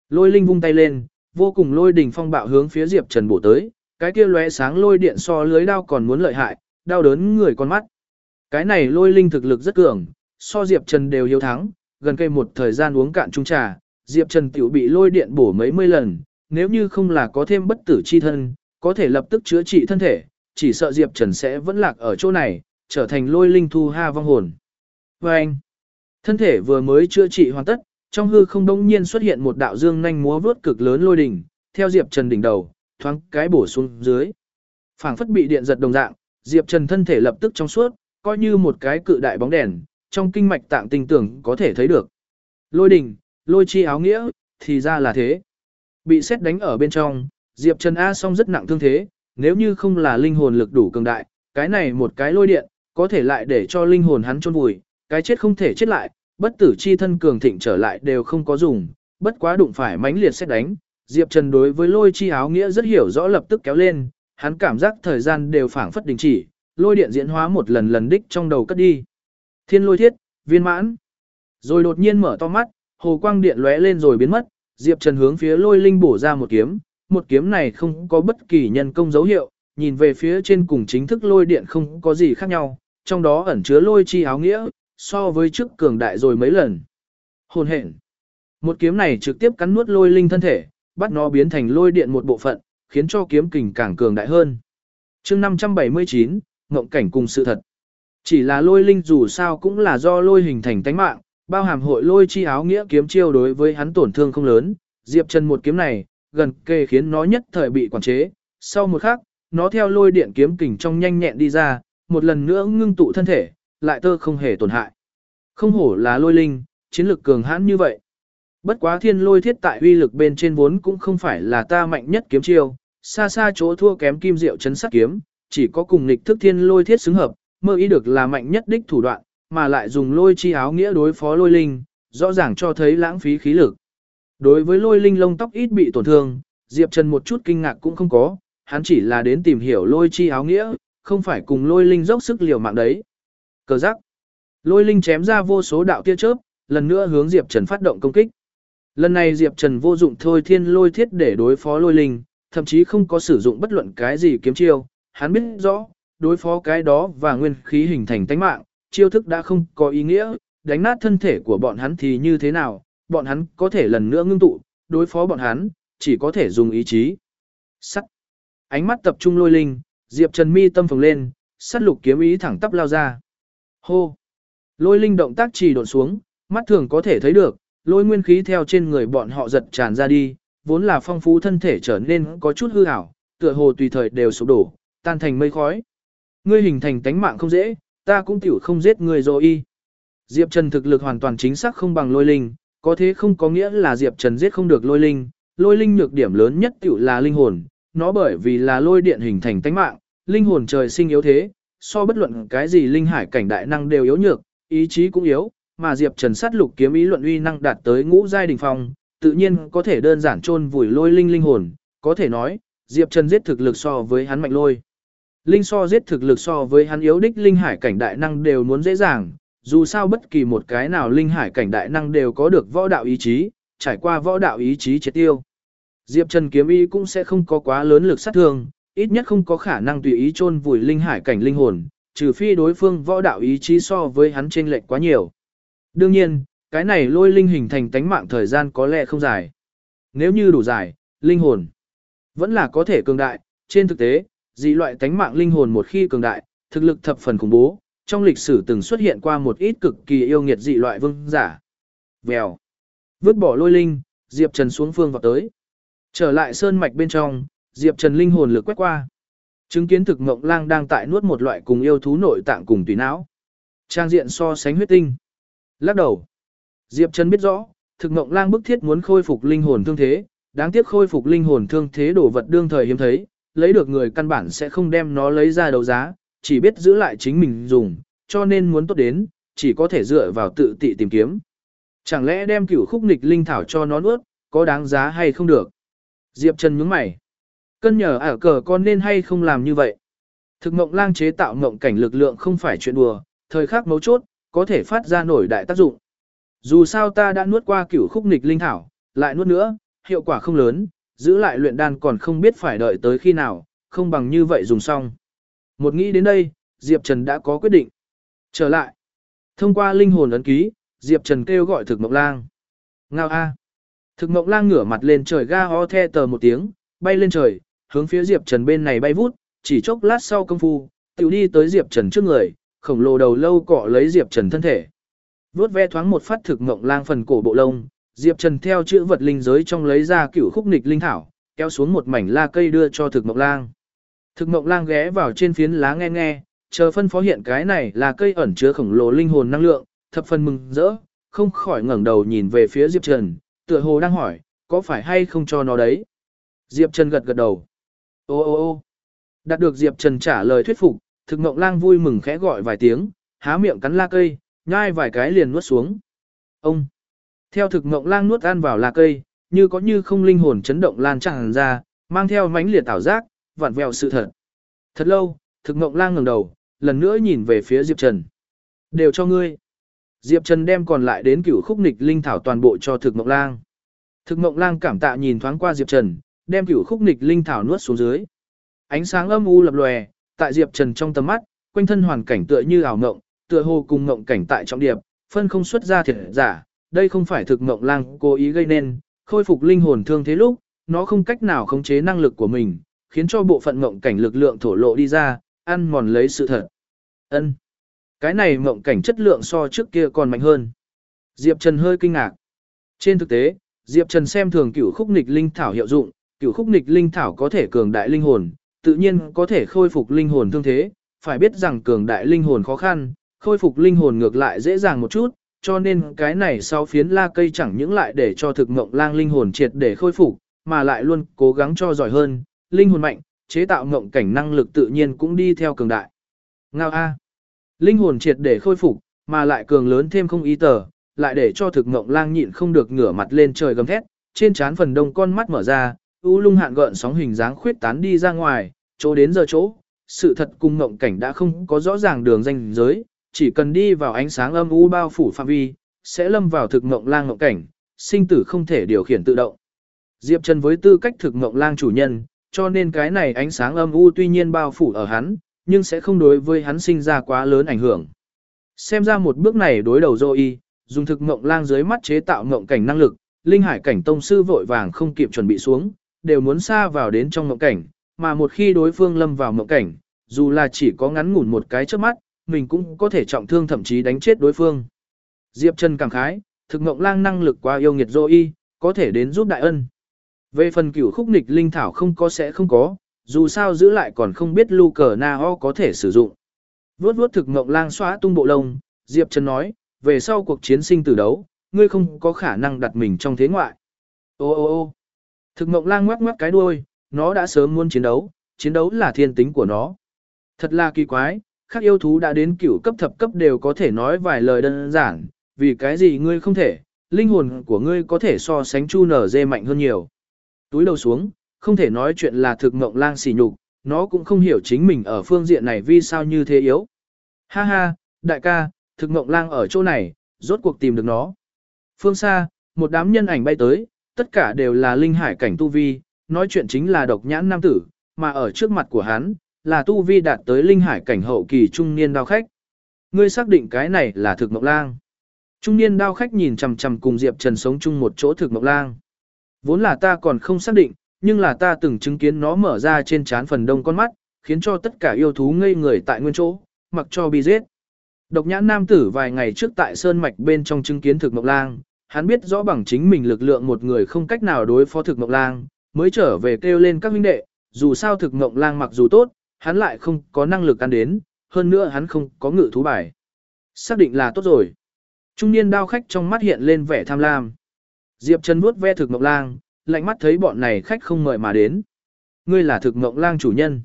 Lôi linh vung tay lên, vô cùng lôi đỉnh phong bạo hướng phía Diệp Trần bổ tới, cái kia lóe sáng lôi điện so lưới đao còn muốn lợi hại, đau đớn người con mắt. Cái này lôi linh thực lực rất cường, so Diệp Trần đều hiếu thắng, gần cây một thời gian uống cạn chung trà, Diệp Trần tiểu bị lôi điện bổ mấy mươi lần, nếu như không là có thêm bất tử chi thân, có thể lập tức chữa trị thân thể, chỉ sợ Diệp Trần sẽ vẫn lạc ở chỗ này, trở thành lôi linh thu ha vong hồn. Và anh, thân thể vừa mới chữa trị hoàn tất, trong hư không đông nhiên xuất hiện một đạo dương nhanh múa vướt cực lớn lôi đỉnh, theo Diệp Trần đỉnh đầu, thoáng cái bổ xuống dưới. phảng phất bị điện giật đồng dạng, Diệp Trần thân thể lập tức trong suốt, coi như một cái cự đại bóng đèn, trong kinh mạch tạng tinh tưởng có thể thấy được. Lôi đỉnh, lôi chi áo nghĩa, thì ra là thế. Bị xét đánh ở bên trong, Diệp Trần A song rất nặng thương thế, nếu như không là linh hồn lực đủ cường đại, cái này một cái lôi điện, có thể lại để cho linh hồn hắn chôn vùi, cái chết không thể chết lại, bất tử chi thân cường thịnh trở lại đều không có dùng, bất quá đụng phải mãnh liệt xét đánh. Diệp Trần đối với lôi chi áo nghĩa rất hiểu rõ lập tức kéo lên, hắn cảm giác thời gian đều phảng phất đình chỉ, lôi điện diễn hóa một lần lần đích trong đầu cất đi. Thiên lôi thiết, viên mãn. Rồi đột nhiên mở to mắt, hồ quang điện lóe lên rồi biến mất, Diệp Trần hướng phía lôi linh bổ ra một kiếm, một kiếm này không có bất kỳ nhân công dấu hiệu, nhìn về phía trên cùng chính thức lôi điện không có gì khác nhau, trong đó ẩn chứa lôi chi áo nghĩa, so với trước cường đại rồi mấy lần. Hồn hện, Một kiếm này trực tiếp cắn nuốt lôi linh thân thể, bắt nó biến thành lôi điện một bộ phận, khiến cho kiếm kình càng cường đại hơn. chương 579, Ngộng cảnh cùng sự thật. Chỉ là lôi linh dù sao cũng là do lôi hình thành tánh mạng, bao hàm hội lôi chi áo nghĩa kiếm chiêu đối với hắn tổn thương không lớn, Diệp Trần một kiếm này, gần kề khiến nó nhất thời bị quản chế, sau một khắc, nó theo lôi điện kiếm kình trong nhanh nhẹn đi ra, một lần nữa ngưng tụ thân thể, lại tơ không hề tổn hại. Không hổ là lôi linh, chiến lực cường hãn như vậy. Bất quá thiên lôi thiết tại uy lực bên trên vốn cũng không phải là ta mạnh nhất kiếm chiêu, xa xa chỗ thua kém kim diệu chấn sát kiếm, chỉ có cùng nghịch thức thiên lôi thiết xứng hợp, mơ ý được là mạnh nhất đích thủ đoạn, mà lại dùng lôi chi áo nghĩa đối phó lôi linh, rõ ràng cho thấy lãng phí khí lực. Đối với lôi linh lông tóc ít bị tổn thương, Diệp Trần một chút kinh ngạc cũng không có, hắn chỉ là đến tìm hiểu lôi chi áo nghĩa, không phải cùng lôi linh dốc sức liều mạng đấy. Cờ giác. Lôi linh chém ra vô số đạo tia chớp, lần nữa hướng Diệp Trần phát động công kích. Lần này Diệp Trần vô dụng thôi thiên lôi thiết để đối phó lôi linh, thậm chí không có sử dụng bất luận cái gì kiếm chiêu, hắn biết rõ, đối phó cái đó và nguyên khí hình thành tánh mạng, chiêu thức đã không có ý nghĩa, đánh nát thân thể của bọn hắn thì như thế nào, bọn hắn có thể lần nữa ngưng tụ, đối phó bọn hắn, chỉ có thể dùng ý chí. Sắt. Ánh mắt tập trung lôi linh, Diệp Trần mi tâm phồng lên, sắt lục kiếm ý thẳng tắp lao ra. Hô. Lôi linh động tác trì độn xuống, mắt thường có thể thấy được, lôi nguyên khí theo trên người bọn họ giật tràn ra đi, vốn là phong phú thân thể trở nên có chút hư ảo, tựa hồ tùy thời đều sụp đổ, tan thành mây khói. Ngươi hình thành tánh mạng không dễ, ta cũng tiểu không giết ngươi rồi y. Diệp Trần thực lực hoàn toàn chính xác không bằng lôi linh, có thế không có nghĩa là Diệp Trần giết không được lôi linh, lôi linh nhược điểm lớn nhất tiểu là linh hồn, nó bởi vì là lôi điện hình thành tánh mạng, linh hồn trời sinh yếu thế, so bất luận cái gì linh hải cảnh đại năng đều yếu nhược, ý chí cũng yếu, mà Diệp Trần sát lục kiếm ý luận uy năng đạt tới ngũ giai đỉnh phong, tự nhiên có thể đơn giản chôn vùi lôi linh linh hồn, có thể nói, Diệp Trần giết thực lực so với hắn mạnh lôi. Linh so giết thực lực so với hắn yếu đích linh hải cảnh đại năng đều muốn dễ dàng, dù sao bất kỳ một cái nào linh hải cảnh đại năng đều có được võ đạo ý chí, trải qua võ đạo ý chí triệt tiêu. Diệp Trần kiếm ý cũng sẽ không có quá lớn lực sát thương, ít nhất không có khả năng tùy ý chôn vùi linh hải cảnh linh hồn, trừ phi đối phương võ đạo ý chí so với hắn chênh lệch quá nhiều. Đương nhiên, cái này lôi linh hình thành tánh mạng thời gian có lẽ không dài. Nếu như đủ dài, linh hồn vẫn là có thể cường đại, trên thực tế, dị loại tánh mạng linh hồn một khi cường đại, thực lực thập phần khủng bố, trong lịch sử từng xuất hiện qua một ít cực kỳ yêu nghiệt dị loại vương giả. Vèo. Vứt bỏ lôi linh, Diệp Trần xuống phương vào tới. Trở lại sơn mạch bên trong, Diệp Trần linh hồn lực quét qua. Chứng kiến thực mộng lang đang tại nuốt một loại cùng yêu thú nội tạng cùng tùy não. Trang diện so sánh huyết tinh. Lắc đầu. Diệp Trần biết rõ, thực ngộng lang bức thiết muốn khôi phục linh hồn thương thế, đáng tiếc khôi phục linh hồn thương thế đồ vật đương thời hiếm thấy, lấy được người căn bản sẽ không đem nó lấy ra đấu giá, chỉ biết giữ lại chính mình dùng, cho nên muốn tốt đến, chỉ có thể dựa vào tự tị tìm kiếm. Chẳng lẽ đem cửu khúc nịch linh thảo cho nó nuốt, có đáng giá hay không được? Diệp Trần nhướng mày. Cân nhờ ở cờ con nên hay không làm như vậy? Thực mộng lang chế tạo mộng cảnh lực lượng không phải chuyện đùa, thời khắc mấu chốt, có thể phát ra nổi đại tác dụng. Dù sao ta đã nuốt qua cửu khúc nịch linh thảo, lại nuốt nữa, hiệu quả không lớn, giữ lại luyện đan còn không biết phải đợi tới khi nào, không bằng như vậy dùng xong. Một nghĩ đến đây, Diệp Trần đã có quyết định. Trở lại. Thông qua linh hồn ấn ký, Diệp Trần kêu gọi thực mộng lang. Ngao a. Thực mộng lang ngửa mặt lên trời ga ho the tờ một tiếng, bay lên trời, hướng phía Diệp Trần bên này bay vút, chỉ chốc lát sau công phu, tiểu đi tới Diệp Trần trước người, khổng lồ đầu lâu cọ lấy Diệp Trần thân thể. Vốt ve thoáng một phát thực mộng lang phần cổ bộ lông, Diệp Trần theo chữ vật linh giới trong lấy ra cửu khúc nịch linh thảo, kéo xuống một mảnh la cây đưa cho thực mộng lang. Thực mộng lang ghé vào trên phiến lá nghe nghe, chờ phân phó hiện cái này là cây ẩn chứa khổng lồ linh hồn năng lượng, thập phần mừng rỡ, không khỏi ngẩng đầu nhìn về phía Diệp Trần, tựa hồ đang hỏi, có phải hay không cho nó đấy? Diệp Trần gật gật đầu. Ô ô ô đạt được Diệp Trần trả lời thuyết phục, thực mộng lang vui mừng khẽ gọi vài tiếng, há miệng cắn la cây, nhai vài cái liền nuốt xuống. Ông! Theo thực mộng lang nuốt ăn vào la cây, như có như không linh hồn chấn động lan tràn ra, mang theo mánh liệt ảo giác, vặn vẹo sự thật. Thật lâu, thực mộng lang ngẩng đầu, lần nữa nhìn về phía Diệp Trần. Đều cho ngươi. Diệp Trần đem còn lại đến cửu khúc nịch linh thảo toàn bộ cho thực mộng lang. Thực mộng lang cảm tạ nhìn thoáng qua Diệp Trần, đem cửu khúc nịch linh thảo nuốt xuống dưới. Ánh sáng âm u lập lòe, tại Diệp Trần trong tầm mắt, quanh thân hoàn cảnh tựa như ảo ngộng, tựa hồ cùng ngộng cảnh tại trọng điệp, phân không xuất ra thiệt giả, đây không phải thực ngộng lang cố ý gây nên, khôi phục linh hồn thương thế lúc, nó không cách nào khống chế năng lực của mình, khiến cho bộ phận ngộng cảnh lực lượng thổ lộ đi ra, ăn mòn lấy sự thật. Ân, Cái này ngộng cảnh chất lượng so trước kia còn mạnh hơn. Diệp Trần hơi kinh ngạc. Trên thực tế, Diệp Trần xem thường cửu khúc nghịch linh thảo hiệu dụng, cửu khúc nghịch linh thảo có thể cường đại linh hồn, tự nhiên có thể khôi phục linh hồn thương thế, phải biết rằng cường đại linh hồn khó khăn, khôi phục linh hồn ngược lại dễ dàng một chút, cho nên cái này sau phiến la cây chẳng những lại để cho thực mộng lang linh hồn triệt để khôi phục, mà lại luôn cố gắng cho giỏi hơn, linh hồn mạnh, chế tạo ngộng cảnh năng lực tự nhiên cũng đi theo cường đại. Ngao A. Linh hồn triệt để khôi phục, mà lại cường lớn thêm không ý tờ, lại để cho thực ngộng lang nhịn không được ngửa mặt lên trời gầm thét, trên trán phần đông con mắt mở ra, u lung hạn gợn sóng hình dáng khuyết tán đi ra ngoài, chỗ đến giờ chỗ, sự thật cùng ngộng cảnh đã không có rõ ràng đường danh giới, chỉ cần đi vào ánh sáng âm u bao phủ phạm vi, sẽ lâm vào thực ngộng lang ngộng cảnh, sinh tử không thể điều khiển tự động. Diệp Trần với tư cách thực ngộng lang chủ nhân, cho nên cái này ánh sáng âm u tuy nhiên bao phủ ở hắn, nhưng sẽ không đối với hắn sinh ra quá lớn ảnh hưởng. Xem ra một bước này đối đầu Zoe, dùng thực ngộng lang dưới mắt chế tạo ngộng cảnh năng lực, linh hải cảnh tông sư vội vàng không kịp chuẩn bị xuống, đều muốn xa vào đến trong mộng cảnh, mà một khi đối phương lâm vào mộng cảnh, dù là chỉ có ngắn ngủn một cái trước mắt, mình cũng có thể trọng thương thậm chí đánh chết đối phương. Diệp Trần cảm khái, thực mộng lang năng lực quá yêu nghiệt Zoe, có thể đến giúp đại ân. Về phần cửu khúc nịch linh thảo không có sẽ không có, dù sao giữ lại còn không biết lưu cờ na ho có thể sử dụng. Vốt vốt thực mộng lang xóa tung bộ lông, Diệp Trần nói, về sau cuộc chiến sinh tử đấu, ngươi không có khả năng đặt mình trong thế ngoại. Ô ô ô thực mộng lang ngoắc ngoắc cái đuôi, nó đã sớm muốn chiến đấu, chiến đấu là thiên tính của nó. Thật là kỳ quái, khác yêu thú đã đến cửu cấp thập cấp đều có thể nói vài lời đơn giản, vì cái gì ngươi không thể, linh hồn của ngươi có thể so sánh chu nở dê mạnh hơn nhiều. Túi đầu xuống, không thể nói chuyện là thực mộng lang xỉ nhục, nó cũng không hiểu chính mình ở phương diện này vì sao như thế yếu. Ha ha, đại ca, thực mộng lang ở chỗ này, rốt cuộc tìm được nó. Phương xa, một đám nhân ảnh bay tới, tất cả đều là linh hải cảnh tu vi, nói chuyện chính là độc nhãn nam tử, mà ở trước mặt của hắn, là tu vi đạt tới linh hải cảnh hậu kỳ trung niên đao khách. Ngươi xác định cái này là thực mộng lang. Trung niên đao khách nhìn chằm chằm cùng Diệp Trần sống chung một chỗ thực mộng lang. Vốn là ta còn không xác định, nhưng là ta từng chứng kiến nó mở ra trên trán phần đông con mắt, khiến cho tất cả yêu thú ngây người tại nguyên chỗ, mặc cho bị giết. Độc nhãn nam tử vài ngày trước tại Sơn Mạch bên trong chứng kiến thực mộng lang, hắn biết rõ bằng chính mình lực lượng một người không cách nào đối phó thực mộng lang, mới trở về kêu lên các huynh đệ, dù sao thực mộng lang mặc dù tốt, hắn lại không có năng lực ăn đến, hơn nữa hắn không có ngự thú bài. Xác định là tốt rồi. Trung niên đao khách trong mắt hiện lên vẻ tham lam. Diệp Trần vuốt ve thực mộng lang, lạnh mắt thấy bọn này khách không mời mà đến. Ngươi là thực mộng lang chủ nhân.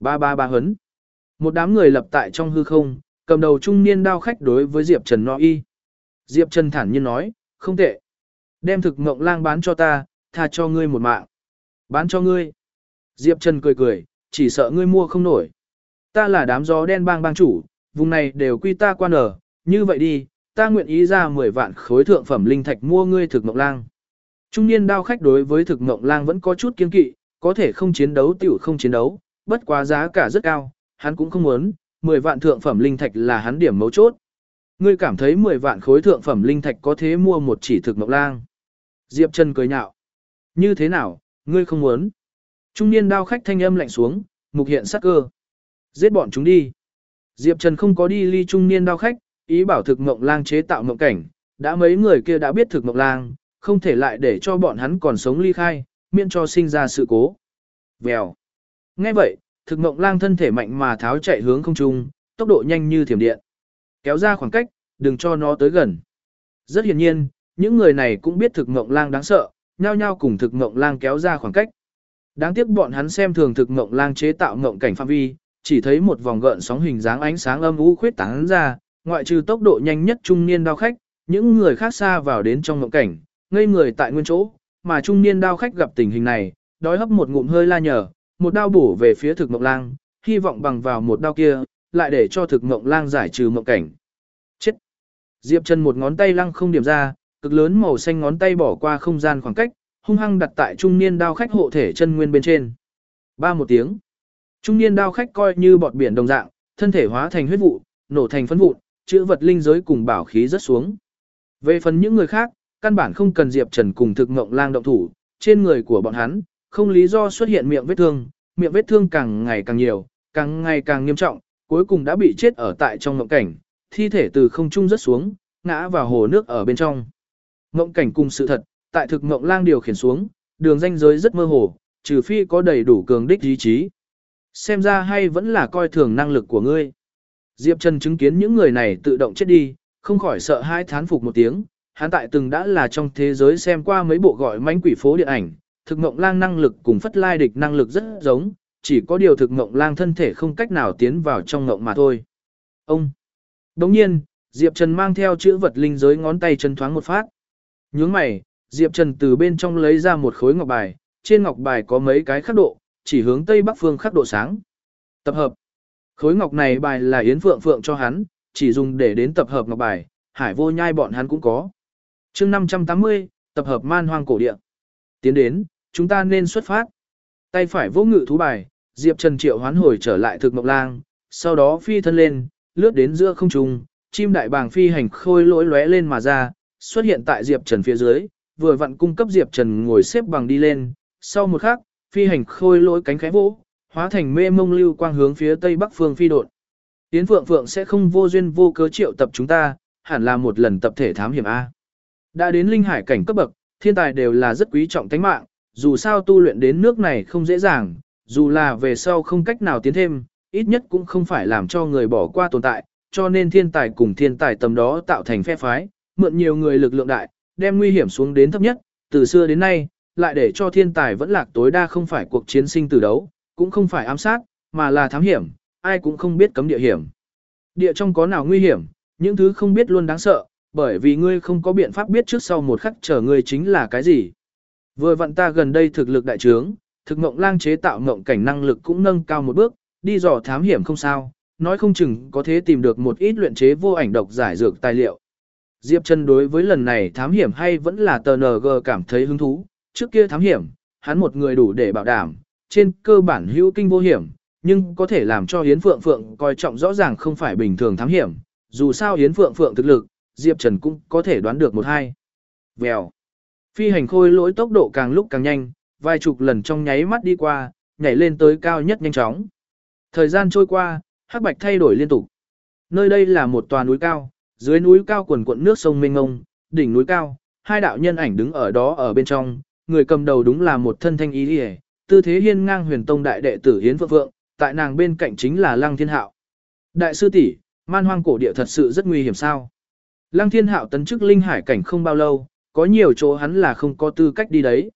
Ba ba ba hấn. Một đám người lập tại trong hư không, cầm đầu trung niên đao khách đối với Diệp Trần no y. Diệp Trần thản nhiên nói, không tệ. Đem thực mộng lang bán cho ta, tha cho ngươi một mạng. Bán cho ngươi. Diệp Trần cười cười, chỉ sợ ngươi mua không nổi. Ta là đám gió đen bang bang chủ, vùng này đều quy ta quan ở, như vậy đi, ta nguyện ý ra 10 vạn khối thượng phẩm linh thạch mua ngươi thực mộng lang. Trung niên đao khách đối với thực mộng lang vẫn có chút kiên kỵ, có thể không chiến đấu tiểu không chiến đấu, bất quá giá cả rất cao, hắn cũng không muốn, 10 vạn thượng phẩm linh thạch là hắn điểm mấu chốt. Ngươi cảm thấy 10 vạn khối thượng phẩm linh thạch có thế mua một chỉ thực mộc lang. Diệp Trần cười nhạo. Như thế nào, ngươi không muốn? Trung niên đao khách thanh âm lạnh xuống, mục hiện sắc cơ. Giết bọn chúng đi. Diệp Trần không có đi ly trung niên đao khách, ý bảo thực mộng lang chế tạo mộng cảnh, đã mấy người kia đã biết thực mộng lang, không thể lại để cho bọn hắn còn sống ly khai, miễn cho sinh ra sự cố. Vèo. Nghe vậy, thực mộng lang thân thể mạnh mà tháo chạy hướng không trung, tốc độ nhanh như thiểm điện. Kéo ra khoảng cách, đừng cho nó tới gần. Rất hiển nhiên, những người này cũng biết thực mộng lang đáng sợ, nhao nhao cùng thực mộng lang kéo ra khoảng cách. Đáng tiếc bọn hắn xem thường thực mộng lang chế tạo mộng cảnh phạm vi, chỉ thấy một vòng gợn sóng hình dáng ánh sáng âm u khuyết tán ra, ngoại trừ tốc độ nhanh nhất trung niên đao khách, những người khác xa vào đến trong mộng cảnh, ngây người tại nguyên chỗ, mà trung niên đao khách gặp tình hình này, đói hấp một ngụm hơi la nhở, một đao bổ về phía thực mộng lang, hy vọng bằng vào một đao kia, lại để cho thực mộng lang giải trừ mộng cảnh. Chết! Diệp Trần một ngón tay lăng không điểm ra, cực lớn màu xanh ngón tay bỏ qua không gian khoảng cách, hung hăng đặt tại trung niên đao khách hộ thể chân nguyên bên trên. Ba một tiếng. Trung niên đao khách coi như bọt biển đồng dạng, thân thể hóa thành huyết vụ, nổ thành phấn vụn, chữ vật linh giới cùng bảo khí rất xuống. Về phần những người khác, căn bản không cần Diệp Trần cùng thực mộng lang động thủ, trên người của bọn hắn, không lý do xuất hiện miệng vết thương, miệng vết thương càng ngày càng nhiều, càng ngày càng nghiêm trọng, cuối cùng đã bị chết ở tại trong ngộng cảnh, thi thể từ không trung rớt xuống, ngã vào hồ nước ở bên trong. Ngộng cảnh cùng sự thật, tại thực ngộng lang điều khiển xuống, đường ranh giới rất mơ hồ, trừ phi có đầy đủ cường đích ý chí. Xem ra hay vẫn là coi thường năng lực của ngươi. Diệp Trần chứng kiến những người này tự động chết đi, không khỏi sợ hai thán phục một tiếng, hắn tại từng đã là trong thế giới xem qua mấy bộ gọi mánh quỷ phố điện ảnh, thực ngộng lang năng lực cùng phất lai địch năng lực rất giống, chỉ có điều thực ngộng lang thân thể không cách nào tiến vào trong ngộng mà thôi. Ông! Đồng nhiên, Diệp Trần mang theo chữ vật linh giới ngón tay chân thoáng một phát. Nhướng mày, Diệp Trần từ bên trong lấy ra một khối ngọc bài, trên ngọc bài có mấy cái khắc độ, chỉ hướng tây bắc phương khắc độ sáng. Tập hợp. Khối ngọc này bài là Yến Phượng Phượng cho hắn, chỉ dùng để đến tập hợp ngọc bài, hải vô nhai bọn hắn cũng có. chương 580, tập hợp man hoang cổ địa. Tiến đến, chúng ta nên xuất phát. Tay phải vô ngự thú bài, Diệp Trần triệu hoán hồi trở lại thực mộng lang, sau đó phi thân lên, lướt đến giữa không trung, chim đại bàng phi hành khôi lỗi lóe lên mà ra, xuất hiện tại Diệp Trần phía dưới, vừa vặn cung cấp Diệp Trần ngồi xếp bằng đi lên, sau một khắc, phi hành khôi lỗi cánh khẽ vỗ, hóa thành mê mông lưu quang hướng phía tây bắc phương phi đột. Tiến Phượng Phượng sẽ không vô duyên vô cớ triệu tập chúng ta, hẳn là một lần tập thể thám hiểm A. Đã đến linh hải cảnh cấp bậc, thiên tài đều là rất quý trọng tánh mạng, dù sao tu luyện đến nước này không dễ dàng, dù là về sau không cách nào tiến thêm, ít nhất cũng không phải làm cho người bỏ qua tồn tại, cho nên thiên tài cùng thiên tài tầm đó tạo thành phe phái, mượn nhiều người lực lượng đại, đem nguy hiểm xuống đến thấp nhất, từ xưa đến nay, lại để cho thiên tài vẫn lạc tối đa không phải cuộc chiến sinh tử đấu, cũng không phải ám sát, mà là thám hiểm, ai cũng không biết cấm địa hiểm. Địa trong có nào nguy hiểm, những thứ không biết luôn đáng sợ, bởi vì ngươi không có biện pháp biết trước sau một khắc chờ ngươi chính là cái gì. Vừa vặn ta gần đây thực lực đại trướng, thực ngộng lang chế tạo ngộng cảnh năng lực cũng nâng cao một bước, đi dò thám hiểm không sao, nói không chừng có thể tìm được một ít luyện chế vô ảnh độc giải dược tài liệu. Diệp Trần đối với lần này thám hiểm hay vẫn là TNG cảm thấy hứng thú, trước kia thám hiểm, hắn một người đủ để bảo đảm, trên cơ bản hữu kinh vô hiểm, nhưng có thể làm cho Yến Phượng Phượng coi trọng rõ ràng không phải bình thường thám hiểm, dù sao Yến Phượng Phượng thực lực, Diệp Trần cũng có thể đoán được một hai. Vèo. Phi hành khôi lỗi tốc độ càng lúc càng nhanh, vài chục lần trong nháy mắt đi qua, nhảy lên tới cao nhất nhanh chóng. Thời gian trôi qua, hắc bạch thay đổi liên tục. Nơi đây là một tòa núi cao, dưới núi cao quần cuộn nước sông mênh ngông, đỉnh núi cao, hai đạo nhân ảnh đứng ở đó ở bên trong, người cầm đầu đúng là một thân thanh ý liễu, tư thế hiên ngang huyền tông đại đệ tử Hiến Phượng Phượng, tại nàng bên cạnh chính là Lăng Thiên Hạo. Đại sư tỷ, man hoang cổ địa thật sự rất nguy hiểm sao? Lăng Thiên Hạo tấn chức linh hải cảnh không bao lâu, có nhiều chỗ hắn là không có tư cách đi đấy.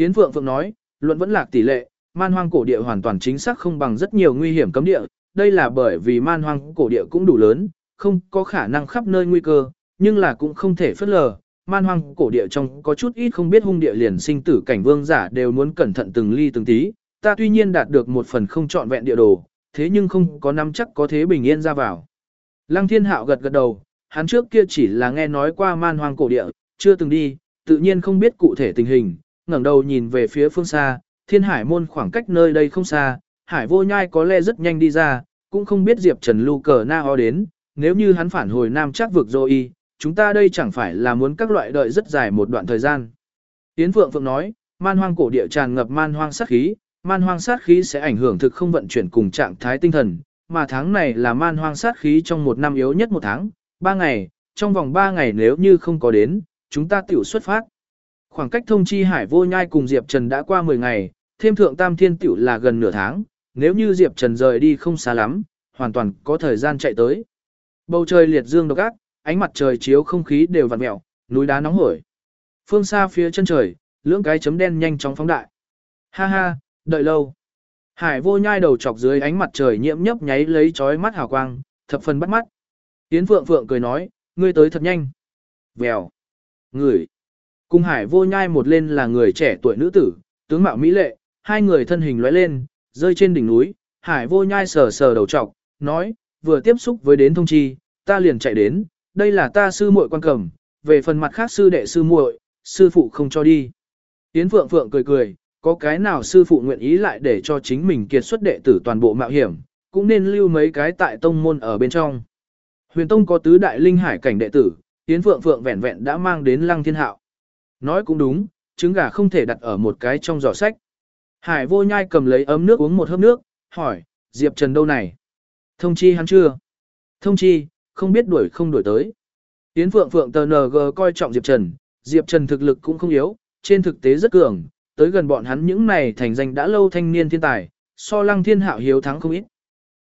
Yến Phượng Phượng nói, luận vẫn lạc tỷ lệ, man hoang cổ địa hoàn toàn chính xác không bằng rất nhiều nguy hiểm cấm địa, đây là bởi vì man hoang cổ địa cũng đủ lớn, không có khả năng khắp nơi nguy cơ, nhưng là cũng không thể phớt lờ. Man hoang cổ địa trong có chút ít không biết hung địa liền sinh tử cảnh vương giả đều muốn cẩn thận từng ly từng tí, ta tuy nhiên đạt được một phần không trọn vẹn địa đồ, thế nhưng không có nắm chắc có thế bình yên ra vào. Lăng thiên hạo gật gật đầu, hắn trước kia chỉ là nghe nói qua man hoang cổ địa, chưa từng đi, tự nhiên không biết cụ thể tình hình, ngẩng đầu nhìn về phía phương xa, thiên hải môn khoảng cách nơi đây không xa, hải vô nhai có lẽ rất nhanh đi ra, cũng không biết Diệp Trần lưu cờ na ho đến, nếu như hắn phản hồi nam chắc vực rồi chúng ta đây chẳng phải là muốn các loại đợi rất dài một đoạn thời gian. Yến Phượng Phượng nói, man hoang cổ địa tràn ngập man hoang sát khí, man hoang sát khí sẽ ảnh hưởng thực không vận chuyển cùng trạng thái tinh thần, mà tháng này là man hoang sát khí trong một năm yếu nhất một tháng, ba ngày, trong vòng ba ngày nếu như không có đến, chúng ta tiểu xuất phát. Khoảng cách thông chi hải vô nhai cùng Diệp Trần đã qua 10 ngày, thêm thượng tam thiên tiểu là gần nửa tháng, nếu như Diệp Trần rời đi không xa lắm, hoàn toàn có thời gian chạy tới. Bầu trời liệt dương độc ác, ánh mặt trời chiếu không khí đều vặn mèo, núi đá nóng hổi. Phương xa phía chân trời, lưỡng cái chấm đen nhanh chóng phóng đại. Ha ha, đợi lâu. Hải vô nhai đầu chọc dưới ánh mặt trời nhiễm nhấp nháy lấy chói mắt hào quang, thập phần bắt mắt. Yến Phượng Phượng cười nói, ngươi tới thật nhanh. Vèo. Người. Cùng hải vô nhai một lên là người trẻ tuổi nữ tử, tướng mạo mỹ lệ, hai người thân hình lóe lên, rơi trên đỉnh núi, hải vô nhai sờ sờ đầu trọc, nói, vừa tiếp xúc với đến thông chi, ta liền chạy đến, đây là ta sư muội quan cầm, về phần mặt khác sư đệ sư muội, sư phụ không cho đi. Yến Phượng Phượng cười cười, có cái nào sư phụ nguyện ý lại để cho chính mình kiệt xuất đệ tử toàn bộ mạo hiểm, cũng nên lưu mấy cái tại tông môn ở bên trong. Huyền Tông có tứ đại linh hải cảnh đệ tử, Yến Phượng Phượng vẹn vẹn đã mang đến Lăng Thiên Hạo. Nói cũng đúng, trứng gà không thể đặt ở một cái trong giỏ sách. Hải vô nhai cầm lấy ấm nước uống một hớp nước, hỏi, Diệp Trần đâu này? Thông chi hắn chưa? Thông chi, không biết đuổi không đuổi tới. Yến Phượng Phượng TNG coi trọng Diệp Trần, Diệp Trần thực lực cũng không yếu, trên thực tế rất cường, tới gần bọn hắn những này thành danh đã lâu thanh niên thiên tài, so lăng thiên hạo hiếu thắng không ít.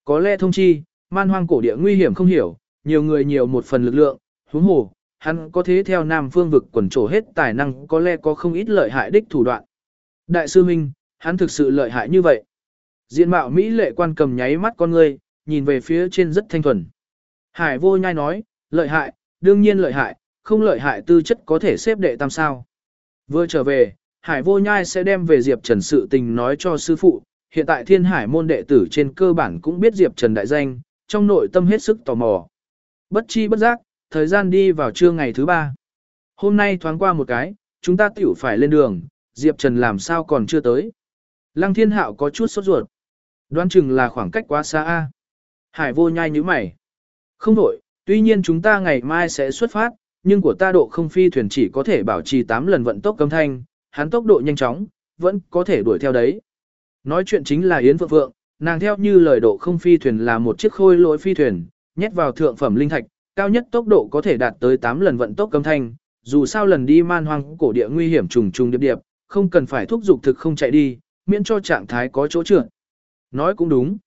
Có lẽ thông chi, man hoang cổ địa nguy hiểm không hiểu, nhiều người nhiều một phần lực lượng, huống hồ, hắn có thế theo nam phương vực quần trổ hết tài năng có lẽ có không ít lợi hại đích thủ đoạn. Đại sư Minh, hắn thực sự lợi hại như vậy. Diện mạo Mỹ lệ quan cầm nháy mắt con ngươi, nhìn về phía trên rất thanh thuần. Hải vô nhai nói, lợi hại, đương nhiên lợi hại, không lợi hại tư chất có thể xếp đệ tam sao. Vừa trở về, Hải vô nhai sẽ đem về Diệp Trần sự tình nói cho sư phụ, hiện tại thiên hải môn đệ tử trên cơ bản cũng biết Diệp Trần đại danh, trong nội tâm hết sức tò mò. Bất chi bất giác, thời gian đi vào trưa ngày thứ ba. Hôm nay thoáng qua một cái, chúng ta tiểu phải lên đường, Diệp Trần làm sao còn chưa tới. Lăng thiên hạo có chút sốt ruột. Đoán chừng là khoảng cách quá xa a. Hải vô nhai như mày. Không đổi, tuy nhiên chúng ta ngày mai sẽ xuất phát, nhưng của ta độ không phi thuyền chỉ có thể bảo trì 8 lần vận tốc cấm thanh, hắn tốc độ nhanh chóng, vẫn có thể đuổi theo đấy. Nói chuyện chính là Yến Phượng Phượng, nàng theo như lời độ không phi thuyền là một chiếc khôi lỗi phi thuyền, nhét vào thượng phẩm linh thạch, cao nhất tốc độ có thể đạt tới 8 lần vận tốc cấm thanh, dù sao lần đi man hoang cổ địa nguy hiểm trùng trùng điệp điệp, không cần phải thúc dục thực không chạy đi, miễn cho trạng thái có chỗ trượt. Nói cũng đúng.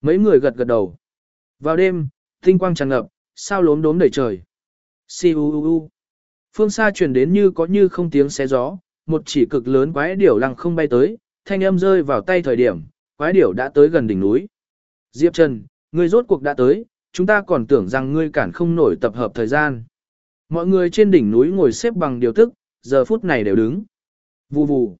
Mấy người gật gật đầu. Vào đêm, tinh quang tràn ngập, sao lốm đốm đầy trời. Siu Phương xa truyền đến như có như không tiếng xé gió, một chỉ cực lớn quái điểu lăng không bay tới, thanh âm rơi vào tay thời điểm, quái điểu đã tới gần đỉnh núi. Diệp Trần, ngươi rốt cuộc đã tới, chúng ta còn tưởng rằng ngươi cản không nổi tập hợp thời gian. Mọi người trên đỉnh núi ngồi xếp bằng điều tức, giờ phút này đều đứng. Vù vù.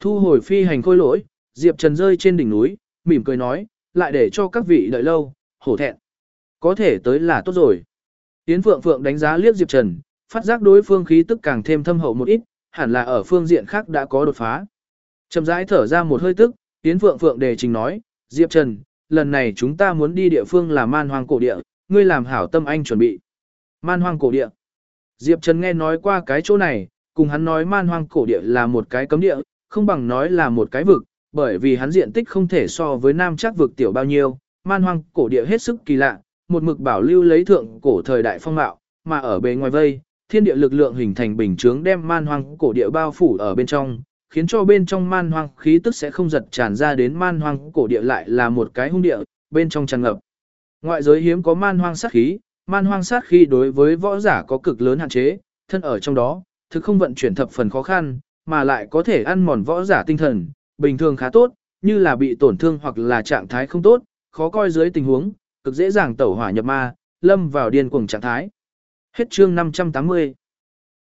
Thu hồi phi hành khôi lỗi, Diệp Trần rơi trên đỉnh núi, mỉm cười nói, lại để cho các vị đợi lâu, hổ thẹn. Có thể tới là tốt rồi. Yến Phượng Phượng đánh giá liếc Diệp Trần, phát giác đối phương khí tức càng thêm thâm hậu một ít, hẳn là ở phương diện khác đã có đột phá. Chậm rãi thở ra một hơi tức, Yến Phượng Phượng đề trình nói, Diệp Trần, lần này chúng ta muốn đi địa phương là man hoang cổ địa, ngươi làm hảo tâm anh chuẩn bị. Man hoang cổ địa. Diệp Trần nghe nói qua cái chỗ này, cùng hắn nói man hoang cổ địa là một cái cấm địa, không bằng nói là một cái vực, bởi vì hắn diện tích không thể so với nam chắc vực tiểu bao nhiêu, man hoang cổ địa hết sức kỳ lạ, một mực bảo lưu lấy thượng cổ thời đại phong mạo, mà ở bề ngoài vây, thiên địa lực lượng hình thành bình chướng đem man hoang cổ địa bao phủ ở bên trong, khiến cho bên trong man hoang khí tức sẽ không giật tràn ra đến man hoang cổ địa lại là một cái hung địa, bên trong tràn ngập. Ngoại giới hiếm có man hoang sát khí, man hoang sát khí đối với võ giả có cực lớn hạn chế, thân ở trong đó, thực không vận chuyển thập phần khó khăn, mà lại có thể ăn mòn võ giả tinh thần, bình thường khá tốt, như là bị tổn thương hoặc là trạng thái không tốt, khó coi dưới tình huống, cực dễ dàng tẩu hỏa nhập ma, lâm vào điên cuồng trạng thái. Hết chương 580.